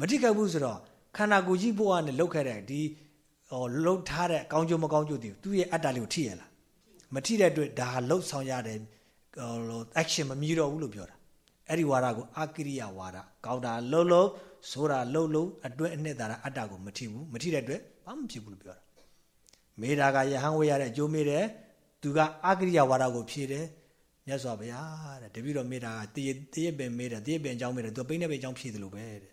မထိခိုက်ဘူးဆိုတော့ခန္ဓာကိုယ်ကြီးဘဝနဲ့လောက်ခဲ့တဲ့ဒီ ဟောလှုပ်ထားတဲ့ကောင်းကျိုးမကောင်းကျိုးတွေသူ့ရဲ့အတ္တလေးကိုထိရလားမထိတဲ့အတွက်ဒါဟာလှုပ်ဆောင်ရတယ်ဟို action မမြည်တော့ဘူးလို့ပြောတာအဲ့ဒီဝါဒကိုအာကိရိယဝါဒကောင်းတာလှုပ်လှုပ်ဆိုတာလှုပ်လှုပ်အတွင်းအနှစ်သာရအတ္တကိုမထိဘူးမထိတဲ့အတွက်ဘာမှဖြစ်ဘူးလို့ပြောတာမေတာကယဟန်ဝေရတဲ့အကျိုးမေးတယ်သူကအာကိရိယဝါဒကိုဖြေတယ်မြတ်စွာဘုရားတဲ့တပည့်တော်မေတာကတည့်တည့်ပင်မေးတယ်တည့်ပင်အကြောင်းမေးတယ်သူပိန်းတဲ့ပင်အကြောင်းဖြေတယ်လို့ပဲတဲ့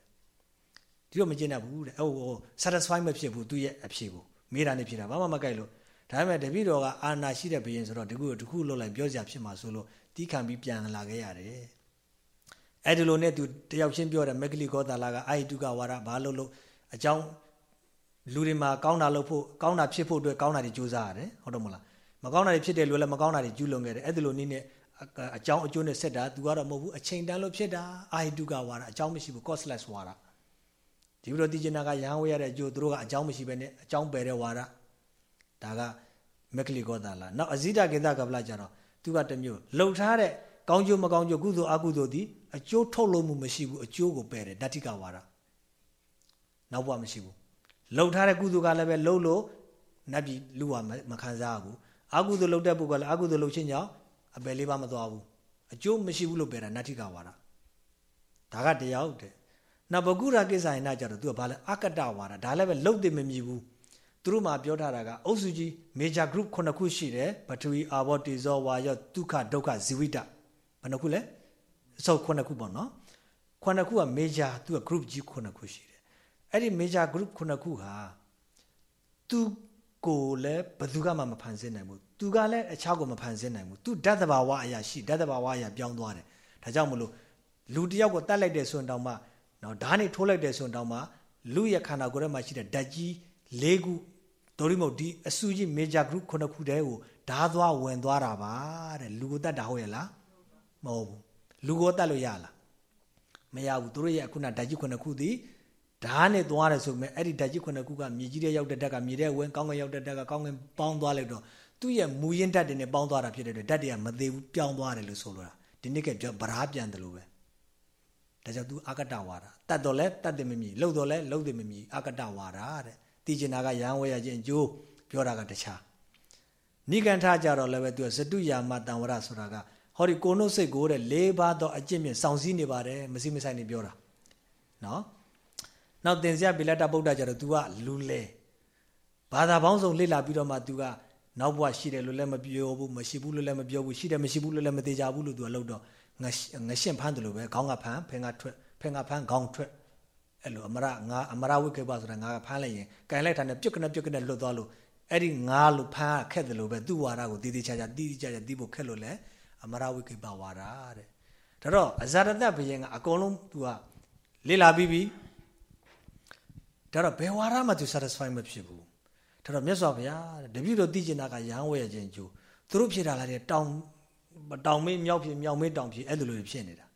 ဒီတော့မကျင်တတ်ဘူးတဲ့ဟိုဟို satisfy မဖြစ်ဘူးသူရဲ့အဖြေကိုမေးတာနဲ့ဖြေတာဘာမှမကြိုက်လို့ဒါပေမဲ့တပည့်တော်ကအာနာရှိတဲ့ဘုရင်ဆိုတော့တကူတခုလောက်လိုက်ပြောစရာဖြစ်မှာဆိုလို့တီးခံပြီးပြန်လာခဲ့ရတယ်အဲ့ဒီလိုနဲ့သူတယောက်ချင်းပြောတယ်မက်ကလီကောသာလာကအာဟိတုကဝါဒဘာလို့လို့အကြောင်းလူတွေမှာကောင်းတာလုပ်ဖို့ကောင်းတာဖြစ်ဖို့အတွက်ကောင်းတာတွေကြိုးစားရတယ်ဟုတ်တယ်မလားမကောင်းတာတွေဖြစ်တယ်လို့လည်းမကောင်းတာတွေကျူးလွန်ခဲ့တယ်အဲ့ဒီလိုနည်းနဲ့အကြောင်းအကျိုးနဲ့ဆက်တာသူကတော့မဟုတ်ဘူးအချိန်တန်လို့ဖြစ်တာအာဟိတုကဝါဒအကြောင်းမရှိဘူး costless ဝါဒ ဒီလိုတိကျနာကရဟန်းဝဲရတဲ့အကျိုးသူတို့ကအကြောင်းမရှိဘဲနဲ့အကြောင်းပယ်တဲ့ဝါဒဒါကမက်ကလီကောသာလာနောက်အဇိတကေသကပလကြတော့သူကတမျိုးလှုပ်ထားတဲ့ကောင်းကျိုးမကောင်းကျိုးကုသိုလ်အကုသိုလ်ဒီအကျိုးထုတ်လို့မှုမရှိဘူးအကျိုးကိုပယ်တယ်ဓတ္တိကဝါဒနောက်ဘဝမရှိဘူးလှုပ်ထားတဲ့ကုသိုလ်ကလည်းပဲလှုပ်လို့နတ်ပြည်လူဝမခံစားဘူးအကုသိုလ်လှုပ်တဲ့ပုဂ္ဂိုလ်ကလည်းအကုသိုလ်လှုပ်ခြင်းကြောင့်အပယ်လေးပါမသွားဘူးအကျိုးမရှိဘူးလို့ပယ်တာနတ္တိကဝါဒဒါကတရားဟုတ်တယ် နဘဂုရကိစ္စရင်နာကြတော့ तू ကဘာလဲအကတဝါဒဒါလည်းပဲလုတ်တယ်မမြည်ဘူးသူတို့မှာပြောထားတာကအုပ်စုကြီး major group ခုနှစ်ခုရှိတယ်ပထဝီအာဘောတေဇောဝါယောဒုက္ခဒုက္ခဇီဝိတဘယ်နှခုလဲအစုပ်ခုနှစ်ခုပေါ့နော်ခုနှစ်ခုက major သူက group ကြီးခုနှစ်ခုရှိတယ်အဲ့ဒီ major group ခုနှစ်ခုဟာသူကိုလည်းဘယ်သူကမှမဖန်ဆင်းနိုင်ဘူးသူကလည်းအခြားကိုမဖန်ဆင်းနိုင်ဘူးသူဓာတ်တဘာဝအရာရှိဓာတ်တဘာဝအရာပြောင်းသွားတယ်ဒါကြောင့်မလို့လူတယောက်ကိုတတ်လိုက်တဲ့ဆိုရင်တောင်မှ နော်ဓာတ်နဲ့ထိုးလိုက်တဲ့ဆိုရင်တောင်မှလူရဲ့ခန္ဓာကိုယ်ထဲမှာရှိတဲ့ဓာတ်ကြီး၄ခုဒိုရီမုတ်ဒီအစုကြီး major group ခုနှစ်ခုတည်းကိုဓာသွားဝင်သွားတာပါတဲ့လူကိုတတ်တာဟုတ်ရဲ့လားမဟုတ်ဘူးလူကိုတတ်လို့ရလားမရဘူးတို့ရဲ့ခုနဓာတ်ကြီးခုနှစ်ခုသည်ဓာတ်နဲ့သွားတယ်ဆိုပေမဲ့အဲ့ဒီဓာတ်ကြီးခုနှစ်ခုကမြေကြီးထဲရောက်တဲ့ဓာတ်ကမြေထဲဝင်ကောင်းကင်ရောက်တဲ့ဓာတ်ကကောင်းကင်ပေါင်းသွားလိုက်တော့သူ့ရဲ့မူရင်းဓာတ်တွေနဲ့ပေါင်းသွားတာဖြစ်တဲ့အတွက်ဓာတ်တွေကမသေးဘူးပြောင်းသွားတယ်လို့ဆိုလိုတာဒီနေ့ကပြောဗရာပြန်တယ်လို့ပဲ ဒါကြောင့် तू အာကတဝါဒတတ်တော့လဲတတ်တယ်မမြည်လှုပ်တော့လဲလှုပ်တယ်မမြည်အာကတဝါဒတဲ့တည်ကျင်တာကရဟန်းဝဲရခြင်းအကျိုးပြောတာကတခြားနိကန္ထကြတော့လည်းပဲ तू ဇတုယာမတံဝရဆိုတာကဟောဒီကိုနုစိတ်ကိုတဲ့၄ပါးသောအကျင့်မြင့်စောင့်စည်းနေပါတယ်မစိမဆိုင်နေပြောတာနော်နောက်သင်္ဆရာပိလတ္တဗုဒ္ဓကြတော့ तू ကလူလဲဘာသာပေါင်းစုံလေ့လာပြီးတော့မှ तू ကနောက်ဘဝရှိတယ်လို့လည်းမပြောဘူးမရှိဘူးလို့လည်းမပြောဘူးရှိတယ်မရှိဘူးလို့လည်းမသေးကြဘူးလို့ तू ကလှုပ်တော့ ငငရှင်းဖမ်းတယ်လို့ပဲခေါင်းကဖမ်းဖင်ကထွက်ဖင်ကဖမ်းခေါင်းထွက်အဲ့လိုအမရငါအမရဝိခေပဆိုတာငါကဖမ်းလိုက်ရင်ကန်လိုက်တာနဲ့ပြုတ်ကနဲ့ပြုတ်ကနဲ့လွတ်သွားလို့အဲ့ဒီငါလို့ဖမ်းခက်တယ်လို့ပဲသူ့ဝါဒကိုတည်တည်ချာချာတည်တည်ချာချာတည်ဖို့ခက်လို့လဲအမရဝိခေပဝါဒတဲ့ဒါတော့အဇာရတဘယင်ကအကုန်လုံး तू ကလေ့လာပြီးပြီဒါတော့ဘယ်ဝါဒမှ तू satisfy မဖြစ်ဘူးဒါတော့မြတ်စွာဘုရားတပည့်တော်သိကျင်တာကရဟန်းဝဲရခြင်းကျိုးသူတို့ဖြစ်တာလားတောင် တောင်မေးမြောက်ဖြစ်မြောက်မေးတောင်ဖြစ်အဲ့လိုလိုဖြစ်နေတာ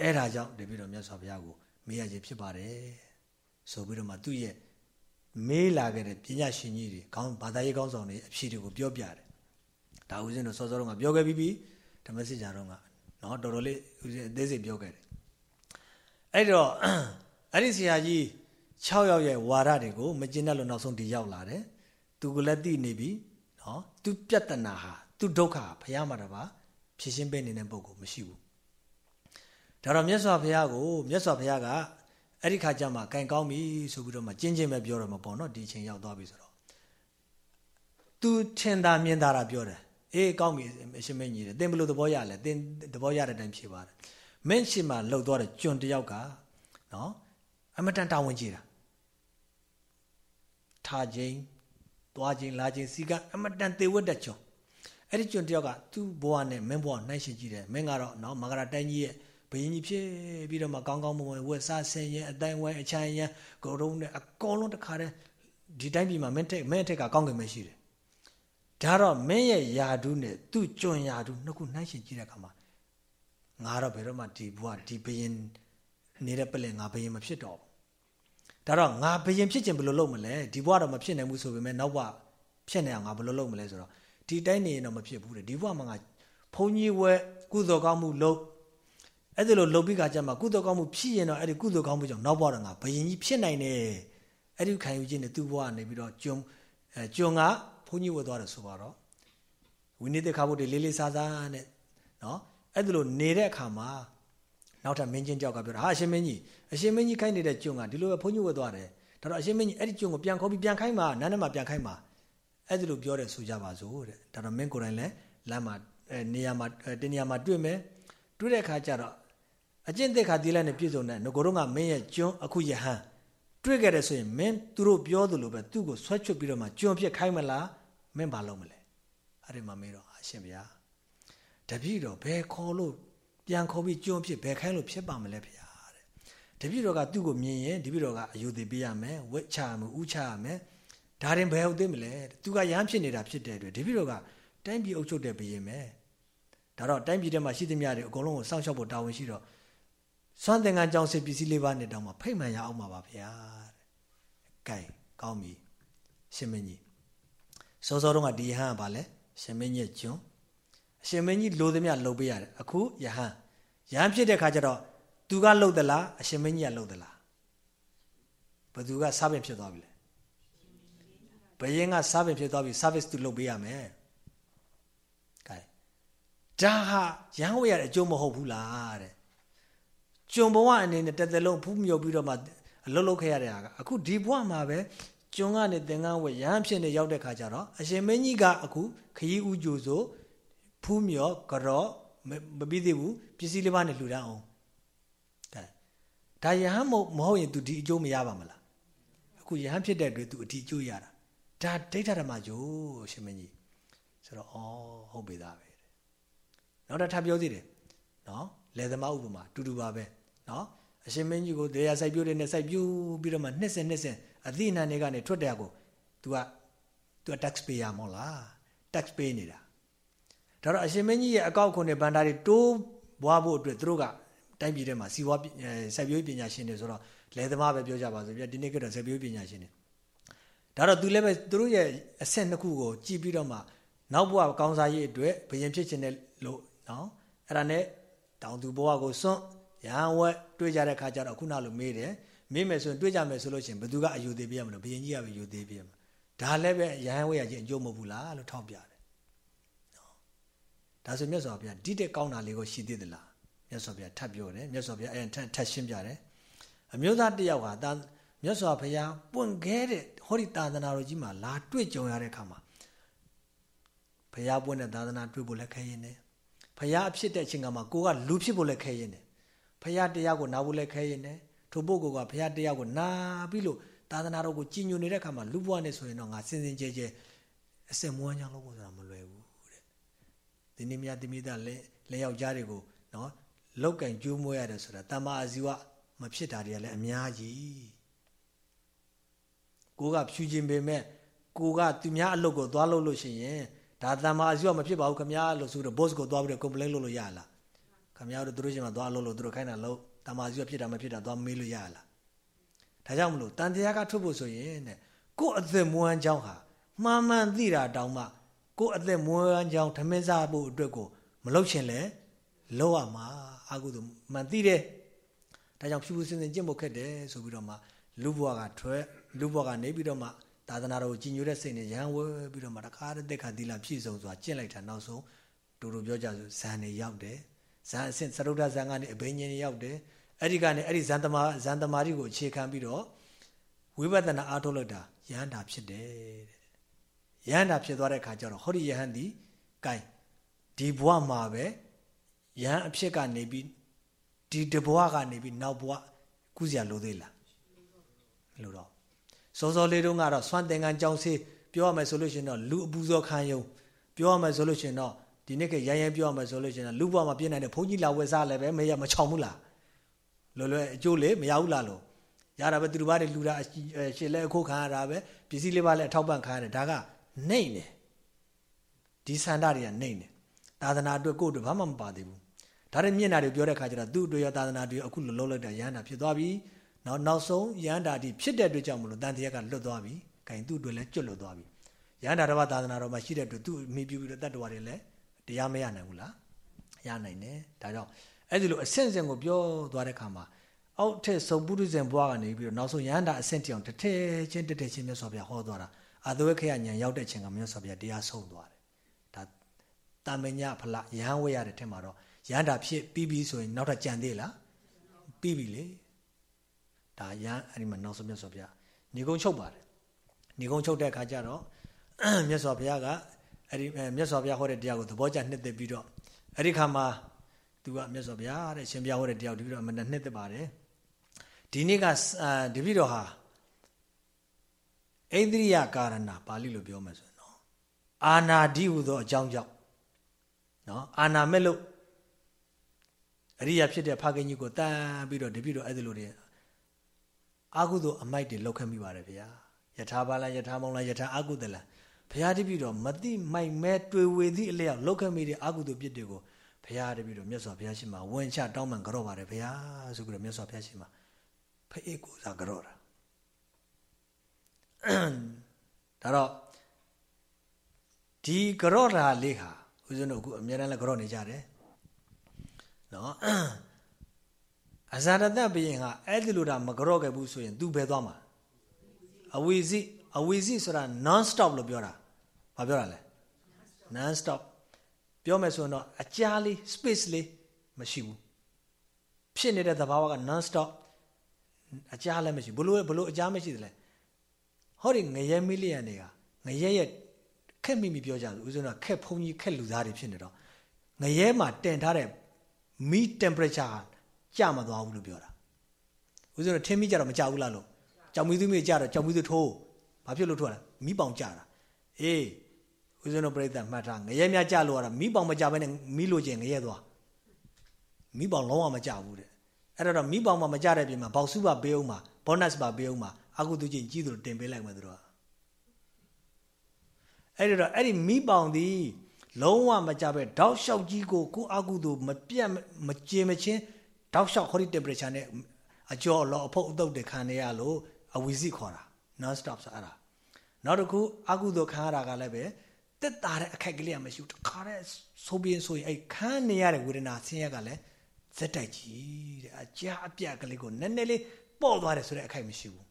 အဲ့ဒါကြောင့်တပည့်တော်မြတ်စွာဘုရားကိုမေးရခြင်းဖြစ်ပါတယ်ဆိုပြီးတော့မှသူ့ရဲ့မေးလာခဲ့တဲ့ပညာရှင်ကြီးတွေခေါင်းဘာသာရေးခေါင်းဆောင်တွေအဖြေတွေကိုပြောပြတယ်ဒါဦးဇင်းတို့စောစောတုန်းကပြောခဲ့ပြီးပြီဓမ္မစစ်ကြာတော့ကနော်တော်တော်လေးဦးဇင်းအသေးစိတ်ပြောခဲ့တယ်အဲ့တော့အဲ့ဒီဆရာကြီး6ယောက်ရဲ့ဝါဒတွေကိုမကျင့်တတ်လို့နောက်ဆုံးဒီရောက်လာတယ်သူကလည်းသိနေပြီနော်သူပြဿနာဟာသူဒုက္ခဘုရားမှာတပါ ဖြည့်ရှင်းပေးနေတဲ့ပုံကိုမရှိဘူးဒါတော့မြတ်စွာဘုရားကိုမြတ်စွာဘုရားကအဲ့ဒီခါကျမှကင်ကောင်းပြီဆိုပြီးတော့မှကျင်းချင်းပဲပြောတော့မှာပေါ့နော်ဒီအချိန်ရောက်သွားပြီဆိုတော့သူထင်သာမြင်သာတာပြောတယ်အေးကောင်းပြီအရှင်မင်းကြီးတယ်သင်ဘယ်လိုသဘောရလဲသင်သဘောရတဲ့အတိုင်းဖြေပါတယ်မင်းရှင်မှာလှုပ်သွားတဲ့ကျွန်တယောက်ကနော်အမတန်တာဝန်ကြီးတာထားခြင်းသွားခြင်းလာခြင်းစီကအမတန်သေဝတ်တဲ့ကျွန် အဲ့ဒီကျွန်တယောက်ကသူ့ဘဝနဲ့မင်းဘဝနှိုင်းရှင်ကြည့်တယ်မင်းကတော့နော်မဂရတိုင်းကြီးရဲ့ဘယင်းကြီးဖြစ်ပြီးတော့မှကောင်းကောင်းမွန်မွန်ဝက်စားဆင်းရဲအတိုင်းဝိုင်းအချမ်းရန်ဂုံတုံးနဲ့အကုန်လုံးတခါတည်းဒီတိုင်းပြည်မှာမင်းထက်မင်းထက်ကကောင်းကင်မရှိတယ်ဒါတော့မင်းရဲ့ယာဒုနဲ့သူ့ကျွန်ယာဒုနှစ်ခုနှိုင်းရှင်ကြည့်တဲ့အခါမှာငါတော့ဘယ်တော့မှဒီဘဝဒီဘယင်းနေတဲ့ပလဲငါဘယင်းမဖြစ်တော့ဘူးဒါတော့ငါဘယင်းဖြစ်ခြင်းဘယ်လိုလုပ်မလဲဒီဘဝတော့မဖြစ်နိုင်ဘူးဆိုပေမဲ့နောက်ဘဝဖြစ်နေအောင်ငါဘယ်လိုလုပ်မလဲဆိုတော့ ဒီတိုင်းနေရင်တော့မဖြစ်ဘူးတဲ့ဒီဘဝမှာငါဘုံကြီးဝဲကုသိုလ်ကောင်းမှုလုပ်အဲ့ဒါလိုလုပ်ပြီးကကြမှာကုသိုလ်ကောင်းမှုဖြစ်ရင်တော့အဲ့ဒီကုသိုလ်ကောင်းမှုကြောင့်နောက်ဘဝတော့ငါဘယင်ကြီးဖြစ်နိုင်တယ်အဲ့ဒီခံယူခြင်းနဲ့သူ့ဘဝနေပြီးတော့ကျွန်းအဲကျွန်းကဘုန်းကြီးဝတ်သွားတယ်ဆိုပါတော့ဝိနည်းတဲ့ခါဖို့တွေလေးလေးစားစားနဲ့နော်အဲ့ဒါလိုနေတဲ့အခါမှာနောက်ထပ်မင်းချင်းကြောက်ကပြောတာဟာအရှင်မင်းကြီးအရှင်မင်းကြီးခိုင်းနေတဲ့ကျွန်းကဒီလိုပဲဘုန်းကြီးဝတ်သွားတယ်ဒါတော့အရှင်မင်းကြီးအဲ့ဒီကျွန်းကိုပြန်ခေါ်ပြီးပြန်ခိုင်းမှာနားနဲ့မှာပြန်ခိုင်းမှာ အဲ့ဒါလိုပြောတယ်ဆိုကြပါစို့တဲ့ဒါတော့မင်းကိုယ်တိုင်လည်းလမ်းမှာအဲနေရာမှာတနေရာမှာတွေ့မယ်တွေ့တဲ့အခါကျတော့အကျင့်သက်ခါသီလနဲ့ပြည့်စုံတဲ့ငကိုတော့ကမင်းရဲ့ကျွန်းအခုယဟန်တွေ့ခဲ့တယ်ဆိုရင်မင်းသူတို့ပြောသလိုပဲသူ့ကိုဆွဲချွတ်ပြီးတော့မှကျွန်းဖြစ်ခိုင်းမလားမင်းဘာလုပ်မလဲအဲ့ဒီမှာမေးတော့အရှင်ဗျာတပည့်တော်ဘယ်ခေါ်လို့ပြန်ခေါ်ပြီးကျွန်းဖြစ်ဘယ်ခိုင်းလို့ဖြစ်ပါမလဲဗျာတဲ့တပည့်တော်ကသူ့ကိုမြင်ရင်တပည့်တော်ကအယုသေးပေးရမယ်ဝက်ချရမယ်ဥချရမယ် ဒါရင်ဘယ်ဟုတ်သိမလဲသူကရမ်းဖြစ်နေတာဖြစ်တဲ့အတွက်တပည့်တော်ကတိုင်းပြည်အုပ်ချုပ်တဲ့ဘုရင်ပဲဒါတော့တိုင်းပြည်ထဲမှာရှိသမျှတွေအကုန်လုံးကိုစောင့်ရှောက်ဖို့တာဝန်ရှိတော့စွမ်းသင်္ကန်းကြောင့်စစ်ပစ္စည်းလေးပါးနဲ့တောင်မှဖိတ်မှန်ရအောင်ပါပါဗျာတဲ့။ကဲကောင်းပြီရှင်မင်းကြီးစောစောတုန်းကဒီယဟန်ကဘာလဲရှင်မင်းကြီးကျွန်းအရှင်မင်းကြီးလိုသမျှလှုပ်ပေးရတယ်အခုယဟန်ယဟန်ဖြစ်တဲ့ခါကျတော့သူကလှုပ်သလားအရှင်မင်းကြီးကလှုပ်သလားဘသူကစားပင်ဖြစ်သွားပြီလဲ ဘယင်းကစားပင်ဖြစ်သွားပြီ service သူလုပ်ပေးရမယ်ကဲဒါဟာရဟန်းဝေရတဲ့အကျိုးမဟုတ်ဘူးလားတဲ့ကျွန်ဘဝအနေနဲ့တစ်သက်လုံးဖူးမြုပ်ပြီးတော့မှအလုတ်လုတ်ခဲ့ရတဲ့ဟာကအခုဒီဘဝမှာပဲကျွန်ကနေသင်္ကန်းဝယ်ရဟန်းဖြစ်နေရောက်တဲ့ခါကျတော့အရှင်မင်းကြီးကအခုခရီးဥကြိုဆိုဖူးမြော်ကြော့မပြီးသေးဘူးပစ္စည်းလေးပါးနဲ့လှူဒန်းအောင်ကဲဒါယဟန်မဟုတ်ရင် तू ဒီအကျိုးမရပါမလားအခုယဟန်ဖြစ်တဲ့အတွက် तू အဒီအကျိုးရတာ ဒါဒိဋ္ဌဓမ္မကျိုးရှင်မင်းကြီးဆိုတော့ဩဟုတ်ပြီသားပဲနောက်တစ်ထပ်ပြောသေးတယ်နော်လယ်သမားဥပမာတူတူပါပဲနော်အရှင်မင်းကြီးကိုတရားစိုက်ပျိုးတဲ့နဲ့စိုက်ပျိုးပြီးတော့မှနှစ်စင်နှစ်စင်အသည့်အနှံတွေကနေထွက်တဲ့ကို तू က तू tax pay ရမို့လား tax pay နေတာဒါတော့အရှင်မင်းကြီးရဲ့အကောက်ခွန်နဲ့ဗန္ဒာတွေတိုးဘွားဖို့အတွက်သူတို့ကတိုင်းပြည်ထဲမှာစီဝါစိုက်ပျိုးပညာရှင်တွေဆိုတော့လယ်သမားပဲပြောကြပါစို့ပြဒီနေ့ကတော့စိုက်ပျိုးပညာရှင်တွေ ဒါတော့သူလည်းပဲသူတို့ရဲ့အဆင့်နှစ်ခုကိုကြည့်ပြီးတော့မှနောက်ဘဝကောင်းစားရေးအတွက်ဘယင်ဖြစ်ခြင်းနဲ့လို့နော်အဲ့ဒါနဲ့တောင်သူဘဝကိုစွန့်ရဟန်းဝက်တွေးကြတဲ့ခါကျတော့ခုနလိုမေးတယ်မေးမယ်ဆိုရင်တွေးကြမယ်ဆိုလို့ရှိရင်ဘသူကအယူသေးပြရမလို့ဘယင်ကြီးကပဲယူသေးပြရမှာဒါလည်းပဲရဟန်းဝက်ရခြင်းအကျိုးမဟုတ်ဘူးလားလို့ထောက်ပြတယ်ဒါဆိုမြတ်စွာဘုရားဒီတဲ့ကောင်းတာလေးကိုရှိသေးသလားမြတ်စွာဘုရားထပ်ပြောတယ်မြတ်စွာဘုရားအဲထပ်ထပ်ရှင်းပြတယ်အမျိုးသားတယောက်ဟာတာမြတ်စွာဘုရားပွင့်ခဲ့တဲ့ ဟောဒီသာသနာတော်ကြီးမှာလာတွေ့ကြုံရတဲ့အခါမှာဘုရားပွင့်တဲ့သာသနာတွေ့ဖို့လည်းခဲရင်တယ်ဘုရားအဖြစ်တဲ့အချိန်ကမှကိုကလူဖြစ်ဖို့လည်းခဲရင်တယ်ဘုရားတရားကိုနားဖို့လည်းခဲရင်တယ်ထိုပုဂ္ဂိုလ်ကဘုရားတရားကိုနာပြီးလို့သာသနာတော်ကိုကြည်ညိုနေတဲ့အခါမှာလူဘဝနဲ့ဆိုရင်တော့ငါစင်စင်ကြဲကြဲအစင်မွမ်းချောင်းလို့ဆိုတာမလွယ်ဘူးဒီနေ့မြတ်တိမိသားလဲလဲယောက်ျားတွေကိုနော်လောက်ကင်ကျိုးမွေးရတယ်ဆိုတာတမ္မာအာဇီဝမဖြစ်တာတွေကလည်းအများကြီး ကိုကဖြူခြင်းပေမဲ့ကိုကသူများအလုပ်ကိုသွားလုပ်လို့ရှိရင်ဒါတမ္မာအာဇီဝမဖြစ်ပါဘူးခမများလို့ဆိုတော့ boss ကိုသွားပြီးတော့ complain လုပ်လို့ရလားခမများတို့တို့ချင်းမှာသွားလုပ်လို့တို့ခိုင်းတာလို့တမ္မာအာဇီဝဖြစ်တာမဖြစ်တာသွားမေးလို့ရလားဒါကြောင့်မလို့တန်တရားကထုတ်ဖို့ဆိုရင်တဲ့ကို့အသက်မွမ်းချောင်းဟာမှန်မှန်သိတာတောင်မှကိုယ်အသက်မွေးဝမ်းကြောင်းထမင်းစားဖို့အတွက်ကိုမလုပ်ချင်လဲလုပ်ရမှာအာဟုသူမှန်သိတယ်ဒါကြောင့်ဖြူဖြူစင်စင်ကြင့်ဖို့ခက်တယ်ဆိုပြီးတော့မှလူဘွားကထွက် လူဘွားကနေပြီးတော့မှသာသနာတော်ကိုကြီးညိုတဲ့စိတ်နဲ့ရန်ဝဲပြီးတော့မှတခါတည်းတက်ခါသီလပြည့်စုံစွာကျင့်လိုက်တာနောက်ဆုံးတူတူပြောကြဆိုဇန်နေရောက်တယ်ဇန်အဆင့်သရုဒ္ဓဇန်ကနေအဘိညာဉ်ရောက်တယ်အဲ့ဒီကနေအဲ့ဒီဇန်တမာဇန်တမာတိကိုအခြေခံပြီးတော့ဝိပဿနာအားထုတ်လိုက်တာယဟန္တာဖြစ်တယ်တဲ့ယဟန္တာဖြစ်သွားတဲ့ခါကျတော့ဟောဒီယဟန်ဒီကဲဒီဘဝမှာပဲယဟန်အဖြစ်ကနေပြီးဒီတဘဝကနေပြီးနောက်ဘဝကုစရာလိုသေးလားမလိုတော့ စောစောလေးတုန်းကတော့စွမ်းသင်္ကန်းကြောင်းစေးပြောရမယ်ဆိုလို့ရှိရင်တော့လူအပူဇော်ခံယုံပြောရမယ်ဆိုလို့ရှိရင်တော့ဒီနေ့ကရရန်ပြောရမယ်ဆိုလို့ရှိရင်လူဘဝမှာပြည့်နိုင်တဲ့ဘုန်းကြီးလာဝယ်စားလည်းပဲမရမချောင်ဘူးလားလွယ်လွယ်အကျိုးလေမရဘူးလားလို့ရတာပဲသူတို့ဘာတွေလူတာရှစ်လဲအခုခံရတာပဲပစ္စည်းလေးပါလဲအထောက်ပံ့ခံရတယ်ဒါကနှိမ့်တယ်ဒီဆန္ဒတွေကနှိမ့်တယ်သာသနာအတွက်ကိုယ့်အတွက်ဘာမှမပါသေးဘူးဒါတွေမျက်နာတွေပြောတဲ့ခါကျတော့သူ့အတွက်ရသာသနာတွေအခုလုံးလုံးလိုက်တာရဟန္တာဖြစ်သွားပြီ နောက်နောက်ဆုံးရဟန္တာဒီဖြစ်တဲ့အတွက်ကြောင့်မလို့တန်တရားကလွတ်သွားပြီ။ခိုင်သူ့အတွက်လည်းကျွတ်လွတ်သွားပြီ။ရဟန္တာတစ်ပါးသာသနာတော်မှာရှိတဲ့အတွက်သူ့မိပြုပြီးတော့တတ္တဝါတွေလည်းတရားမရနိုင်ဘူးလား။ရနိုင်တယ်။ဒါကြောင့်အဲ့ဒီလိုအဆင့်ဆင့်ကိုပြောသွားတဲ့ခါမှာအောက်ထက်ဆုံးပုရိသင်ဘွားကနေပြီးတော့နောက်ဆုံးရဟန္တာအဆင့်တောင်တစ်ထည့်ချင်းတစ်ထည့်ချင်းမြတ်စွာဘုရားဟောသွားတာ။အာသဝခရညာရောက်တဲ့ချိန်ကမြတ်စွာဘုရားတရားဆုံးသွားတယ်ဒါတာမညဖလရဟန်းဝဲရတဲ့ထက်မှာတော့ရဟန္တာဖြစ်ပြီးပြီဆိုရင်နောက်ထပ်ကြံသေးလားပြီးပြီလေ ဒါရဟန်းအဲ့ဒီမှာနောက်ဆုံးမြတ်စွာဘုရားညီကုန်းချုပ်ပါတယ်ညီကုန်းချုပ်တဲ့အခါကျတော့မြတ်စွာဘုရားကအဲ့ဒီမြတ်စွာဘုရားဟောတဲ့တရားကိုသဘောကျနှစ်သက်ပြီးတော့အဲ့ဒီခါမှာသူကမြတ်စွာဘုရားတဲ့ရှင်ဘုရားဟောတဲ့တရားကိုဒီပြီးတော့မနှစ်သက်ပါတယ်ဒီနေ့ကဒီပြီးတော့ဟာဣန္ဒြိယကာရဏပါဠိလိုပြောမယ်ဆိုရင်နော်အာနာတိဟူသောအကြောင်းကြောင့်နော်အာနာမဲ့လို့အရိယာဖြစ်တဲ့ဖခင်ကြီးကိုတန်ပြီးတော့တပြည့်တော့အဲ့ဒီလိုတွေ အာဟုသောအမိုက်တွေလောက်ခဲ့မိပါတယ်ဗျာယထာပါလားယထာမောင်လားယထာအာဟုတလားဘုရားတပည့်တော်မတိမိုက်မဲတွေ့ဝေသည့်အလျောက်လောက်ခဲ့မိတဲ့အာဟုသောပြစ်တွေကိုဘုရားတပည့်တော်မြတ်စွာဘုရားရှင်မှာဝင်ချတောင်းပန်ကြော့ပါတယ်ဗျာဆိုပြီးတော့မြတ်စွာဘုရားရှင်မှာဖအေးကိုစားကြော့တာဒါတော့ဒီကရော့ရာလေးဟာဦးဇင်းတို့အခုအများအားလည်းကရော့နေကြတယ်နော် အဇာရတဘယင်ဟာအဲ့ဒီလိုတာမကရော့ခဲ့ဘူးဆိုရင် तू ဘယ်သွားမှာအဝီစီအဝီစီဆိုတာ non stop လို့ပြောတာဘာပြောတာလဲ non stop ပြောမယ်ဆိုရင်တော့အကြားလေး space လေးမရှိဘူးဖြစ်နေတဲ့သဘာဝက non stop အကြားလည်းမရှိဘလို့ဘလို့အကြားမရှိသလဲဟောဒီငရဲမီလီယံတွေကငရဲရဲ့ခက်မိမိပြောကြတယ်ဦးဇင်းကခက်ဖုံကြီးခက်လူသားတွေဖြစ်နေတော့ငရဲမှာတင်ထားတဲ့မီ temperature ကျမသွားဘူးလို့ပြောတာဦးဇင်းကထင်းမိကြတော့မကြဘူးလားလို့ကြောင်မီသူမိကြတော့ကြောင်မီသူထိုးဘာဖြစ်လို့ထိုးတာမီးပေါင်ကြတာအေးဦးဇင်းတို့ပြိဿမှတ်ထားငရဲများကြလို့ရတာမီးပေါင်မကြဘဲနဲ့မီးလိုချင်ငရဲသွားမီးပေါင်လုံးဝမကြဘူးတဲ့အဲ့တော့မီးပေါင်မမကြတဲ့ပြင်မှာဘောက်စုပါပေးအောင်မှာဘောနတ်ပါပေးအောင်မှာအကုသူချင်းကြီးသူတင်ပေးလိုက်မယ်သူတို့အဲ့တော့အဲ့ဒီမိပေါင်သည်လုံးဝမကြပဲတောက်လျှောက်ကြီးကိုကိုအကုသူမပြတ်မကြေမချင်း တောက်လျှောက်ဟောဒီ temperature နဲ့အကျော်အလောအဖုတ်အတုတ်တွေခံနေရလို့အဝီစီခေါ်တာ non stop ဆိုအဲ့ဒါနောက်တစ်ခုအကုသိုလ်ခံရတာကလည်းပဲတက်တာတဲ့အခက်ကလေးကမရှိဘူးတခါတည်းဆိုပြင်းဆိုရင်အဲ့ခံနေရတဲ့ဝေဒနာဆင်းရဲကလည်းဇက်တိုက်ကြီးတဲ့အကြာအပြက်ကလေးကိုနည်းနည်းလေးပေါ့သွားတယ်ဆိုတဲ့အခိုက်မရှိဘူး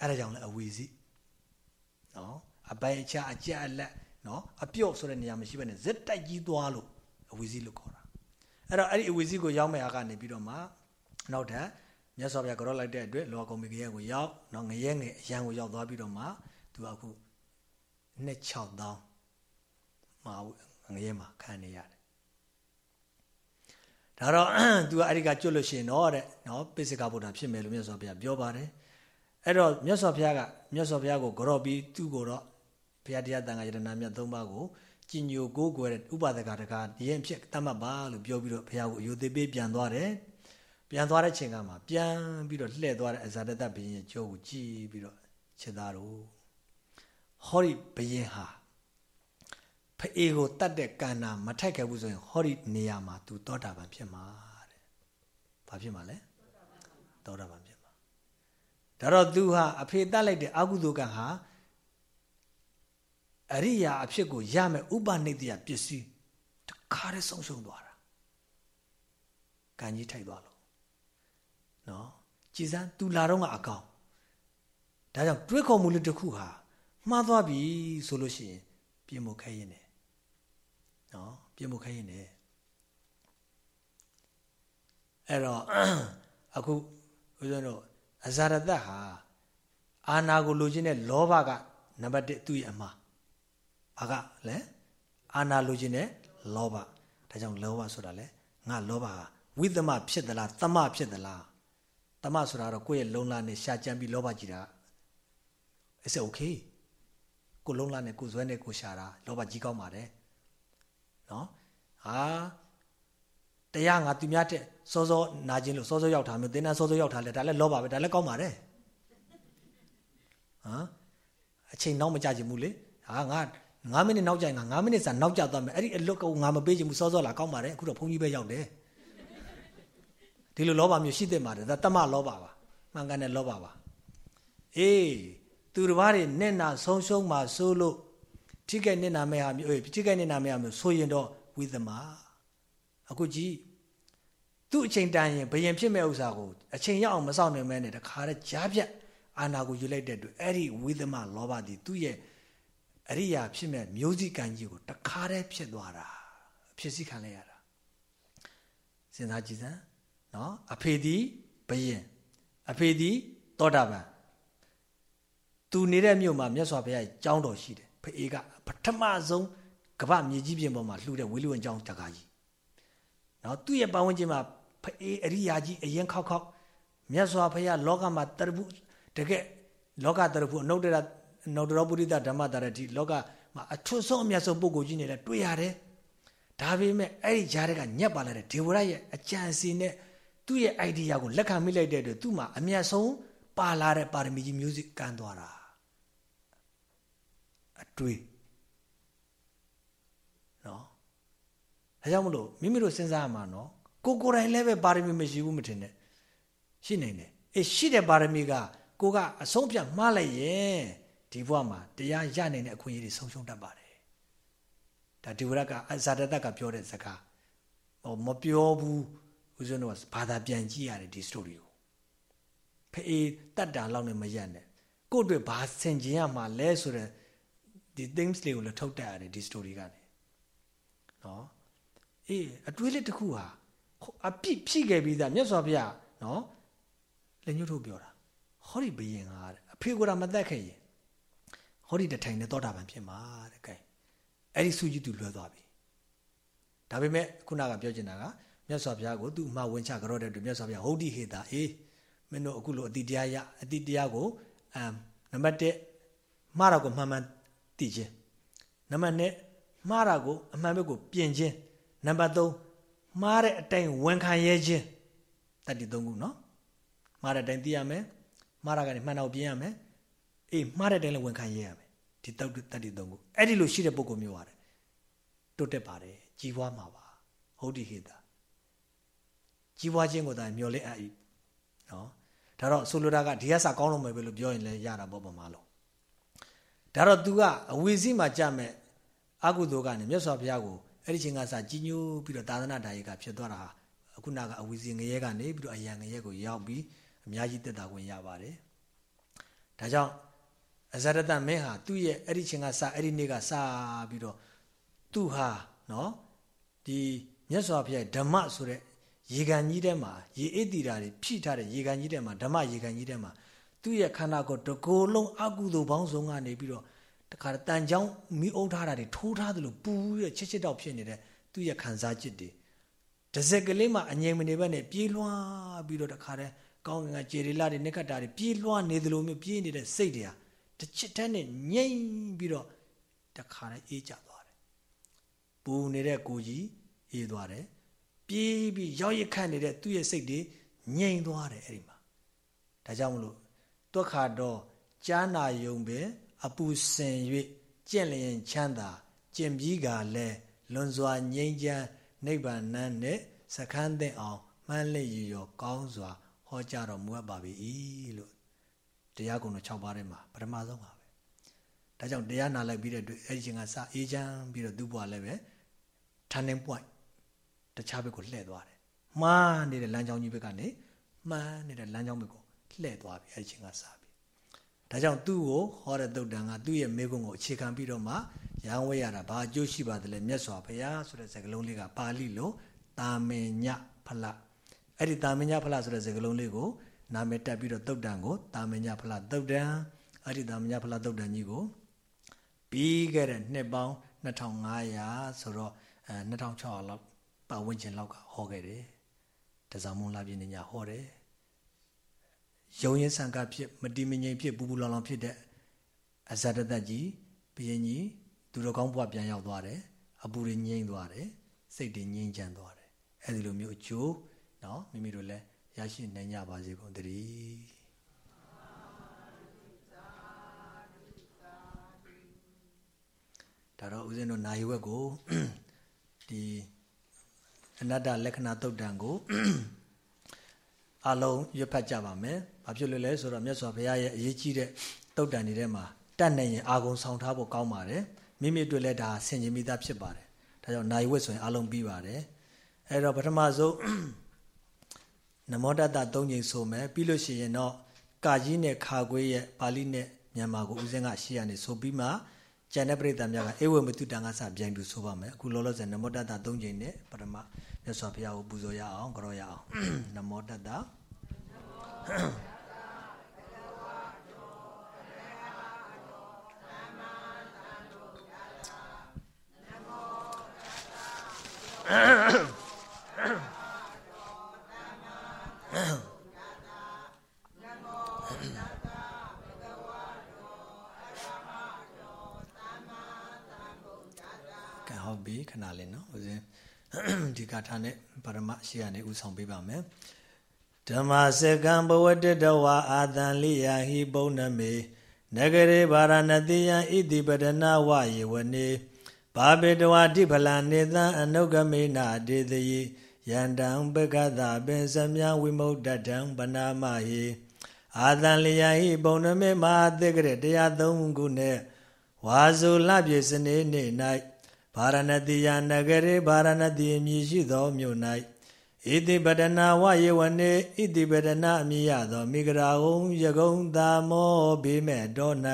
အဲ့ဒါကြောင့်လည်းအဝီစီနော်အပိုင်အချအကြအလက်နော်အပြော့ဆိုတဲ့နေရာမရှိဘဲနဲ့ဇက်တိုက်ကြီးသွားလို့အဝီစီလို့ခေါ်တာ အဲ့တော့အဲ့ဒီအဝီစီကိုရောက်မဲ့အခါနေပြီးတော့မှနောက်ထပ်မြတ်စွာဘုရားကြောလိုက်တဲ့အတွက်လောကုံမီကရဲကိုရောက်နော်ငရဲငယ်အရန်ကိုရောက်သွားပြီးတော့မှသူအခုနှစ်6တောင်းမှာငရဲမှာခံနေရတယ်ဒါတော့ तू ကအဲ့ဒီကကျွတ်လို့ရှိရင်တော့တဲ့နော်ပိစိကဗုဒ္ဓဖြစ်မယ်လို့မြတ်စွာဘုရားပြောပါတယ်အဲ့တော့မြတ်စွာဘုရားကမြတ်စွာဘုရားကိုကြော့ပြီးသူ့ကိုတော့ဘုရားတရားတန်ခါယတနာမြတ်သုံးပါးကို ကြည်ညိုကိုးကွယ်တဲ့ဥပဒကတကာရင်ဖြစ်တတ်မှတ်ပါလို့ပြောပြီးတော့ဘုရားကိုအယုသေးပေးပြန်သွားတယ်ပြန်သွားတဲ့ချိန်ကမှပြန်ပြီးတော့လှည့်သွားတဲ့အဇာတတဘုရင်ကျိုးကိုကြည်ပြီးတော့ခြေသားတို့ဟောဒီဘုရင်ဟာဖအေကိုတတ်တဲ့ကန္နာမထိုက်ခဲ့ဘူးဆိုရင်ဟောဒီနေရာမှာ तू တောတာပန်ဖြစ်မှာတဲ့ဘာဖြစ်မှာလဲတောတာပန်ဖြစ်မှာဒါတော့ तू ဟာအဖေတတ်လိုက်တဲ့အကုသိုလ်ကံဟာ အရိယာအဖြစ်ကိုရမယ်ဥပနိတ္တယပစ္စည်းတခါတည်းဆုံးရှုံးသွားတာကံကြီးထိုက်သွားလို့နော်ကြည်စမ်း तू လာတော့ကအကောင်ဒါကြောင့်တွေးခေါ်မှုလေးတစ်ခုဟာမှားသွားပြီဆိုလို့ရှိရင်ပြင်ဖို့ခဲရင်တယ်နော်ပြင်ဖို့ခဲရင်တယ်အဲ့တော့အခုဦးဇင်းတို့အဇာရတဟာအာနာကိုလိုချင်တဲ့လောဘကနံပါတ်1သူ့ရဲ့အမှား ဘာကလဲအာနာလိုချင်တဲ့လောဘဒါကြောင့်လောဘဆိုတာလဲငါလောဘဟာဝိသမဖြစ်သလားသမဖြစ်သလားသမဆိုတာတော့ကိုယ့်ရဲ့လုံလာနဲ့ရှာကြံပြီးလောဘကြည့်တာ is okay ကိုလုံးလာနဲ့ကိုဇွဲနဲ့ကိုရှာတာလောဘကြီးကောင်းပါတယ်နော်ဟာတရားငါသူများတဲ့စောစောနာခြင်းလို့စောစောရောက်တာမျိုးသင်္นานစောစောရောက်တာလဲဒါလည်းလောဘပဲဒါလည်းကောင်းပါတယ်ဟမ်အချိန်နောက်မကြချင်ဘူးလေဟာငါ 9မိနစ်နောက်ကြရင်ငါ9မိနစ်စာနောက်ကြသွားမယ်အဲ့ဒီအလွတ်ကိုငါမပေးချင်ဘူးစောစောလာကောင်းပါတယ်အခုတော့ဘုန်းကြီးပဲရောက်တယ်ဒီလိုလောဘမျိုးရှိသင့်ပါတယ်ဒါတမလောဘပါမှန်ကန်တဲ့လောဘပါအေးသူတစ်ပါးတွေနဲ့နာဆုံးရှုံးမှာဆိုလို့ထိခိုက်နေနာမဲ့ဟာမျိုးအေးထိခိုက်နေနာမဲ့ဟာမျိုးဆိုရင်တော့ဝိသမအခုကြည့်သူ့အချိန်တန်ရင်ဘယင်ဖြစ်မဲ့ဥစ္စာကိုအချိန်ရောက်အောင်မစောင့်နိုင်မဲနဲ့တခါတည်းကြားပြတ်အာနာကိုယူလိုက်တဲ့အတွက်အဲ့ဒီဝိသမလောဘသည်သူ့ရဲ့ အရိယာဖြစ်မဲ့မျိုးစိကံကြီးကိုတခါတည်းဖြစ်သွားတာဖြစ်စီခံလိုက်ရတာစဉ်းစားကြည့်စမ်းနော်အဖေသည်ဘယင်အဖေသည်သောတာပန်သူနေတဲ့မြို့မှာမြတ်စွာဘုရားကျောင်းတော်ရှိတယ်ဖအေးကပထမဆုံးကမ္ဘာမြေကြီးပြင်ပေါ်မှာလှူတဲ့ဝေလူဝင်ကျောင်းတကားကြီးနော်သူ့ရဲ့ပတ်ဝန်းကျင်မှာဖအေးအရိယာကြီးအရင်ခောက်ခောက်မြတ်စွာဘုရားလောကမှာတရပုတကယ်လောကတရပုအနုတ္တရ နုတ္တရပုရိသဓမ္မတရတိလောကမှာအထွတ်ဆုံးအမြတ်ဆုံးပုဂ္ဂိုလ်ကြီးနေလဲတွေ့ရတယ်ဒါပေမဲ့အဲ့ဒီဂျားတွေကညက်ပါလာတဲ့ဒေဝရရဲ့အကြံစီနဲ့သူ့ရဲ့ idea ကိုလက်ခံမိလိုက်တဲ့အတွက်သူ့မှာအမြတ်ဆုံးပါလာတဲ့ပါရမီကြီးမျိုးစစ်ကမ်းသွားတာအတွေ့နော်ဒါကြောင့်မလို့မိမိတို့စဉ်းစားရမှာနော်ကိုကိုယ်တိုင်လည်းပဲပါရမီမရှိဘူးမထင်နဲ့ရှိနေတယ်အေးရှိတဲ့ပါရမီကကိုကအဆုံးဖြတ်မှားလိုက်ရင် ဒီဘဝမှာတရားရနိုင်တဲ့အခွင့်အရေးတွေဆုံးရှုံးတတ်ပါတယ်ဒါဒီဝရကအဇာတတကပြောတဲ့စကားဟောမပြောဘူးဦးဇင်းတို့ကဘာသာပြန်ကြည့်ရတယ်ဒီ story ကိုဖေးတတ်တာလောက်နဲ့မရက်နဲ့ကို့အတွက်ဘာဆင်ခြင်ရမှာလဲဆိုတဲ့ဒီ things လေးကိုလည်းထုတ်တတ်ရတယ်ဒီ story ကနေနော်အေးအတွေးလေးတစ်ခုဟာအပြစ်ဖြစ်ခဲ့ပြီးသားမြတ်စွာဘုရားနော်လက်ညှိုးထိုးပြောတာဟောဒီဘယင်ကအဖေကမသက်ခဲ့ရင် ဟောဒီတထိုင်နဲ့သောတာပန်ဖြစ်မှာတဲ့ကဲအဲ့ဒီစုကြီးသူလွှဲသွားပြီဒါပေမဲ့ခုနကပြောချင်တာကမြတ်စွာဘုရားကိုသူ့အမှားဝင်ချကြတော့တဲ့သူမြတ်စွာဘုရားဟုတ်ဒီဟေတာအေးမင်းတို့အခုလိုအတိတရားရအတိတရားကိုအမ်နံပါတ်1မှားတာကိုမှန်မှန်သိခြင်းနံပါတ်2မှားတာကိုအမှန်ပဲကိုပြင်ခြင်းနံပါတ်3မှားတဲ့အတိုင်းဝန်ခံရဲခြင်းတတိ3ခုနော်မှားတဲ့အတိုင်းသိရမယ်မှားတာကနေမှန်တာကိုပြင်ရမယ် အေးမှားတဲ့အတိုင်းလည်းဝန်ခံရဲရမယ်ဒီတောက်တတိ3ခုအဲ့ဒီလိုရှိတဲ့ပုံကိုမျိုးပါတယ်တိုးတက်ပါတယ်ကြီးပွားမှာပါဟုတ်ဒီဟေတာကြီးပွားခြင်းကိုသာမျော်လင့်အပ်၏နော်ဒါတော့ဆိုလိုတာကဒီကစာကောင်းလို့မယ်ပဲလို့ပြောရင်လည်းရတာပေါ့ပမာလို့ဒါတော့ तू ကအဝေစီမှာကြမဲ့အကုသိုလ်ကနေမြတ်စွာဘုရားကိုအဲ့ဒီချိန်ကစကြီးညိုပြီးတော့သာသနာဓာရီကဖြစ်သွားတာအခုနကအဝေစီငရဲကနေပြီးတော့အယံငရဲကိုရောက်ပြီးအများကြီးတက်တာဝင်ရပါတယ်ဒါကြောင့် အဇရတမင်းဟာသူ့ရဲ့အဲ့ဒီချိန်ကစအဲ့ဒီနေ့ကစပြီးတော့သူ့ဟာနော်ဒီမြတ်စွာဘုရားဓမ္မဆိုတဲ့ရေကန်ကြီးထဲမှာရေအိတ်တီတာတွေဖြည့်ထားတဲ့ရေကန်ကြီးထဲမှာဓမ္မရေကန်ကြီးထဲမှာသူ့ရဲ့ခန္ဓာကိုယ်တကိုယ်လုံးအကုသိုလ်ပေါင်းစုံကနေပြီးတော့တခါတန်ချောင်းမိအုပ်ထားတာတွေထိုးထားသလိုပူရဲ့ချစ်ချစ်တောက်ဖြစ်နေတဲ့သူ့ရဲ့ခံစားจิตတွေတစ်စက်ကလေးမှအငြိမ်မနေဘဲနဲ့ပြေးလွှားပြီးတော့တခါတည်းကောင်းကင်ကကျေရီလာတွေနိခတ်တာတွေပြေးလွှားနေသလိုမျိုးပြေးနေတဲ့စိတ်တွေဟာ တစ်ချစ်တန်းနဲ့ငြိမ်ပြီးတော့တခါတည်းအေးကြသွားတယ်ပူနေတဲ့ကိုကြီးအေးသွားတယ်ပြေးပြီးရောက်ရခတ်နေတဲ့သူ့ရဲ့စိတ်တွေငြိမ်သွားတယ်အဲ့ဒီမှာဒါကြောင့်မလို့တွက်ခါတော့ကြားနာယုံပဲအပူစင်၍ကျင့်လျင်ချမ်းသာကျင့်ပြီးကလည်းလွန်စွာငြိမ်းချမ်းနိဗ္ဗာန်နဲ့စခန်းသိအောင်မှန်းလက်ရရောကောင်းစွာဟောကြားတော်မူအပ်ပါပြီလို့ တရားကုံတော်6ပါးထဲမှာပထမဆုံးပါပဲဒါကြောင့်တရားနာလိုက်ပြီးတဲ့အတွက်အဲ့ဒီချိန်ကစအေးချမ်းပြီးတော့သူ့ဘဝလည်းပဲ turning point တခြားဘက်ကိုလှည့်သွားတယ်မှားနေတဲ့လမ်းကြောင်းကြီးဘက်ကနေမှန်းနေတဲ့လမ်းကြောင်းဘက်ကိုလှည့်သွားပြီအဲ့ဒီချိန်ကစပြီဒါကြောင့်သူ့ကိုဟောတဲ့သုတ်တန်ကသူ့ရဲ့မိကုံကိုအခြေခံပြီးတော့မှရန်ဝဲရတာဘာအကျိုးရှိပါသလဲမြတ်စွာဘုရားဆိုတဲ့စကားလုံးလေးကပါဠိလိုတာမင်ညဖလအဲ့ဒီတာမင်ညဖလဆိုတဲ့စကားလုံးလေးကို နာမည်တက်ပြီးတော့သုတ်တန်ကိုတာမင်ညဖလသုတ်တန်အဲ့ဒီတာမင်ညဖလသုတ်တန်ကြီးကိုပြီးခဲ့တဲ့နှစ်ပေါင်း2500ဆိုတော့အဲ2600လောက်ပတ်ဝန်းကျင်လောက်ကဟောခဲ့တယ်တစားမုံလာပြင်းညဟောတယ်ယုံရင်ဆံကဖြစ်မတိမငြိမ်ဖြစ်ပူပူလောင်လောင်ဖြစ်တဲ့အဇတတကြီးဘုရင်ကြီးသူတော်ကောင်းဘဝပြန်ရောက်သွားတယ်အပူတွေငြိမ်သွားတယ်စိတ်တွေငြိမ်ချမ်းသွားတယ်အဲဒီလိုမျိုးအကျိုးเนาะမိမိတို့လည်း ရရှိနိုင်ကြပါစေကုန်တည်းဒါတော့ဦးဇင်းတို့နိုင်ဝက်ကိုဒီအနတ္တလက္ခဏာတုတ်တံကိုအလုံးရွတ်ဖတ်ကြပါမယ်။ဘာဖြစ်လို့လဲဆိုတော့မြတ်စွာဘုရားရဲ့အရေးကြီးတဲ့တုတ်တံတွေထဲမှာတတ်နိုင်ရင်အာဂုံဆောင်ထားဖို့ကောင်းပါတယ်။မိမိတို့လည်းဒါဆင်ခြင်မိသားဖြစ်ပါတယ်။ဒါကြောင့်နိုင်ဝတ်ဆိုရင်အလုံးပြီးပါတယ်။အဲတော့ပထမဆုံး နမောတတ၃ချိန်ဆိုမယ်ပြီးလို့ရှိရင်တော့ကာကြီးနဲ့ခါခွေးရဲ့ပါဠိနဲ့မြန်မာကိုဦးစင်းကရှေ့ကနေဆိုပြီးမှကျန်တဲ့ပြိတ္တများကအေဝမတုတန်ကစပြိုင်တူဆိုပါမယ်အခုလောလောဆယ်နမောတတ၃ချိန်နဲ့ပထမမြတ်စွာဘုရားကိုပူဇော်ရအောင်ကြောရအောင်နမောတတ ခဏလေးနော်ဦးဇင်းဒီကာထာနဲ့ပရမရှိရနေဥဆောင်ပေးပါမယ်ဓမ္မစကံဘဝတတဝါအာတန်လိယဟိပုံနမေနဂရေဗာရဏတိယံဣတိပဒနာဝယေဝနေဘာဘေတဝါတိဖလနေသံအနုဂမေနာဒေသယိ ယန္တံပကသပင်စမြဝိမုဒ္ဒတံဗနာမဟိအာတန်လျာဟိပုံနမေမဟာတိကရတရားသုံးခုနဲ့ဝါဇုလပြေစနေနေ့၌ဗာရဏတိယနဂရေဗာရဏတိအမည်ရှိသောမြို့၌ဣတိပဒနာဝယေဝနေဣတိပဒနာအမည်ရသောမိဂရာဟုံယကုံသာမောဘေးမဲ့တော်၌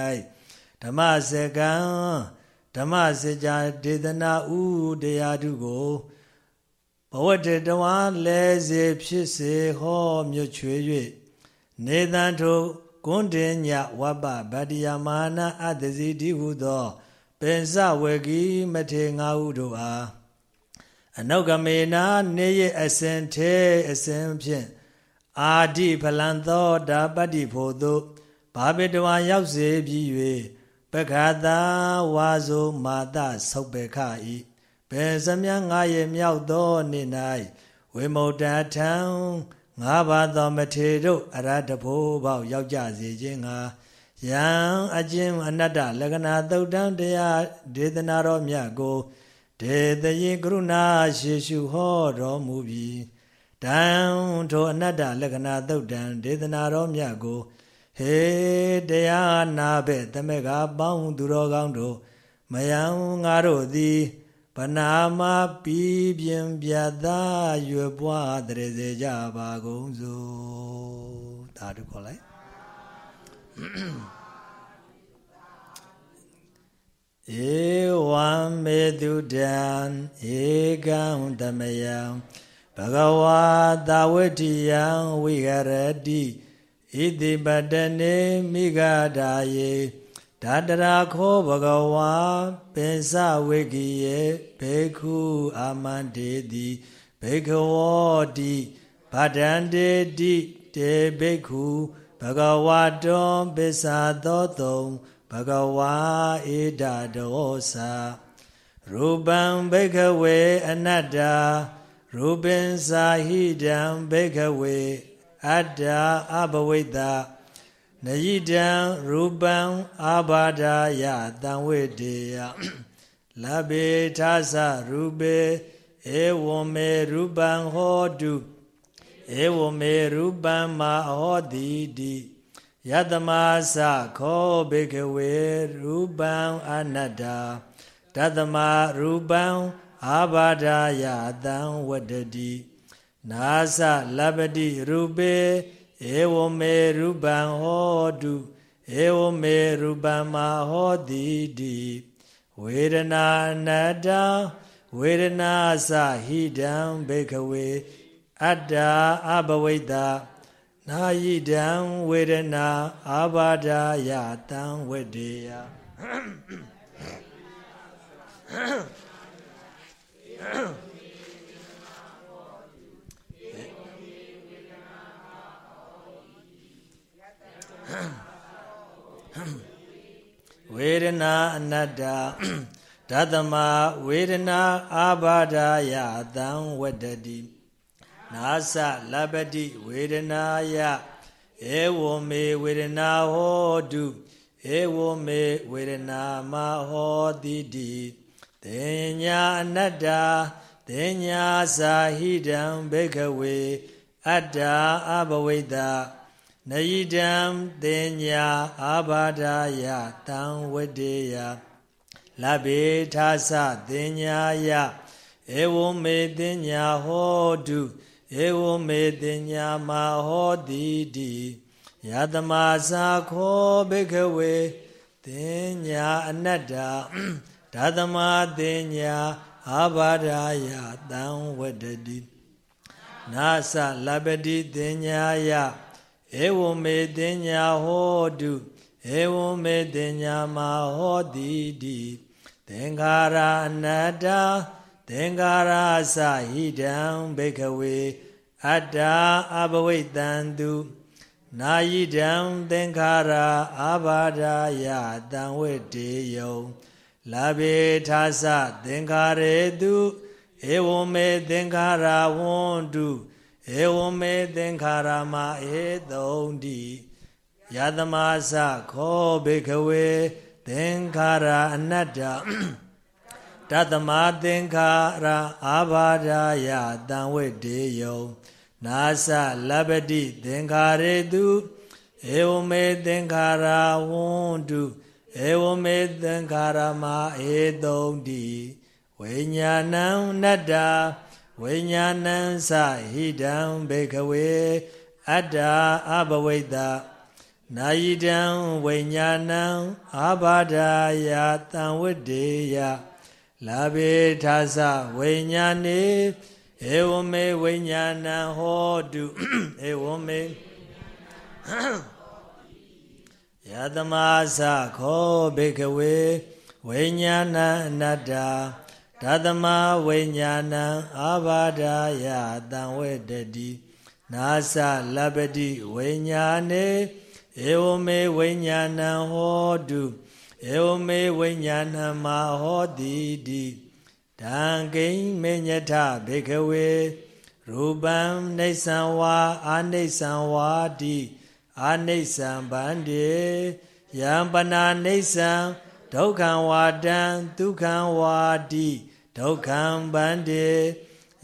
ဓမ္မစကံဓမ္မစကြာဒေသနာဥတရားထုကို ဘဝတ္တတဝါလဲစေဖြစ်စေဟောမြွချွေ၍နေတံထုကွန်းတင်ညဝပ္ပဗတ္တိယမာနအတ္တစီတိဟုသောပင်စဝေကီမထေငါဟုတို့အားအနုကမေနာနေရအစဉ်သေးအစဉ်ဖြင့်အာတိဖလံသောတာပတ္တိဖို့သို့ဘာဘေတဝါရောက်စေပြီး၍ပက္ခတာဝါဇုမာတဆုတ်ပေခဤ ဘေစမြငါရဲ့မြောက်သောနေ့၌ဝိမု ക്ത ထံငါးပါးသောမထေတို့အရတဖို့ပေါက်ရောက်ကြစေခြင်းငါယံအကျဉ်အနတ္တလက္ခဏာသုတ်တံတရားဒေသနာတော်မြတ်ကိုဒေသယေကရုဏာရှေရှုဟောတော်မူပြီးတံထိုအနတ္တလက္ခဏာသုတ်တံဒေသနာတော်မြတ်ကိုဟေတရားနာပဲ့တမေကပေါင်းသူတော်ကောင်းတို့မယံငါတို့သည် ဗနာမပြီးပြင်းပြသာရွယ်ပွားတရေစေကြပါကုန်စို့ဒါတို့ခေါ်လိုက်ဧဝံမေတုတံဧကံတမယံဘဂဝါသာဝတိယံဝိဟရတိဣတိပတနေမိဂဒါယေ ဓာတရာခောဘဂဝါပင်စဝေကိယေဘေခုအာမန္တေတိဘေခဝောတိဗဒန္တေတိတေဘေခုဘဂဝါတောပစ္ဆာသောတုံဘဂဝါဧဒဒောသာရူပံဘေခဝေအနတ္တာရူပင်စာဟိတံဘေခဝေအတ္တအဘဝိတ္တ နယိတံရူပံအာဘာဒာယတံဝေတေယလဘေထာသရူပေဧဝမေရူပံဟောတုဧဝမေရူပံမဟောတိတိယတမသခောဘေကဝေရူပံအနတ္တာတတမရူပံအာဘာဒာယတံဝတ္တိနာသလပတိရူပေ ဧဝမေရူပံဟောတုဧဝမေရူပံမဟောတိတိဝေဒနာနတ္တဝေဒနာသဟိတံဘေခဝေအတ္တအဘဝိတ္တနာယိတံဝေဒနာအာဘာဒာယတံဝတ္တေယ ဝေဒနာအနတ္တဓတ္တမဝေဒနာအာဘာဒာယတံဝတ္တတိနာသလပတိဝေဒနာယဧဝမေဝေဒနာဟောတုဧဝမေဝေဒနာမဟောတိတိတေညာအနတ္တတေညာသာဟိတံဘေခဝေ အတ္တအဘဝိတ္တ နယိတံတင်ညာအာဘာဒာယတံဝတေယလဘေထာသတင်ညာယဧဝမေတင်ညာဟောတုဧဝမေတင်ညာမဟောတိတိယတမသာခောဘေခဝေတင်ညာအနတ္တဓာတမတင်ညာအာဘာဒာယတံဝတတိနာသလပတိတင်ညာယ ဧဝမေတင်ညာဟောတုဧဝမေတင်ညာမဟောတိတိသင်္ခါရအနတ္တသင်္ခါရသဟိတံဘေခဝေအတ္တအဘဝိတံတုနာယိတံသင်္ခါရအာဘာဒာယတံဝေတေယံလဘေထာသသင်္ခါရေတုဧဝမေသင်္ခါရဝန္တု ဧဝမေသင်္ခါရမဧသုံတိယတမသခောဘေခဝေသင်္ခါရအနတ္တတတမသင်္ခါရအာဘာဒာယတံဝေတေယံနာသလပတိသင်္ခါရေတုဧဝမေသင်္ခါရဝန္တုဧဝမေသင်္ခါရမဧသုံတိဝိညာဏံနတ္တာ ဝိညာဏံသဟိတံဘေခဝေအတ္တာအဘဝိတ္တနာယိတံဝိညာဏံအာဘာဒာယတံဝတ္တေယလာဘေထာသဝိညာဏေဧဝမေဝိညာဏံဟောတုဧဝမေယတမသခောဘေကဝေဝိညာဏအနတ္တာ ဓတမဝိညာဏံအာဘာဒာယတံဝေတတိနာသလပတိဝိညာဏေဧဝမေဝိညာဏံဟောတုဧဝမေဝိညာဏံမဟောတိတိတံကိဉ္မေညထဘေခဝေရူပံနေသံဝါအာနေသံဝါတိအာနေသံဗန္တိယံပနာနေသံဒုက္ခံဝါတံဒုက္ခံဝါတိ ဒုက္ခံဗန္တိ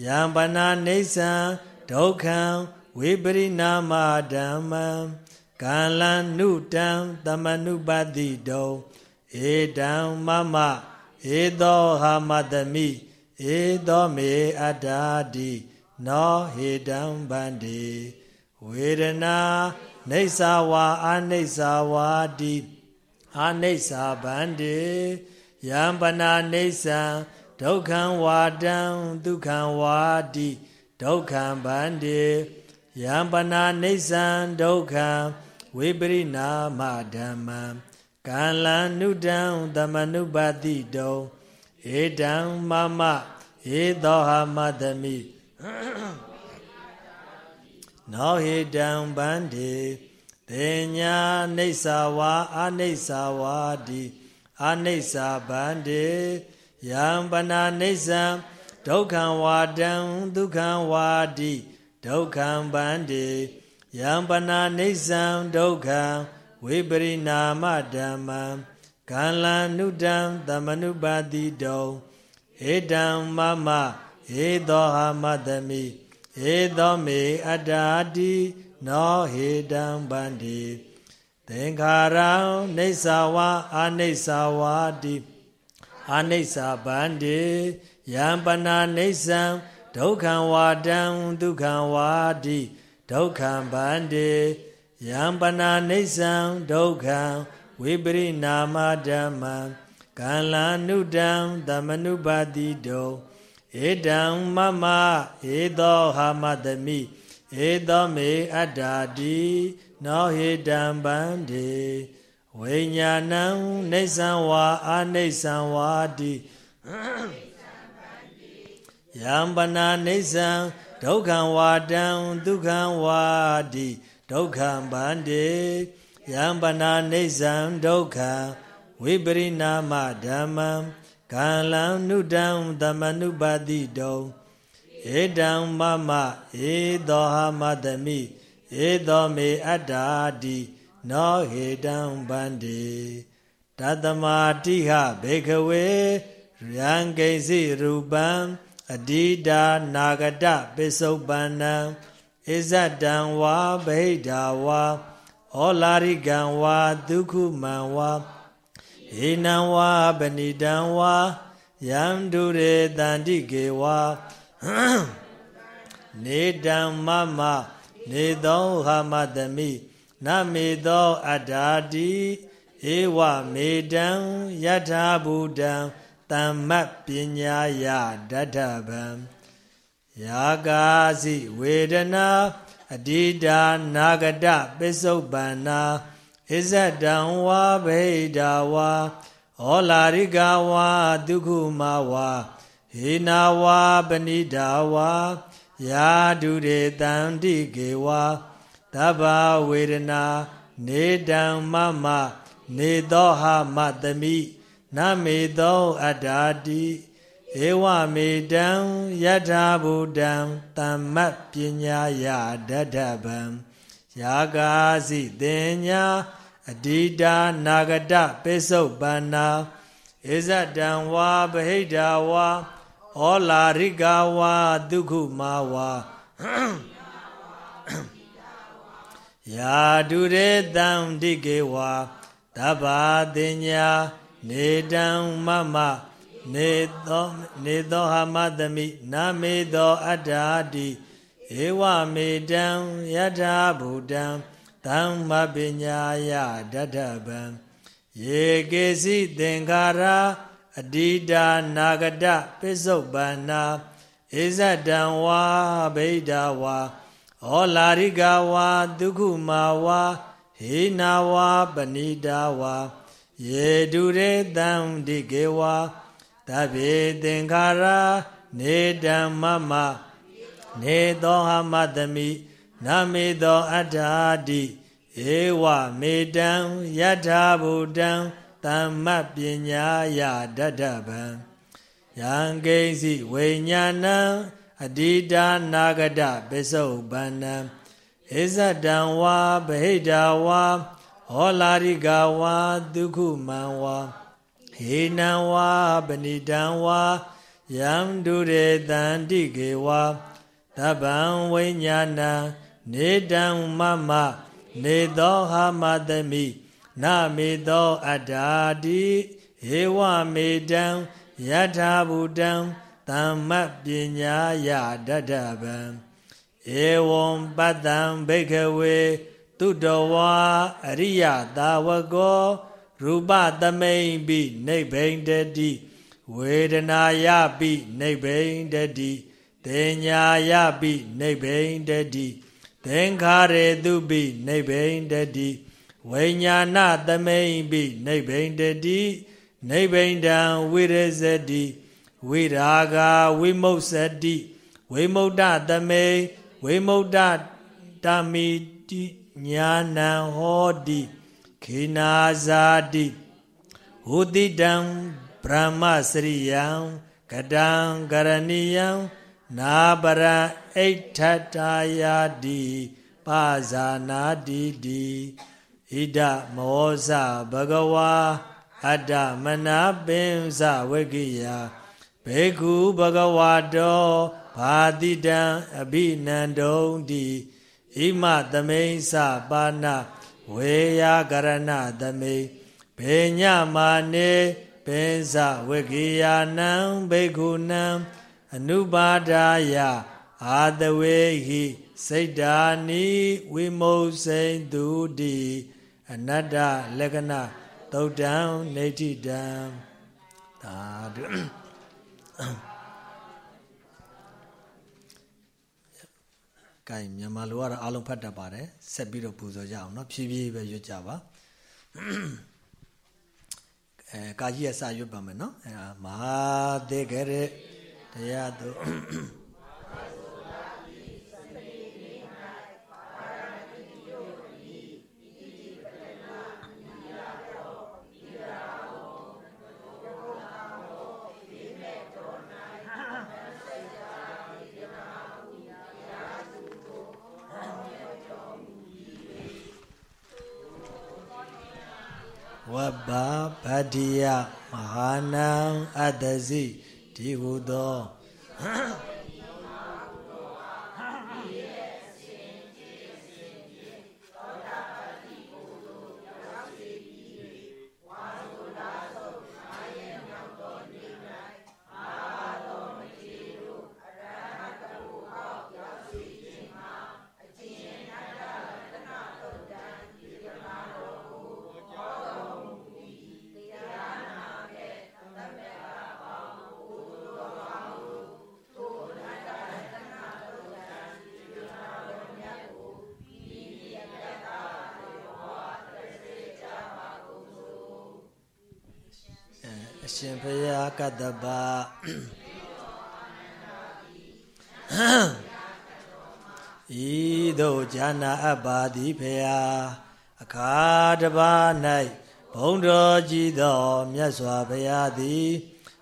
ယံပနာနေသံဒုက္ခံဝိပရိနာမဓမ္မံကာလံနုတံသမနုပတိတောဧတံမမဧသောဟာမတမိဧသောမေအတ္တာတိနောဟေတံဗန္တိဝေဒနာနေသဝါအာနေသဝါတိအာနေသဗန္တိယံပနာနေသံ ဒုက္ခံဝါတံဒုက္ခံဝါတိဒုက္ခံဗန္တိယံပနာနေသံဒုက္ခံဝိပရိနာမဓမ္မံကာလံနုတံသမနုပတိတောဧတံမမဧသောဟမတမိနောဟေတံဗန္တိတေညာနေသဝါအာနေသဝါတိအာနေသဗန္တိ ယံပနာနေသံဒုက္ခံဝါတံဒုက္ခံဝါတိဒုက္ခံဗန္တိယံပနာနေသံဒုက္ခံဝိပရိနာမဓမ္မံကာလံနုတံသမနုပါတိတောဧတံမမဧသောဟာမတမိဧသောမေအတ္တာတိနောဟေတံဗန္တိသင်္ခါရံနေသဝါအာနေသဝါတိ အာနေသဗန္တိယံပနာနေသံဒုက္ခံဝါတံဒုက္ခံဝါတိဒုက္ခံဗန္တိယံပနာနေသံဒုက္ခံဝိပရိနာမဓမ္မံကာလံနုတံသမနုပါတိတောဧတံမမဧသောဟာမတမိဧသောမေအတ္တာတိနောဟေတံဗန္တိ ဝိညာဏံနေသံဝါအာနေသံဝါတိယံပနာနေသံဒုက္ခံဝါတံဒုက္ခံဝါတိဒုက္ခံဗန္တိယံပနာနေသံဒုက္ခံဝိပရိနာမဓမ္မံကာလံနုတံသမနုပါတိတောဧတံမမဧသောဟမတမိဧသောမေအတ္တာတိ နောဟေတံဗန္တိတတမတိဟဘေခဝေရံကိစီရူပံအဓိတာနာဂတပိစုပန္နံဣဇတံဝါဗိဒာဝါဩလာရိကံဝါဒုက္ခမံဝါဟိနံဝါပဏိတံဝါယံဒုရေတန္တိကေဝါနေတံမမနေသောဟာမတမိ နမေသောအတ္တာတိဧဝမေတံယထာဘူတံတမ္မပညာယဒဋ္ဌဗံယာကာစီဝေဒနာအဓိတာနာဂတပစ္စုပန္နာဣဇတံဝါဗိဒာဝါဩလာရိကဝါဒုက္ခမဝါဟေနာဝါပဏိတာဝါယာဒုရေတန္တိကေဝါ သဗ္ဗဝေဒနာနေတံမမနေသောဟမတမိနမေသောအတ္တာတိဧဝမေတံယထာဘူတံတမ္မပညာယဒဋ္ဌဗံယာကာစီတင်ညာအဓိတာနာဂတပိစုပန္နာဣဇတံဝါဗဟိတဝါဩလာရိကဝါဒုက္ခမဝါ ယာဒုရေတံတိကေဝါတဗ္ဗတင်ညာနေတံမမနေသောနေသောဟမတမိနာမေသောအတ္တာတိဧဝမေတံယထာဘူတံသမ္မပညာယဒဋ္ဌဗံယေကေစီသင်္ခါရအတိတာနာဂတပစ္စုပ္ပန္နာဣဧဇတံဝါဗိဒာဝါ ဩလာရိကဝါဒုက္ခမာဝါဟေနာဝါပဏိတာဝါယေတုရေတံဒီကေဝါတဗေသင်္ခါရနေဓမ္မမနေသောဟမတမိနမေသောအတ္ထာတိဧဝမေတံယထာဘုဒံသမ္မပညာယတတဗံယံကိဉ္စီဝိညာဏံ အတ္တိတာနာဂတပိစုပန္နံဧဇတံဝါဗဟိတဝါဟောလာရိကဝါဒုက္ခမံဝါဟေနံဝါပဏိတံဝါယံဒုရေတန္တိကေဝါသဗ္ဗံဝိညာဏံနေတံမမနေသောဟာမတမိနမေသောအတ္တာတိဧဝမေတံယထာဘူတံ သမ္မပညာယတတဗံဧဝံပတ္တံဘိကဝေတုတဝါအရိယသာဝကောရူပသမိန်ပိနိဗ္ဗိန္တတိဝေဒနာယပိနိဗ္ဗိန္တတိတေညာယပိနိဗ္ဗိန္တတိသင်္ခါရေတုပိနိဗ္ဗိန္တတိဝိညာဏသမိန်ပိနိဗ္ဗိန္တတိနိဗ္ဗိန္တံဝိရဇတိ ဝိရာဂဝိမု त्स တိဝိမု ত্ত သမေဝိမု ত্त တမိတိညာဏံဟောတိခေနာဇာတိဟူတိတံဗြဟ္မစရိယံကတံကရဏီယံနာပရံအိဋ္ဌတာယာတိပါဇာနာတိတိဣဒမောဇဘဂဝါအတ္တမနာပင်စဝကိယာ ဘေကုဘဂဝါတောဘာတိတံအဘိနန္ဒုံတိဣမသမိန်စပါဏဝေယကရဏသမိဘေညမာနေပိဇဝကိယာနံဘေကုနံအနုပါဒာယအာတဝေဟိစိတ်ဓာနိဝိမုစိန်သူတိအနတ္တလက္ခဏသုတ်တံနေတိတံသာဓု ကဲမြန်မာလိုကတော့အားလုံးဖတ်တတ်ပါတယ်ဆက်ပြီးတော့ပူဇော်ကြအောင်เนาะဖြည်းဖြည်းပဲရွတ်ကြပါအဲကာကြီးရစရွတ်ပါမယ်เนาะအဲမဟာတေကရေတရားသူ ဝဘဗတ္တိယမဟာနံအတ္တစီဒီဟုသော ကတ္တပဤသို့ဈာနာအပ်ပါသည်ဖရာအခါတပါ၌ဘုံတော်ကြီးသောမြတ်စွာဘုရားသည်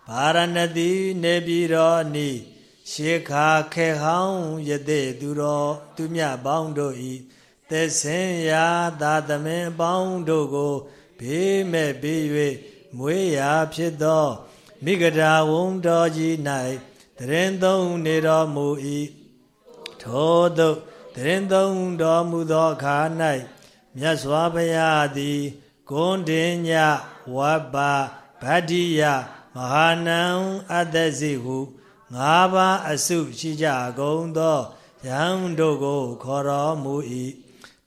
ဗာရဏသီနေပြည်တော်နိရှေခါခေဟောင်းယသိသူတော်သူမြတ်ပေါင်းတို့ဤသက်စင်ရာသာသမင်ပေါင်းတို့ကိုဘေးမဲ့ပြီး၍မွေးရာဖြစ်သော မိဂဒာဝုံတော်ကြီး၌တရင်သုံးနေတော်မူ၏ထိုသို့တရင်သုံးတော်မူသောအခါ၌မြတ်စွာဘုရားသည်ဂွန်တင်ညဝဘဗတ္တိယမဟာနံအတ္တစီဟုငါးပါးအစုရှိကြကုန်သောယံတို့ကိုခေါ်တော်မူ၏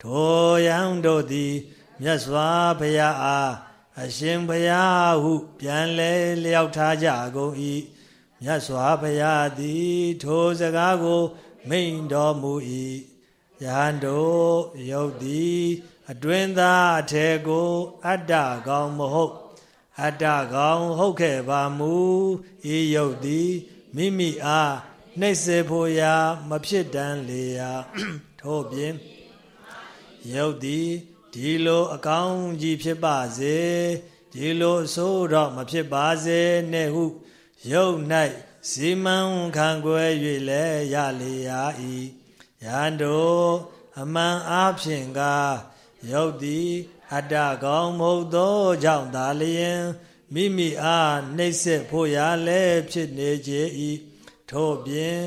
ထိုယံတို့သည်မြတ်စွာဘုရားအား အရှင်ဘုရားဟုပြန်လဲလျောက်ထားကြကုန်၏မြတ်စွာဘုရားသည်ထိုစကားကို မိန်တော်မူ၏ယဟန်တို့ယုတ်သည်အတွင်းသားအထေကိုအတ္တကောင်မဟုတ်အတ္တကောင်ဟုတ်ခဲ့ပါမူဤယုတ်သည်မိမိအားနှိမ့်စေဖို့ရာ မဖြစ်တမ်းလေရာထို့ပြင်ယုတ်သည် ဒီလိုအကောင်းကြီးဖြစ်ပါစေဒီလိုအဆိုးတော့မဖြစ်ပါစေနဲ့ဟုယုတ်၌စီမံခံွယ်၍လည်းရလေရာ၏ယန္တောအမှန်အားဖြင့်ကယုတ်သည်အတ္တကောင်းမဟုတ်သောကြောင့်သာလျင်မိမိအားနှိမ့်ဆက်ဖို့ရလည်းဖြစ်နေကြ၏ထို့ပြင်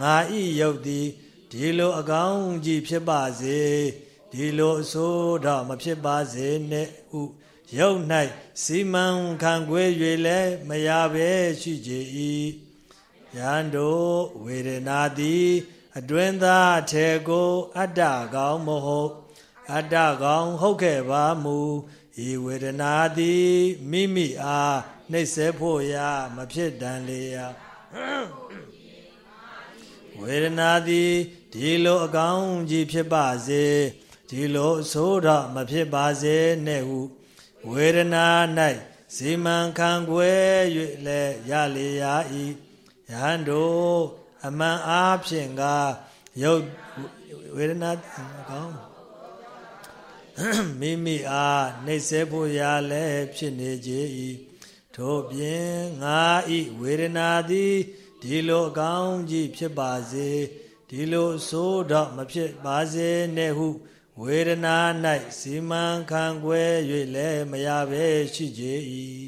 ငါဤယုတ်သည်ဒီလိုအကောင်းကြီးဖြစ်ပါစေ ဒီလိုအဆိုးတော့မဖြစ်ပါစေနဲ့ဟုရုပ်၌စီမံခံခွေ၍လည်းမရပဲရှိကြ၏ယန္တောဝေဒနာသည်အတွင်းသားအထေကိုအတ္တကောင်းမဟုတ်အတ္တကောင်းဟုတ်ခဲ့ပါမူဤဝေဒနာသည်မိမိအားနှိမ့်ဆက်ဖို့ရာမဖြစ်တန်လေရာဝေဒနာသည်ဒီလိုအကောင်းကြီးဖြစ်ပါစေ ဒီလိုအဆိုးတော့မဖြစ်ပါစေနဲ့ဟုဝေဒနာ၌ဇီမံခံွယ်၍လည်းရလေရာ၏ယဟန်တို့အမှန်အားဖြင့်ကယုတ်ဝေဒနာကောင်းမိမိအားနှိမ့်ဆက်ဖို့ရလည်းဖြစ်နေကြ၏ထို့ပြင်ငါဤဝေဒနာသည်ဒီလိုအကောင်းကြီးဖြစ်ပါစေဒီလိုဆိုးတော့မဖြစ်ပါစေနဲ့ဟု ဝေဒနာ၌စီမံခံွယ်၍လည်းမရဘဲရှိကြ၏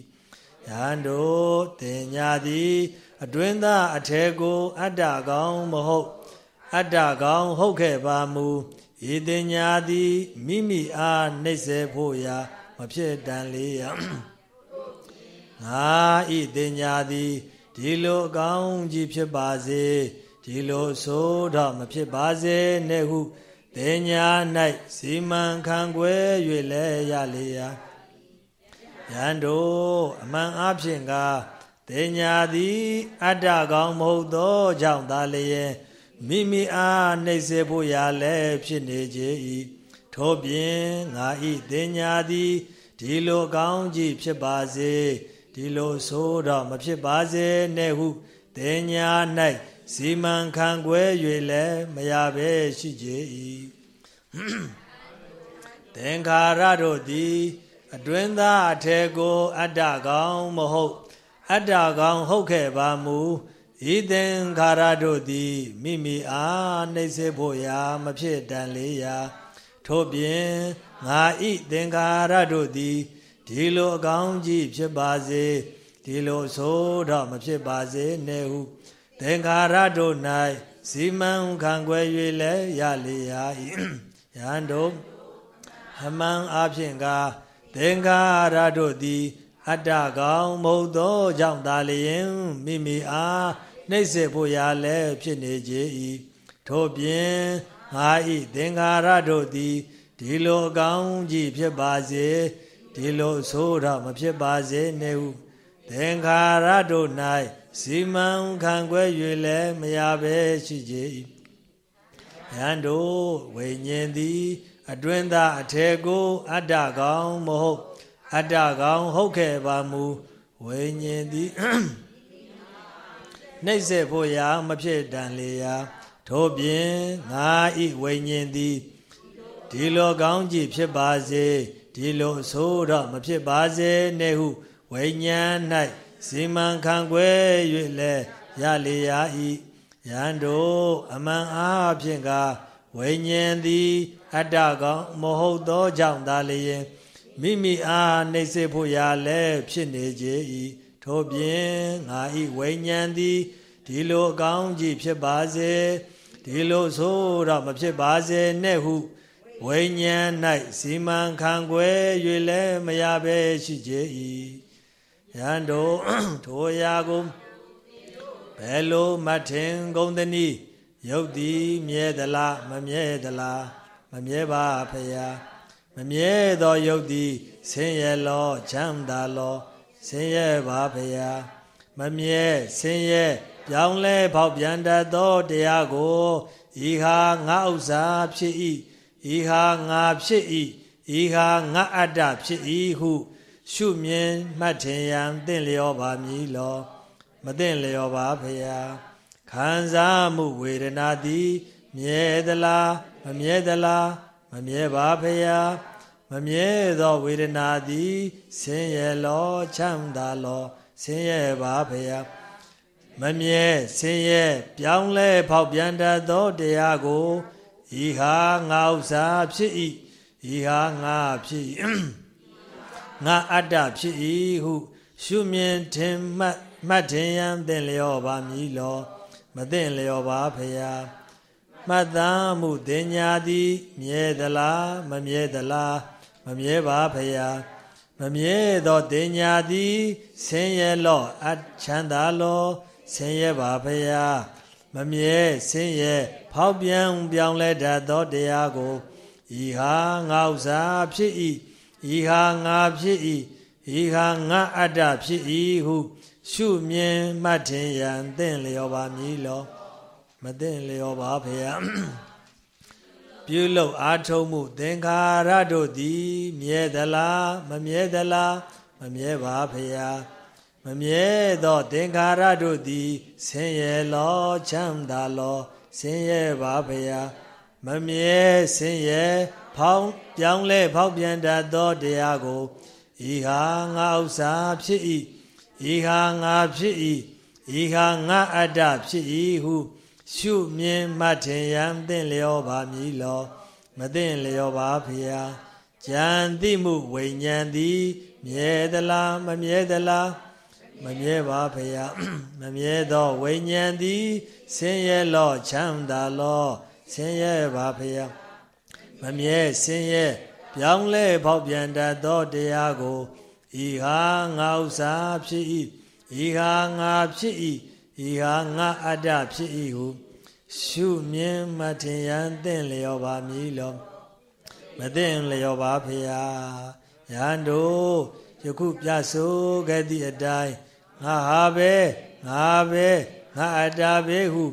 ယဟန်တို့တင်ညာသည်အတွင်းသားအထေကိုအတ္တကောင်မဟုတ်အတ္တကောင်ဟုတ်ခဲ့ပါမူဤတင်ညာသည်မိမိအားနှိမ့်စေဖို့ရာမဖြစ်တန်လေရငါဤတင်ညာသည်ဒီလိုအကောင်းကြီးဖြစ်ပါစေဒီလိုဆိုတော့မဖြစ်ပါစေနဲ့ဟု တင်ညာ၌စီမံခံွယ်၍လည်းရလေရာယန္တောအမှန်အဖြစ်ကတင်ညာသည်အတ္တကောင်မဟုတ်သောကြောင့်သာလျင်မိမိအားနှိမ့်စေဖို့ရာလည်းဖြစ်နေကြ၏ထို့ပြင်ငါဤတင်ညာသည်ဒီလိုကောင်းကြီးဖြစ်ပါစေဒီလိုဆိုတော့မဖြစ်ပါစေနဲ့ဟုတင်ညာ၌ စီမံခံွယ်၍လည်းမရပဲရှိကြ၏သင်္ခါရတို့သည် အတွင်းသားအထေကို အတ္တကောင်မဟုတ် အတ္တကောင်ဟုတ်ခဲ့ပါမူဤသင်္ခါရတို့သည်မိမိအားနှိမ့်စေဖို့ရာ မဖြစ်တန်လေရာ ထို့ပြင်ငါဤသင်္ခါရတို့သည်ဒီလိုအကောင်းကြီးဖြစ်ပါစေဒီလိုဆိုတော့မဖြစ်ပါစေနဲ့ဟု သင်္ခါရတို့၌ဇီမံခံွယ်၍လည်းရလေရာ၏ယဟန်တို့အမှန်အဖြစ်ကသင်္ခါရတို့သည်အတ္တကောင်မဟုတ်သောကြောင့်သာလျင်မိမိအားနှိမ့်စေဖို့ရာလည်းဖြစ်နေကြ၏ထို့ပြင်ငါဤသင်္ခါရတို့သည်ဒီလိုအကောင်းကြီးဖြစ်ပါစေဒီလိုဆိုတော့မဖြစ်ပါစေနှင့်ဟုသင်္ခါရတို့၌ စီမံခံွယ်၍လည်းမရပဲရှိကြ၏ယန္တုဝိညာဉ်သည် အတွင်းသားအထေကိုအတ္တကောင်မဟုတ်အတ္တကောင်ဟုတ်ခဲ့ပါမူဝိညာဉ်သည်နှိမ့်ဆက်ဖို့ရာမဖြစ်တန်လေရာထို့ပြင်ငါဤဝိညာဉ်သည်ဒီလိုကောင်းကြည့်ဖြစ်ပါစေဒီလိုဆိုတော့မဖြစ်ပါစေနဲ့ဟုဝိညာဉ်၌ စီမံခံွယ်၍လည်းရလေရာ၏ယန္တုအမှန်အားဖြင့်ကဝိညာဉ်သည်အတ္တကောင်မဟုတ်သောကြောင့်သာလျင်မိမိအားနှိမ့်စေဖို့ရာလည်းဖြစ်နေကြ၏ထို့ပြင်ငါဤဝိညာဉ်သည်ဒီလိုအကောင်းကြီးဖြစ်ပါစေဒီလိုဆိုတော့မဖြစ်ပါစေနဲ့ဟုဝိညာဉ်၌စီမံခံွယ်၍လည်းမရပဲရှိကြ၏ ယန္တောထိုရာကိုဘယ်လိုမထင်ကုန်သနည်းယုတ်သည်မြဲသလားမမြဲသလားမမြဲပါဖရာမမြဲသောယုတ်သည်ဆင်းရဲလောချမ်းသာလောဆင်းရဲပါဖရာမမမြဲဆင်းရဲပြောင်းလဲဖောက်ပြန်တတ်သောတရားကိုဤဟာငါဥစ္စာဖြစ်၏ဤဟာငါဖြစ်၏ဤဟာငါအတ္တဖြစ်၏ဟု ရှုမြင်မှတ်ထင်ရန်သင့်လျောပါမည်လောမသင့်လျောပါဖရာခံစားမှုဝေဒနာသည် မြဲသလားမမြဲသလားမမြဲပါဖရာမမြဲသောဝေဒနာသည်ဆင်းရဲလောချမ်းသာလောဆင်းရဲပါဖရာမမြဲဆင်းရဲပြောင်းလဲဖောက်ပြန်တတ်သောတရားကိုဤဟာငါဥစ္စာဖြစ်၏ဤဟာငါဖြစ်၏ ငါအတ္တဖြစ်၏ဟု ရှုမြင်ထင်မှတ်မှတ်ထင်ရန်သင်လျောပါမည်လော မသင်လျောပါဖရာမှတ်သားမှုတင်ညာသည်မြဲသလားမမြဲသလားမမြဲပါဖရာမမြဲသောတင်ညာသည်ဆင်းရဲလောအချမ်းသာလောဆင်းရဲပါဖရာမမြဲဆင်းရဲဖောက်ပြန်ပြောင်းလဲတတ်သောတရားကိုဤဟာငါဥစ္စာဖြစ်၏ ဤဟာငါဖြစ်၏ဤဟာငါအတ္တဖြစ်၏ဟုရှုမြင်မှတ်ထင်ရန်သင်လျောပါမည်လောမသင်လျောပါဖေယပြုလုပ်အားထုတ်မှုသင်္ခါရတို့သည် မြဲသလားမမြဲသလားမမြဲပါဖေယမမြဲသောသင်္ခါရတို့သည်ဆင်းရဲလောချမ်းသာလောဆင်းရဲပါဖရာမမြဲဆင်းရဲဖောင်း ပြောင်းလဲဖောက်ပြန်တတ်သောတရားကိုဤဟာငါဥစ္စာဖြစ်၏ဤဟာငါဖြစ်၏ဤဟာငါအတ္တဖြစ်၏ဟုရှုမြင်မှတ်ထင်ရန်သင်လျောပါမည်လော မသင်လျောပါဖရာဉာဏ်သိမှုဝိညာဉ်သည်မြဲသလားမမြဲသလားမမြဲပါဖရာမမြဲသောဝိညာဉ်သည်ဆင်းရဲလောချမ်းသာလောဆင်းရဲပါဖရာ မမြဲဆင်းရဲပြောင်းလဲဖောက်ပြန်တတ်သောတရားကိုဤဟာငါဥစ္စာဖြစ်၏ဤဟာငါဖြစ်၏ဤဟာငါအတ္တဖြစ်၏ဟုရှုမြင်မထင်ရန်သင့်လျော်ပါမည်လောမသင့်လျော်ပါဖရာယဟန်တို့ယခုပြဆိုခဲ့သည့်အတိုင်းငါဟာပဲငါပဲငါအတ္တပဲဟု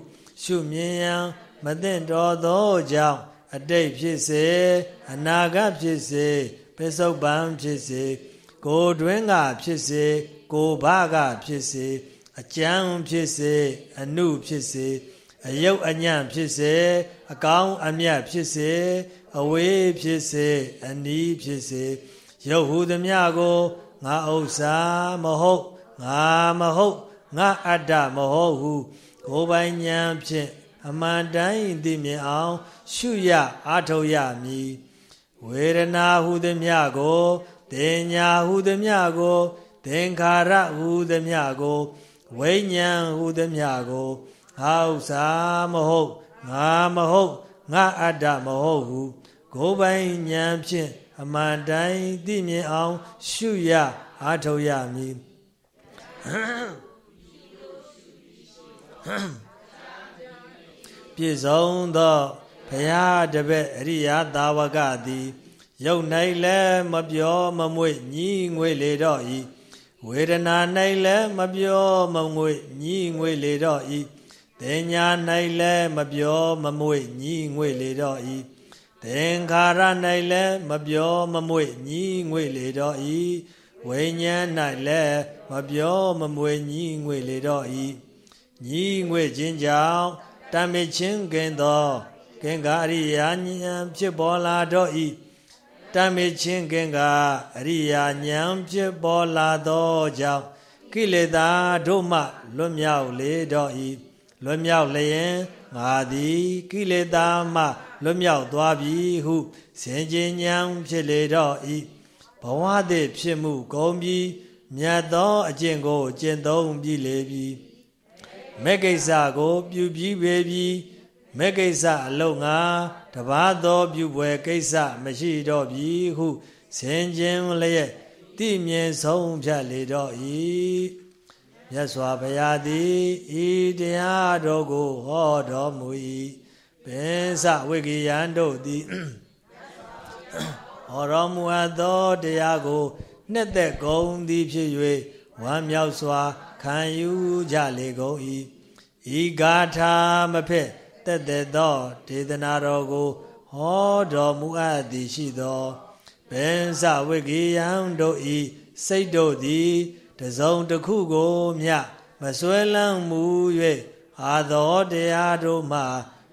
ရှုမြင်ရန်မသိတော်သောကြောင့် အတိတ်ဖြစ်စေအနာဂတ်ဖြစ်စေပစ္စုပန်ဖြစ်စေကိုယ်တွင်းကဖြစ်စေကိုဘကဖြစ်စေအကျမ်းဖြစ်စေအနုဖြစ်စေအယုတ်အညံ့ဖြစ်စေအကောင်းအမြတ်ဖြစ်စေအဝေးဖြစ်စေအနီးဖြစ်စေရုပ်ဟုသမျှကိုငါဥစ္စာမဟုတ်ငါမဟုတ်ငါအတ္တမဟုတ်ဟုကိုယ်ပိုင်ဉာဏ်ဖြင့် အမှန်တိုင်းသိမြင်အောင် ရှုရအားထုတ်ရမည်ဝေဒနာဟုသမျှကိုတင်ညာဟုသမျှကိုသင်္ခါရဟုသမျှကိုဝိညာဉ်ဟုသမျှကိုငါဥစ္စာမဟုတ်ငါမဟုတ်ငါအတ္တမဟုတ်ဟုကိုယ်ပိုင်ဉာဏ်ဖြင့်အမှန်တိုင်းသိမြင်အောင် ရှုရအားထုတ်ရမည် ပြည့်စုံသောဘုရားတပည့်အရိယာသာဝကသည်ယုတ်၌လည်းမပြောမမွေ့ညီငွေလေတော့ဤဝေဒနာ၌လည်းမပြောမမွေ့ညီငွေလေတော့ဤတင်ညာ၌လည်းမပြောမမွေ့ညီငွေလေတော့ဤသင်္ခါရ၌လည်းမပြောမမွေ့ညီငွေလေတော့ဤဝိညာဉ်၌လည်းမပြောမမွေ့ညီငွေလေတော့ဤညီငွေခြင်းကြောင့် တမချင်းကင်သောကင်္ဂအရိယာဉာဏ်ဖြစ်ပေါ်လာတော့ဤတမချင်းကင်္ဂအရိယာဉာဏ်ဖြစ်ပေါ်လာသောကြောင့်ကိလေသာတို့မှလွတ်မြောက်လေတော့ဤလွတ်မြောက်လျင်ငါသည်ကိလေသာမှလွတ်မြောက်သွားပြီဟုစင်ကြင်ဉာဏ်ဖြစ်လေတော့ဤဘဝသည့်ဖြစ်မှုကုန်ပြီးမြတ်သောအကျင့်ကိုကျင့်သုံးပြီးလေပြီ မဲ့ကိစ္စကို ပြုပြီးပေပြီမဲ့ကိစ္စအလုံးငါတပါးသောပြုပွဲကိစ္စမရှိတော့ပြီဟုဆင်ခြင်လျက်တိမြင်ဆုံးဖြတ်လေတော့၏မြတ်စွာဘုရားသည်ဤတရားတော်ကိုဟောတော်မူ၏ပင်စဝိကယံတို့သည်ဟောတော်မူအပ်သောတရားကိုနှစ်သက်ကုန်သည်ဖြစ်၍ ဝမ်းမြောက်စွာခံယူကြလေကုန်၏ဤဂါထာမဖက်တက်တဲ့သောဒေသနာတော်ကိုဟောတော်မူအပ်သည်ရှိသောဘင်္စဝိကိယံတို့ဤစိတ်တို့သည်တစုံတစ်ခုကိုမျှမစွဲလန်းမူ၍အာသောတရားတို့မှ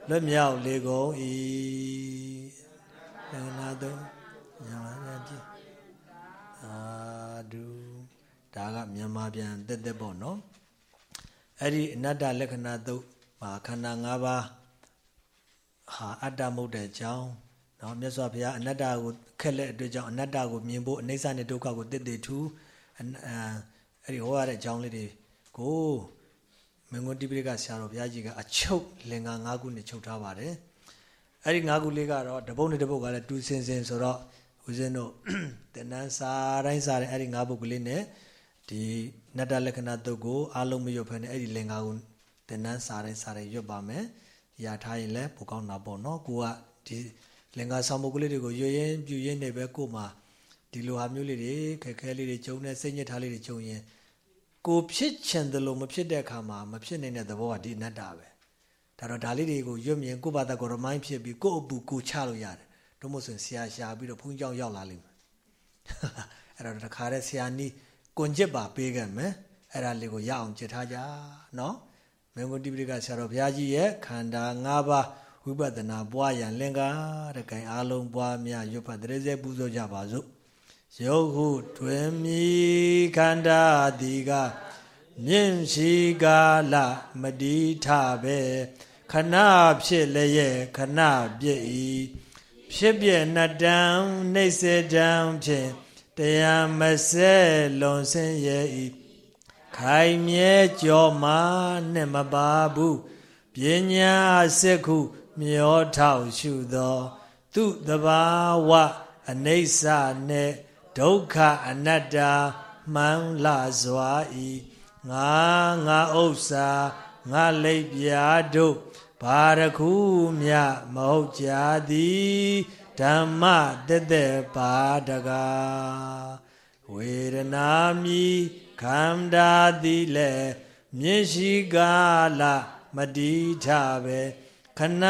လွတ်မြောက်လေကုန်၏သံဃာတော် ဒါကမြန်မာပြန်တက်တက်ပေါ့နော်အဲ့ဒီအနတ္တလက္ခဏာသုတ်မှာခန္ဓာ၅ပါးဟာအတ္တမဟုတ်တဲ့အကြောင်းနော်မြတ်စွာဘုရားအနတ္တကိုခက်လက်အတွက်ကြောင့်အနတ္တကိုမြင်ဖို့အနိစ္စနဲ့ဒုက္ခကိုတည်တည်ထူအဲ့ဒီဟောရတဲ့အကြောင်းလေးတွေကိုမင်္ဂွန်တိပိဋကဆရာတော်ဘုရားကြီးကအချုပ်လင်္ကာ၅ခုနဲ့ချုပ်ထားပါတယ်အဲ့ဒီ၅ခုလေးကတော့တပုတ်နဲ့တပုတ်ကလည်းတူစင်စင်ဆိုတော့ဦးဇင်းတို့တင်နန်းစာတိုင်းစာတဲ့အဲ့ဒီ၅ပုတ်ကလေးနဲ့ ဒီနတ္တလက္ခဏာတုတ်ကိုအားလုံးမရွတ်ဖက်နဲ့အဲ့ဒီလင်္ကာကိုတင်နန်းစာတိုင်းစာတိုင်းရွတ်ပါမယ်ရထားရင်လည်းပိုကောင်းတာပေါ့နော်ကိုကဒီလင်္ကာဆောင်ပုတ်ကလေးတွေကိုရွရင်ပြူရင်နေပဲကို့မှာဒီလိုဟာမျိုးလေးတွေခက်ခဲလေးတွေဂျုံနဲ့စိတ်ညစ်ထားလေးတွေဂျုံရင်ကိုဖြစ်ချင်တယ်လို့မဖြစ်တဲ့အခါမှာမဖြစ်နိုင်တဲ့သဘောကဒီအနတ္တပဲဒါတော့ဒါလေးတွေကိုရွတ်မြင်ကိုယ့်ဘာသာကိုရမိုင်းဖြစ်ပြီးကိုယ့်အပူကိုချလို့ရတယ်တို့မို့ဆိုဆရာရှာပြီးတော့ဘုန်းကြီးကြောင့်ရောက်လာလိမ့်မယ်အဲ့တော့တခါတည်းဆရာနီး ကွန်ကျစ်ပါပေးခဲ့မယ်အဲ့ဒါလေးကိုရအောင်ကြစ်ထားကြနော်မင်းကိုတိပိဋကဆရာတော်ဘုရားကြီးရဲ့ခန္ဓာ၅ပါးဝိပဿနာပွားရန်လင်္ကာတဲ့ကံအားလုံးပွားများရွတ်ဖတ်တရေစေပူဇော်ကြပါစို့ယုတ်ဟုတွင်မီခန္ဓာတိကမြင့်ရှိကာလမတိထပဲခဏဖြစ်လျက်ခဏပြည့်ဤဖြစ်ပြနှစ်တန်းနှိမ့်စေတန်းဖြင့် တရားမစဲလွန်ဆင်းရဲ့ဤခိုင်မြဲကြောမာနဲ့မပါဘူးပညာစက်ခု မျောထောက်ရှုသော သူတဘာဝအနိစ္စနဲ့ဒုက္ခအနတ္တမှန်လာစွာဤငါငါဥစ္စာငါလိပ်ပြာတို့ဘာရခုမြမဟုတ်ကြသည် ဓမ္မတက်တက်ပါတကားဝေဒနာမီခန္ဓာသည်လေမျက်ရှိကာလမတိထပဲခဏ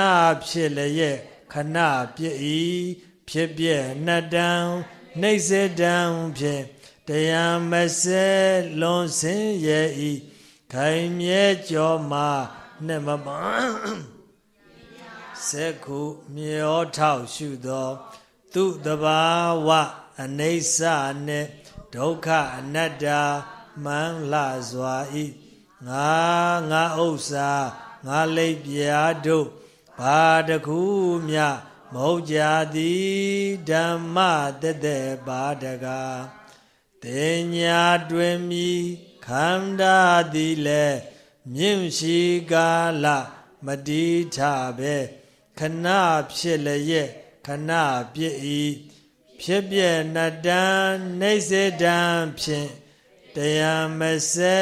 ဖြစ်လျက်ခဏပြည့်ဤဖြစ်ပြနှစ်တန်းနှိမ့်စေတံဖြင့်တရားမစဲလွန်ဆင်းရဲ့ဤခိုင်မြဲကြောမှာနှမပ စက်ခုမြေောထောက်ရှုသော သူတဘာဝအနိစ္စနှင့်ဒုက္ခအနတ္တမှန်လှစွာဤငါငါဥစ္စာငါလိပ်ပြာတို့ဘာတခုမြမဟုတ်ကြသည်ဓမ္မတသက်ပါတကားတင်ညာတွင်မီခန္ဓာသည်လဲမြင့်ရှိကာလမတိထပဲ ခဏဖြစ်လျက်ခဏပြည့်ဤဖြစ်ပြနတံနေစေတံဖြင့်တရားမစဲ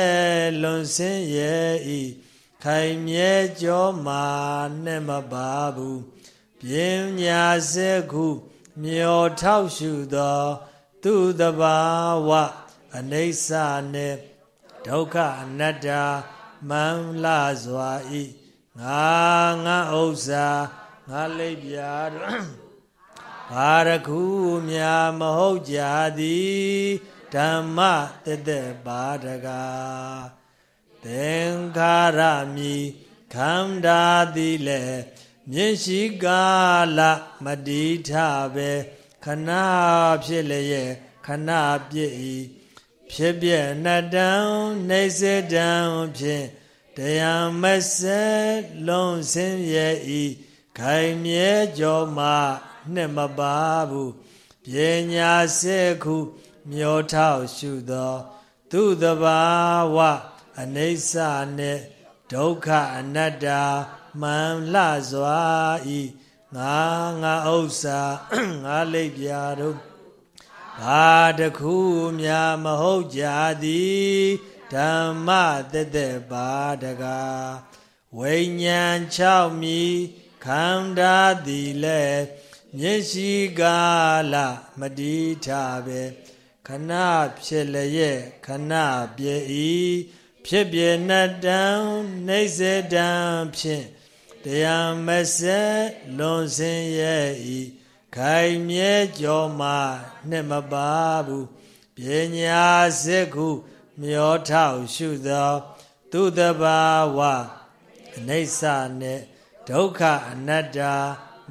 လွန်ဆင်းရဲ့ဤခိုင်မြဲကြောမာနဲ့မပါဘူးပညာစေခုမျောထောက်ရှုသော သူတဘာဝအနိစ္စနှင့်ဒုက္ခအနတ္တမံလာစွာဤငါငါဥစ္စာ ငါလိပ်ပြာဘာရခုမြာမဟုတ်ကြသည်ဓမ္မတသက်ပါတကားသင်္ခါရမီခန္ဓာသည်လည်းမျက်ရှိကာလမတိထပဲခဏဖြစ်လျက်ခဏပြည့်ဤဖြစ်ပြနှစ်တန်းနေစေတန်းဖြင့်တရားမစဲလုံးစင်းရဲ့ဤ ခိုင်မြဲကြောမှနှစ်မပါဘူးပညာစေခုမျောထောက်ရှုသော သူတဘာဝအနိစ္စနှင့်ဒုက္ခအနတ္တမှန်လှစွာဤငါငါဥစ္စာငါလိပ်ပြာတို့ဘာတခုမြမဟုတ်ကြသည်ဓမ္မတသက်ပါတကားဝိညာဉ်6မီ ခန္ဓာသည်လဲမျက်ရှိကာလမတိထပဲခခဏဖြစ်လျက်ခဏပြေဤဖြစ်ပြနတ္တံနေစေတံဖြင့်တရားမဆက်လွန်စင်ရဲ့ဤခိုင်မြဲကြောမှနှစ်မပါဘူးပညာစစ်ခုမျောထောက်ရှုသော သူတဘာဝအနိစ္စနှင့် ဒုက္ခအနတ္တ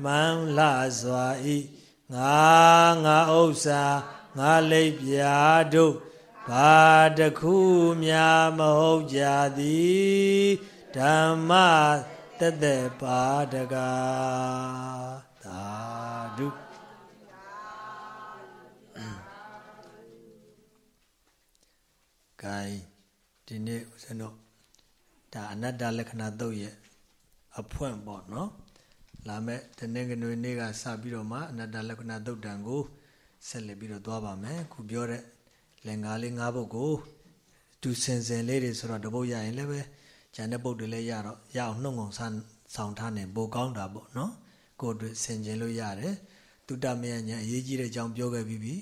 မန်လှစွာဤငါငါဥစ္စာငါလိပ်ပြာတို့ဘာတခုများမဟုတ်ကြသည်ဓမ္မတသက်ပါတကားသာဓုဂိုင်းဒီနေ့ဦးဇင်းတို့ဒါအနတ္တလက္ခဏာသုတ်ရဲ့ အဖွင့်ပေါ့နော်လာမဲ့တနေ့ကနေ့နေ့ကစပြီးတော့မှအနတ္တလက္ခဏာသုတ်တံကိုဆက်လက်ပြီးတော့သွားပါမယ်ခုပြောတဲ့လင်္ကာလေး၅ဘုတ်ကိုသူစင်စင်လေးတွေဆိုတော့တပုတ်ရရင်လည်းပဲကျန်တဲ့ပုတ်တွေလည်းရတော့ရအောင်နှုတ်ငုံဆန်းဆောင်ထားနေပိုကောင်းတာပေါ့နော်ကိုယ်တို့ဆင်ကျင်လို့ရတယ်တုတ္တမယညာအရေးကြီးတဲ့အကြောင်းပြောခဲ့ပြီးပြီ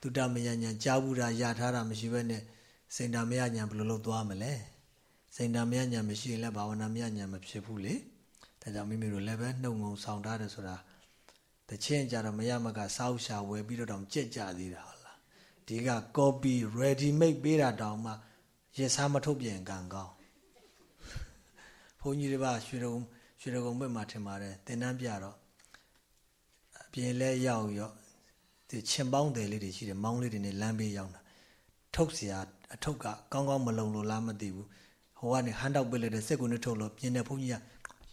တုတ္တမယညာကြားဘူးတာရထားတာမရှိဘဲနဲ့စိန်တာမယညာဘယ်လိုလုပ်သွားမလဲစိန်တာမယညာမရှိရင်လည်းဘာဝနာမယညာမဖြစ်ဘူးလေ ဒါကြောင့်မိမိတို့လည်းပဲနှုတ်ငုံဆောင်ထားတယ်ဆိုတာတချင်းကြတော့မရမကစောက်ရှာဝယ်ပြီးတော့တောင်ကြက်ကြသေးတာဟုတ်လားဒီက copy ready made ပေးတာတောင်မှရစားမထုတ်ပြန်ကံကောင်းဘုန်းကြီးတွေပါရွှေတုံရွှေတုံဘက်မှာထင်ပါတယ်သင်တန်းပြတော့အပြင်လဲရောက်ရောဒီချင်ပေါင်းတယ်လေးတွေရှိတယ်မောင်းလေးတွေနဲ့လမ်းဘေးရောက်တာထုတ်เสียအထုပ်ကကောင်းကောင်းမလုံလို့လားမသိဘူးဟိုကနေဟန်တောက်ပစ်လိုက်တဲ့စက်ကုနဲ့ထုတ်လို့ပြင်းတဲ့ဘုန်းကြီးက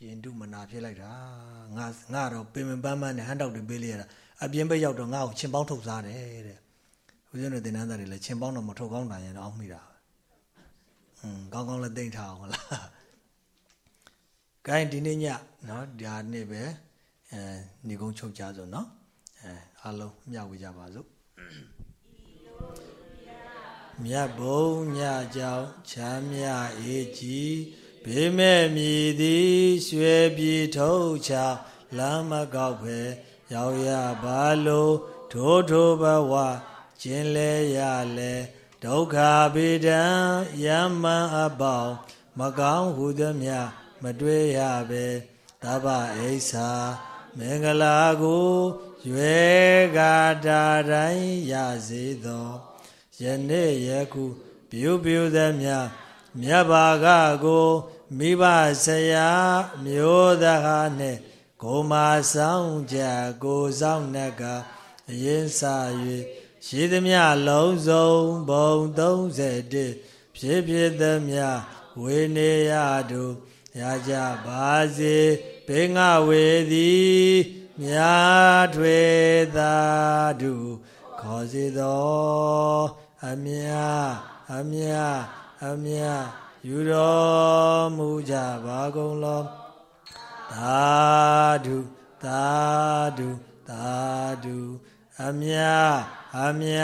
ရင်တုမနာဖြစ်လိုက်တာငါငါတော့ပင်ပင်ပန်းပန်းနဲ့ဟန်တောက်တွေပေးလိုက်ရတာအပြင်ဘက်ရောက်တော့ငါ့ကိုချင်ပေါင်းထုတ်စားတယ်တဲ့ဦးဇင်းတို့သင်တန်းသားတွေလည်းချင်ပေါင်းတော့မထုတ်ကောင်းတာရင်တော့အောင်းမိတာอืมကောင်းကောင်းလည်းသိမ့်ထားအောင်ဟုတ်လားကိုင်းဒီနေ့ညနော်ဒါနေ့ပဲအဲညီကုန်းချုပ်ကြစို့နော်အဲအားလုံးမျှဝေကြပါစို့မြတ်ဘုံညကြောင့်ချမ်းမြအေးကြီး ဘေးမဲ့မြည်သည်ရွှေပြည်ထုတ်ချလမ်းမကောက်ပဲရောက်ရပါလို့ထိုးထိုးဘဝကျင်လဲရလဲဒုက္ခဗေဒံယမံအပေါင်းမကောင်းဟုသည်မြမတွေ့ရပဲတပ္ပအိဆာမင်္ဂလာကိုရွယ်ကာတာတိုင်းရစေသောယနေ့ယခုပြုပြုသည်မြ မြတ်ဘာကကိုမိဘဆရာမျိုးသားဟာနဲ့ကိုမာဆောင်ကြကိုဆောင်နှက်ကအရင်စာ၍ရှိသမျှလုံးစုံဘုံ31ဖြစ်ဖြစ်သမျှဝေနေရတို့ရကြပါစေဘေငဝေသည်မြာထွေသာဓုခေါ်စေသောအမြအမြ အမြယူတော်မူကြပါကုန်လောသာဓုသာဓုသာဓုအမြအမြ